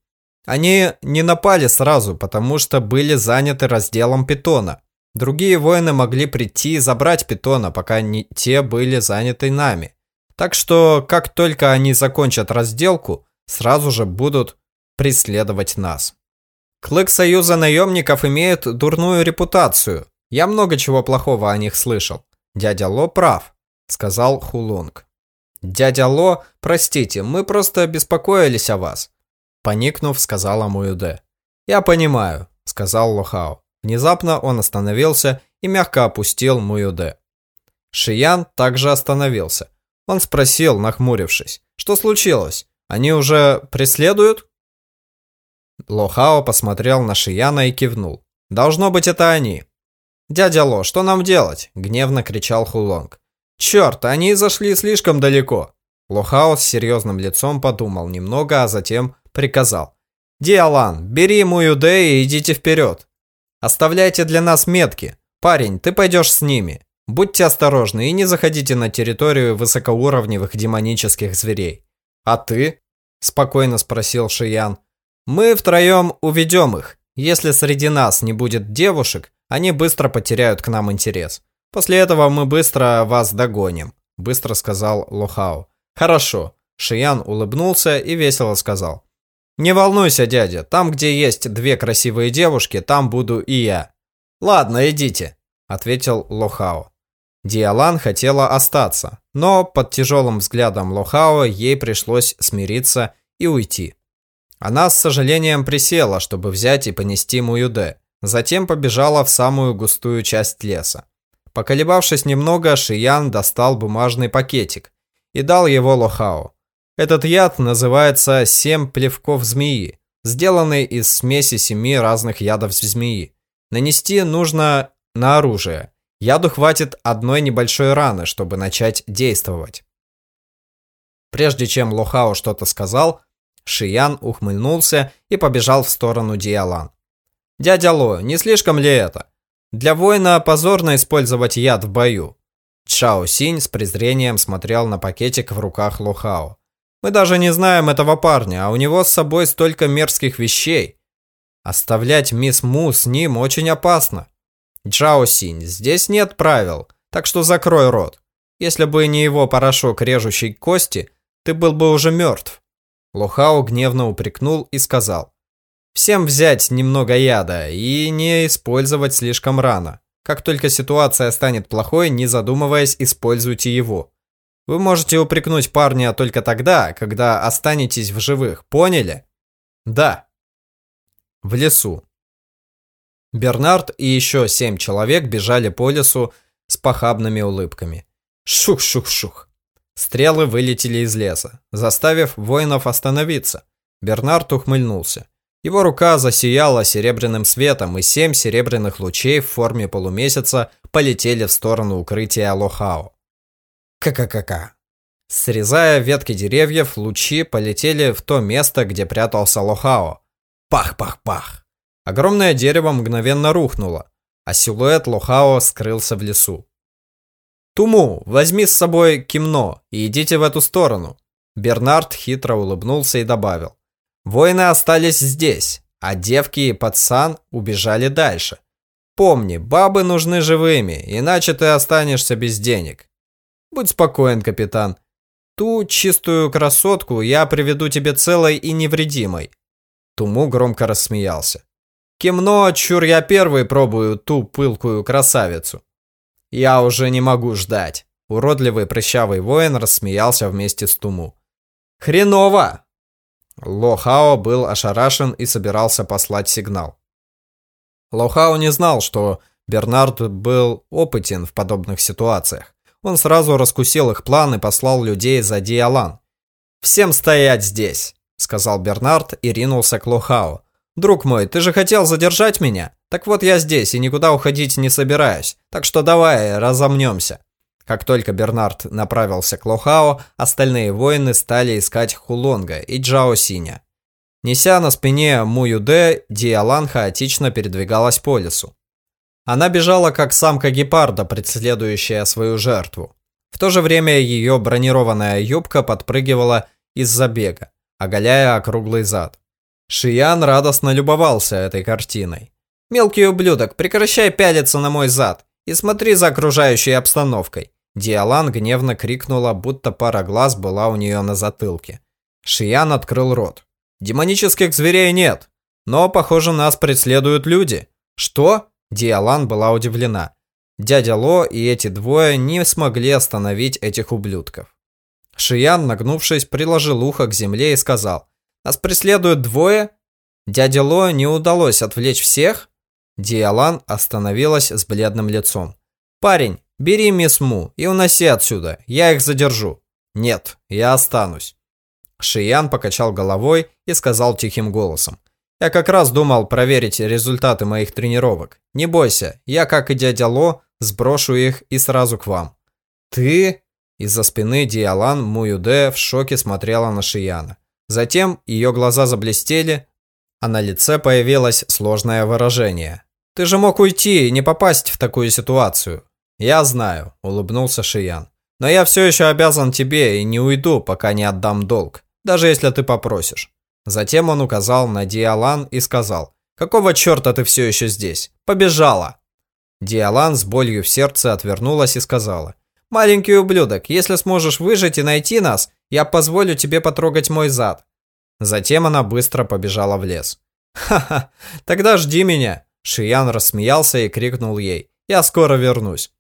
Они не напали сразу, потому что были заняты разделом питона. Другие воины могли прийти и забрать питона, пока не те были заняты нами. Так что, как только они закончат разделку, сразу же будут преследовать нас. Клык Союза наемников имеет дурную репутацию. Я много чего плохого о них слышал. Дядя Ло прав, сказал Хулунг. Дядя Ло, простите, мы просто беспокоились о вас. Поникнув, сказала Муюде. Я понимаю, сказал Лохао. Внезапно он остановился и мягко опустил Муюде. Шиян также остановился. Он спросил, нахмурившись, что случилось? Они уже преследуют? Лохао посмотрел на Шияна и кивнул. «Должно быть, это они». «Дядя Ло, что нам делать?» – гневно кричал Хулонг. «Черт, они зашли слишком далеко». Лохао с серьезным лицом подумал немного, а затем приказал. «Диалан, бери Муюде и идите вперед. Оставляйте для нас метки. Парень, ты пойдешь с ними. Будьте осторожны и не заходите на территорию высокоуровневых демонических зверей». «А ты?» – спокойно спросил Шиян. Мы втроем уведем их. Если среди нас не будет девушек, они быстро потеряют к нам интерес. После этого мы быстро вас догоним», – быстро сказал Лохао. «Хорошо». Шиян улыбнулся и весело сказал. «Не волнуйся, дядя, там, где есть две красивые девушки, там буду и я». «Ладно, идите», – ответил Лохао. Диалан хотела остаться, но под тяжелым взглядом Лохао ей пришлось смириться и уйти. Она с сожалением присела, чтобы взять и понести Муюде. Затем побежала в самую густую часть леса. Поколебавшись немного, Шиян достал бумажный пакетик и дал его Лохао. Этот яд называется «семь плевков змеи», сделанный из смеси семи разных ядов змеи. Нанести нужно на оружие. Яду хватит одной небольшой раны, чтобы начать действовать. Прежде чем Лохао что-то сказал, Шиян ухмыльнулся и побежал в сторону Диалан. «Дядя Ло, не слишком ли это? Для воина позорно использовать яд в бою». Чао Синь с презрением смотрел на пакетик в руках Лохао. «Мы даже не знаем этого парня, а у него с собой столько мерзких вещей. Оставлять мисс Му с ним очень опасно. Чао Синь, здесь нет правил, так что закрой рот. Если бы не его порошок, режущий кости, ты был бы уже мертв». Лохао гневно упрекнул и сказал. Всем взять немного яда и не использовать слишком рано. Как только ситуация станет плохой, не задумываясь, используйте его. Вы можете упрекнуть парня только тогда, когда останетесь в живых, поняли? Да. В лесу. Бернард и еще семь человек бежали по лесу с похабными улыбками. Шух-шух-шух. Стрелы вылетели из леса, заставив воинов остановиться. Бернард ухмыльнулся. Его рука засияла серебряным светом, и семь серебряных лучей в форме полумесяца полетели в сторону укрытия Лохао. Ка-ка-ка-ка. Срезая ветки деревьев, лучи полетели в то место, где прятался Лохао. Пах-пах-пах. Огромное дерево мгновенно рухнуло, а силуэт Лохао скрылся в лесу. «Туму, возьми с собой кимно и идите в эту сторону». Бернард хитро улыбнулся и добавил. Воины остались здесь, а девки и пацан убежали дальше. Помни, бабы нужны живыми, иначе ты останешься без денег. Будь спокоен, капитан. Ту чистую красотку я приведу тебе целой и невредимой. Туму громко рассмеялся. Кемно, чур я первый пробую ту пылкую красавицу. Я уже не могу ждать. Уродливый прыщавый воин рассмеялся вместе с Туму. Хреново! Лохао был ошарашен и собирался послать сигнал. Лохао не знал, что Бернард был опытен в подобных ситуациях. Он сразу раскусил их план и послал людей за Диалан. «Всем стоять здесь!» – сказал Бернард и ринулся к Лохао. «Друг мой, ты же хотел задержать меня? Так вот я здесь и никуда уходить не собираюсь, так что давай разомнемся». Как только Бернард направился к Лохао, остальные воины стали искать Хулонга и Джао Синя. Неся на спине Муюде, Диалан хаотично передвигалась по лесу. Она бежала как самка гепарда, преследующая свою жертву. В то же время ее бронированная юбка подпрыгивала из-за бега, оголяя округлый зад. Шиян радостно любовался этой картиной. «Мелкий ублюдок, прекращай пялиться на мой зад и смотри за окружающей обстановкой. Диалан гневно крикнула, будто пара глаз была у нее на затылке. Шиян открыл рот. «Демонических зверей нет, но, похоже, нас преследуют люди». «Что?» Диалан была удивлена. Дядя Ло и эти двое не смогли остановить этих ублюдков. Шиян, нагнувшись, приложил ухо к земле и сказал, «Нас преследуют двое? Дядя Ло не удалось отвлечь всех?» Диалан остановилась с бледным лицом. «Парень, Бери мисс Му и уноси отсюда, я их задержу. Нет, я останусь. Шиян покачал головой и сказал тихим голосом. Я как раз думал проверить результаты моих тренировок. Не бойся, я, как и дядя Ло, сброшу их и сразу к вам. Ты? Из-за спины Диалан Муюде в шоке смотрела на Шияна. Затем ее глаза заблестели, а на лице появилось сложное выражение. Ты же мог уйти и не попасть в такую ситуацию. «Я знаю», – улыбнулся Шиян. «Но я все еще обязан тебе и не уйду, пока не отдам долг, даже если ты попросишь». Затем он указал на Диалан и сказал, «Какого черта ты все еще здесь? Побежала!» Диалан с болью в сердце отвернулась и сказала, «Маленький ублюдок, если сможешь выжить и найти нас, я позволю тебе потрогать мой зад». Затем она быстро побежала в лес. «Ха-ха, тогда жди меня!» Шиян рассмеялся и крикнул ей, «Я скоро вернусь».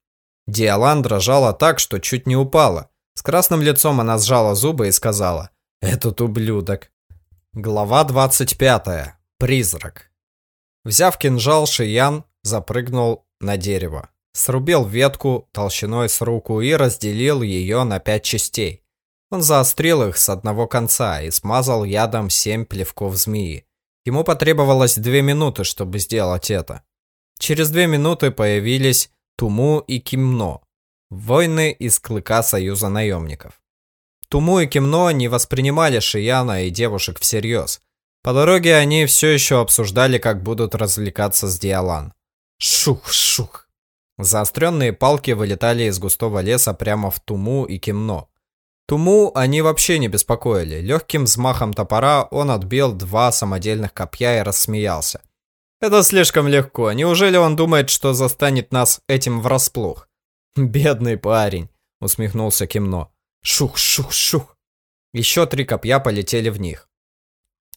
Диалан дрожала так, что чуть не упала. С красным лицом она сжала зубы и сказала «Этот ублюдок». Глава 25. Призрак. Взяв кинжал, Шиян запрыгнул на дерево. Срубил ветку толщиной с руку и разделил ее на пять частей. Он заострил их с одного конца и смазал ядом семь плевков змеи. Ему потребовалось две минуты, чтобы сделать это. Через две минуты появились Туму и Кимно, воины из клыка Союза наемников. Туму и Кимно не воспринимали Шияна и девушек всерьез. По дороге они все еще обсуждали, как будут развлекаться с Диалан. Шух-шух. Заостренные палки вылетали из густого леса прямо в Туму и Кимно. Туму они вообще не беспокоили. Легким взмахом топора он отбил два самодельных копья и рассмеялся. Это слишком легко. Неужели он думает, что застанет нас этим врасплох? Бедный парень, усмехнулся Кимно. Шух-шух-шух. Еще три копья полетели в них.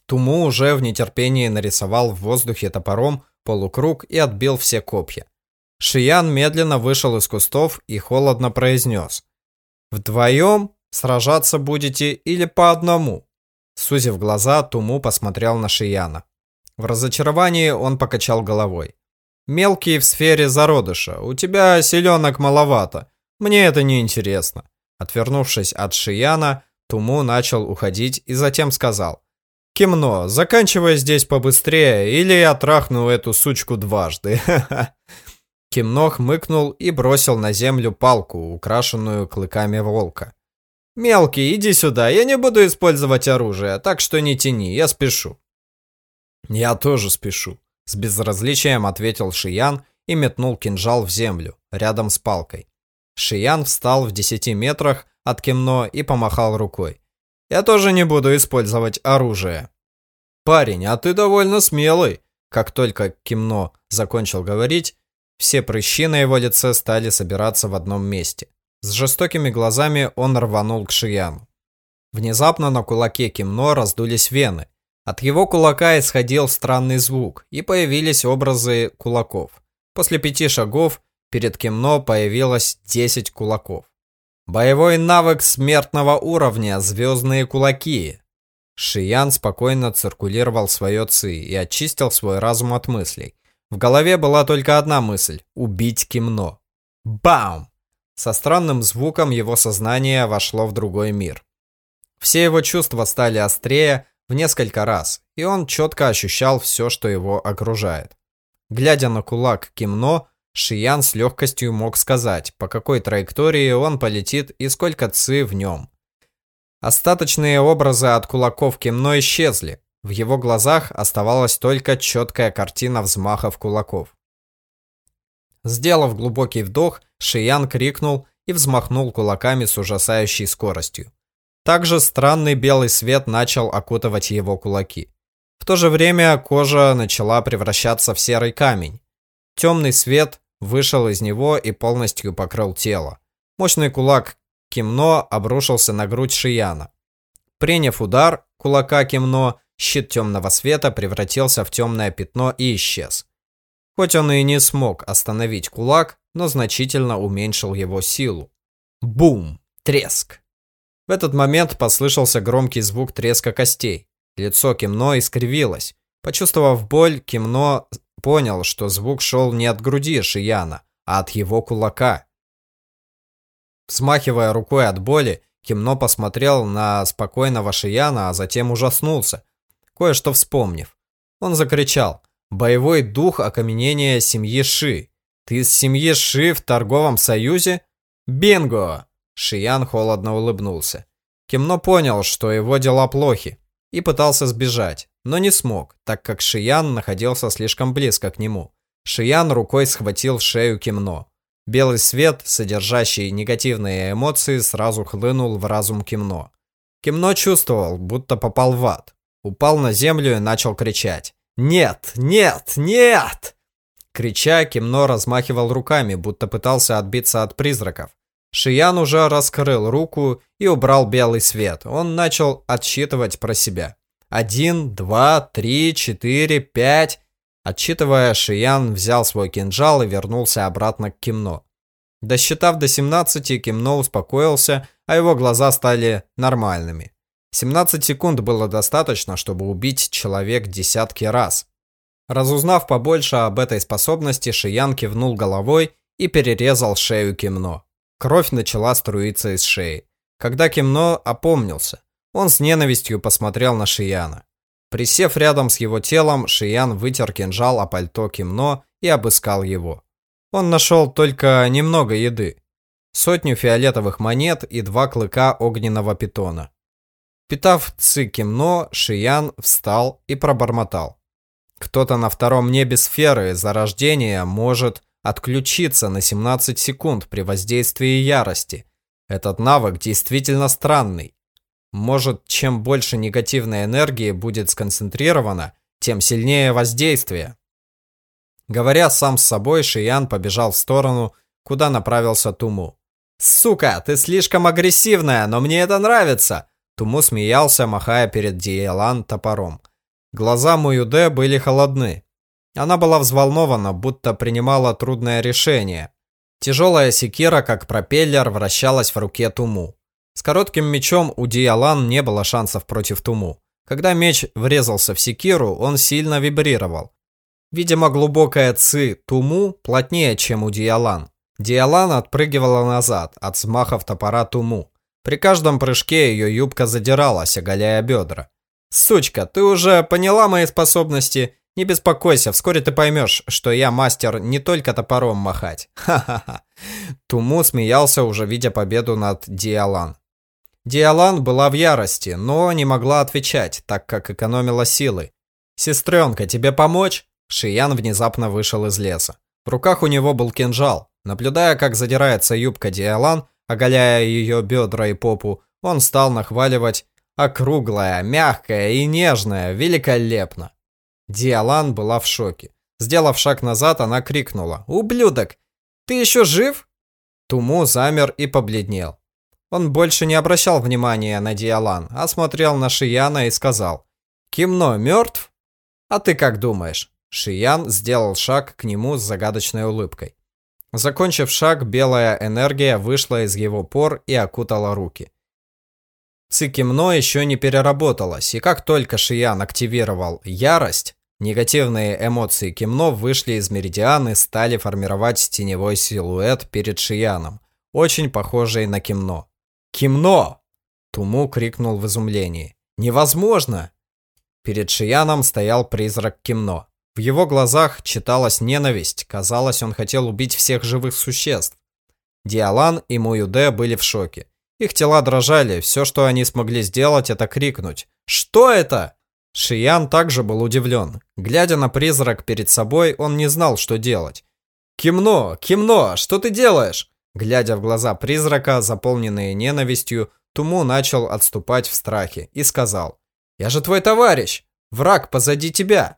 Туму уже в нетерпении нарисовал в воздухе топором полукруг и отбил все копья. Шиян медленно вышел из кустов и холодно произнес. «Вдвоем сражаться будете или по одному?» Сузив глаза, Туму посмотрел на Шияна. В разочаровании он покачал головой. «Мелкий в сфере зародыша. У тебя селенок маловато. Мне это не интересно. Отвернувшись от Шияна, Туму начал уходить и затем сказал. «Кимно, заканчивай здесь побыстрее, или я трахну эту сучку дважды». Кимно хмыкнул и бросил на землю палку, украшенную клыками волка. «Мелкий, иди сюда, я не буду использовать оружие, так что не тяни, я спешу». «Я тоже спешу», — с безразличием ответил Шиян и метнул кинжал в землю, рядом с палкой. Шиян встал в десяти метрах от Кимно и помахал рукой. «Я тоже не буду использовать оружие». «Парень, а ты довольно смелый!» Как только Кимно закончил говорить, все прыщи на его лице стали собираться в одном месте. С жестокими глазами он рванул к Шияну. Внезапно на кулаке Кимно раздулись вены. От его кулака исходил странный звук, и появились образы кулаков. После пяти шагов перед Кимно появилось 10 кулаков. Боевой навык смертного уровня «Звездные кулаки». Шиян спокойно циркулировал свое ци и очистил свой разум от мыслей. В голове была только одна мысль – убить Кимно. Бам! Со странным звуком его сознание вошло в другой мир. Все его чувства стали острее в несколько раз, и он четко ощущал все, что его окружает. Глядя на кулак Кимно, Шиян с легкостью мог сказать, по какой траектории он полетит и сколько ци в нем. Остаточные образы от кулаков Кимно исчезли. В его глазах оставалась только четкая картина взмахов кулаков. Сделав глубокий вдох, Шиян крикнул и взмахнул кулаками с ужасающей скоростью. Также странный белый свет начал окутывать его кулаки. В то же время кожа начала превращаться в серый камень. Темный свет вышел из него и полностью покрыл тело. Мощный кулак Кимно обрушился на грудь Шияна. Приняв удар кулака Кимно, щит темного света превратился в темное пятно и исчез. Хоть он и не смог остановить кулак, но значительно уменьшил его силу. Бум! Треск! В этот момент послышался громкий звук треска костей. Лицо Кимно искривилось. Почувствовав боль, Кимно понял, что звук шел не от груди Шияна, а от его кулака. Взмахивая рукой от боли, Кимно посмотрел на спокойного Шияна, а затем ужаснулся, кое-что вспомнив. Он закричал «Боевой дух окаменения семьи Ши! Ты из семьи Ши в торговом союзе? Бинго!» Шиян холодно улыбнулся. Кимно понял, что его дела плохи, и пытался сбежать, но не смог, так как Шиян находился слишком близко к нему. Шиян рукой схватил шею Кимно. Белый свет, содержащий негативные эмоции, сразу хлынул в разум Кимно. Кимно чувствовал, будто попал в ад. Упал на землю и начал кричать. «Нет! Нет! Нет!» Крича, Кимно размахивал руками, будто пытался отбиться от призраков. Шиян уже раскрыл руку и убрал белый свет. Он начал отсчитывать про себя. Один, два, три, четыре, пять. Отсчитывая, Шиян взял свой кинжал и вернулся обратно к Кимно. Досчитав до 17, Кимно успокоился, а его глаза стали нормальными. 17 секунд было достаточно, чтобы убить человек десятки раз. Разузнав побольше об этой способности, Шиян кивнул головой и перерезал шею Кимно. Кровь начала струиться из шеи. Когда Кимно опомнился, он с ненавистью посмотрел на Шияна. Присев рядом с его телом, Шиян вытер кинжал о пальто Кимно и обыскал его. Он нашел только немного еды. Сотню фиолетовых монет и два клыка огненного питона. Питав ци Кимно, Шиян встал и пробормотал. Кто-то на втором небе сферы зарождения может отключиться на 17 секунд при воздействии ярости. Этот навык действительно странный. Может, чем больше негативной энергии будет сконцентрировано, тем сильнее воздействие. Говоря сам с собой, Шиян побежал в сторону, куда направился Туму. «Сука, ты слишком агрессивная, но мне это нравится!» Туму смеялся, махая перед Диелан топором. Глаза Муюде были холодны. Она была взволнована, будто принимала трудное решение. Тяжелая секира, как пропеллер, вращалась в руке Туму. С коротким мечом у Диалан не было шансов против Туму. Когда меч врезался в секиру, он сильно вибрировал. Видимо, глубокая ци Туму плотнее, чем у Диалан. Диалан отпрыгивала назад от взмахов топора Туму. При каждом прыжке ее юбка задиралась, оголяя бедра. «Сучка, ты уже поняла мои способности? Не беспокойся, вскоре ты поймешь, что я мастер не только топором махать. Ха-ха-ха». Туму смеялся, уже видя победу над Диалан. Диалан была в ярости, но не могла отвечать, так как экономила силы. «Сестренка, тебе помочь?» Шиян внезапно вышел из леса. В руках у него был кинжал. Наблюдая, как задирается юбка Диалан, оголяя ее бедра и попу, он стал нахваливать «округлая, мягкая и нежная, великолепно». Диалан была в шоке. Сделав шаг назад, она крикнула «Ублюдок! Ты еще жив?» Туму замер и побледнел. Он больше не обращал внимания на Диалан, а смотрел на Шияна и сказал «Кимно мертв?» «А ты как думаешь?» Шиян сделал шаг к нему с загадочной улыбкой. Закончив шаг, белая энергия вышла из его пор и окутала руки. Цикимно еще не переработалась, и как только Шиян активировал ярость, негативные эмоции Кимно вышли из меридиана и стали формировать теневой силуэт перед Шияном, очень похожий на Кимно. «Кимно!» Туму крикнул в изумлении. «Невозможно!» Перед Шияном стоял призрак Кимно. В его глазах читалась ненависть, казалось, он хотел убить всех живых существ. Диалан и Муюде были в шоке. Их тела дрожали, все, что они смогли сделать, это крикнуть «Что это?». Шиян также был удивлен. Глядя на призрак перед собой, он не знал, что делать. «Кимно! Кимно! Что ты делаешь?» Глядя в глаза призрака, заполненные ненавистью, Туму начал отступать в страхе и сказал «Я же твой товарищ! Враг позади тебя!»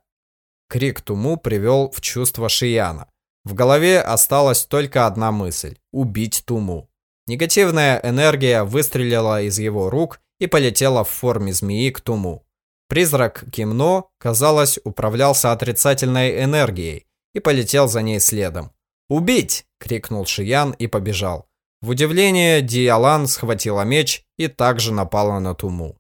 Крик Туму привел в чувство Шияна. В голове осталась только одна мысль – убить Туму. Негативная энергия выстрелила из его рук и полетела в форме змеи к Туму. Призрак Кимно, казалось, управлялся отрицательной энергией и полетел за ней следом. «Убить!» – крикнул Шиян и побежал. В удивление Диалан схватила меч и также напала на Туму.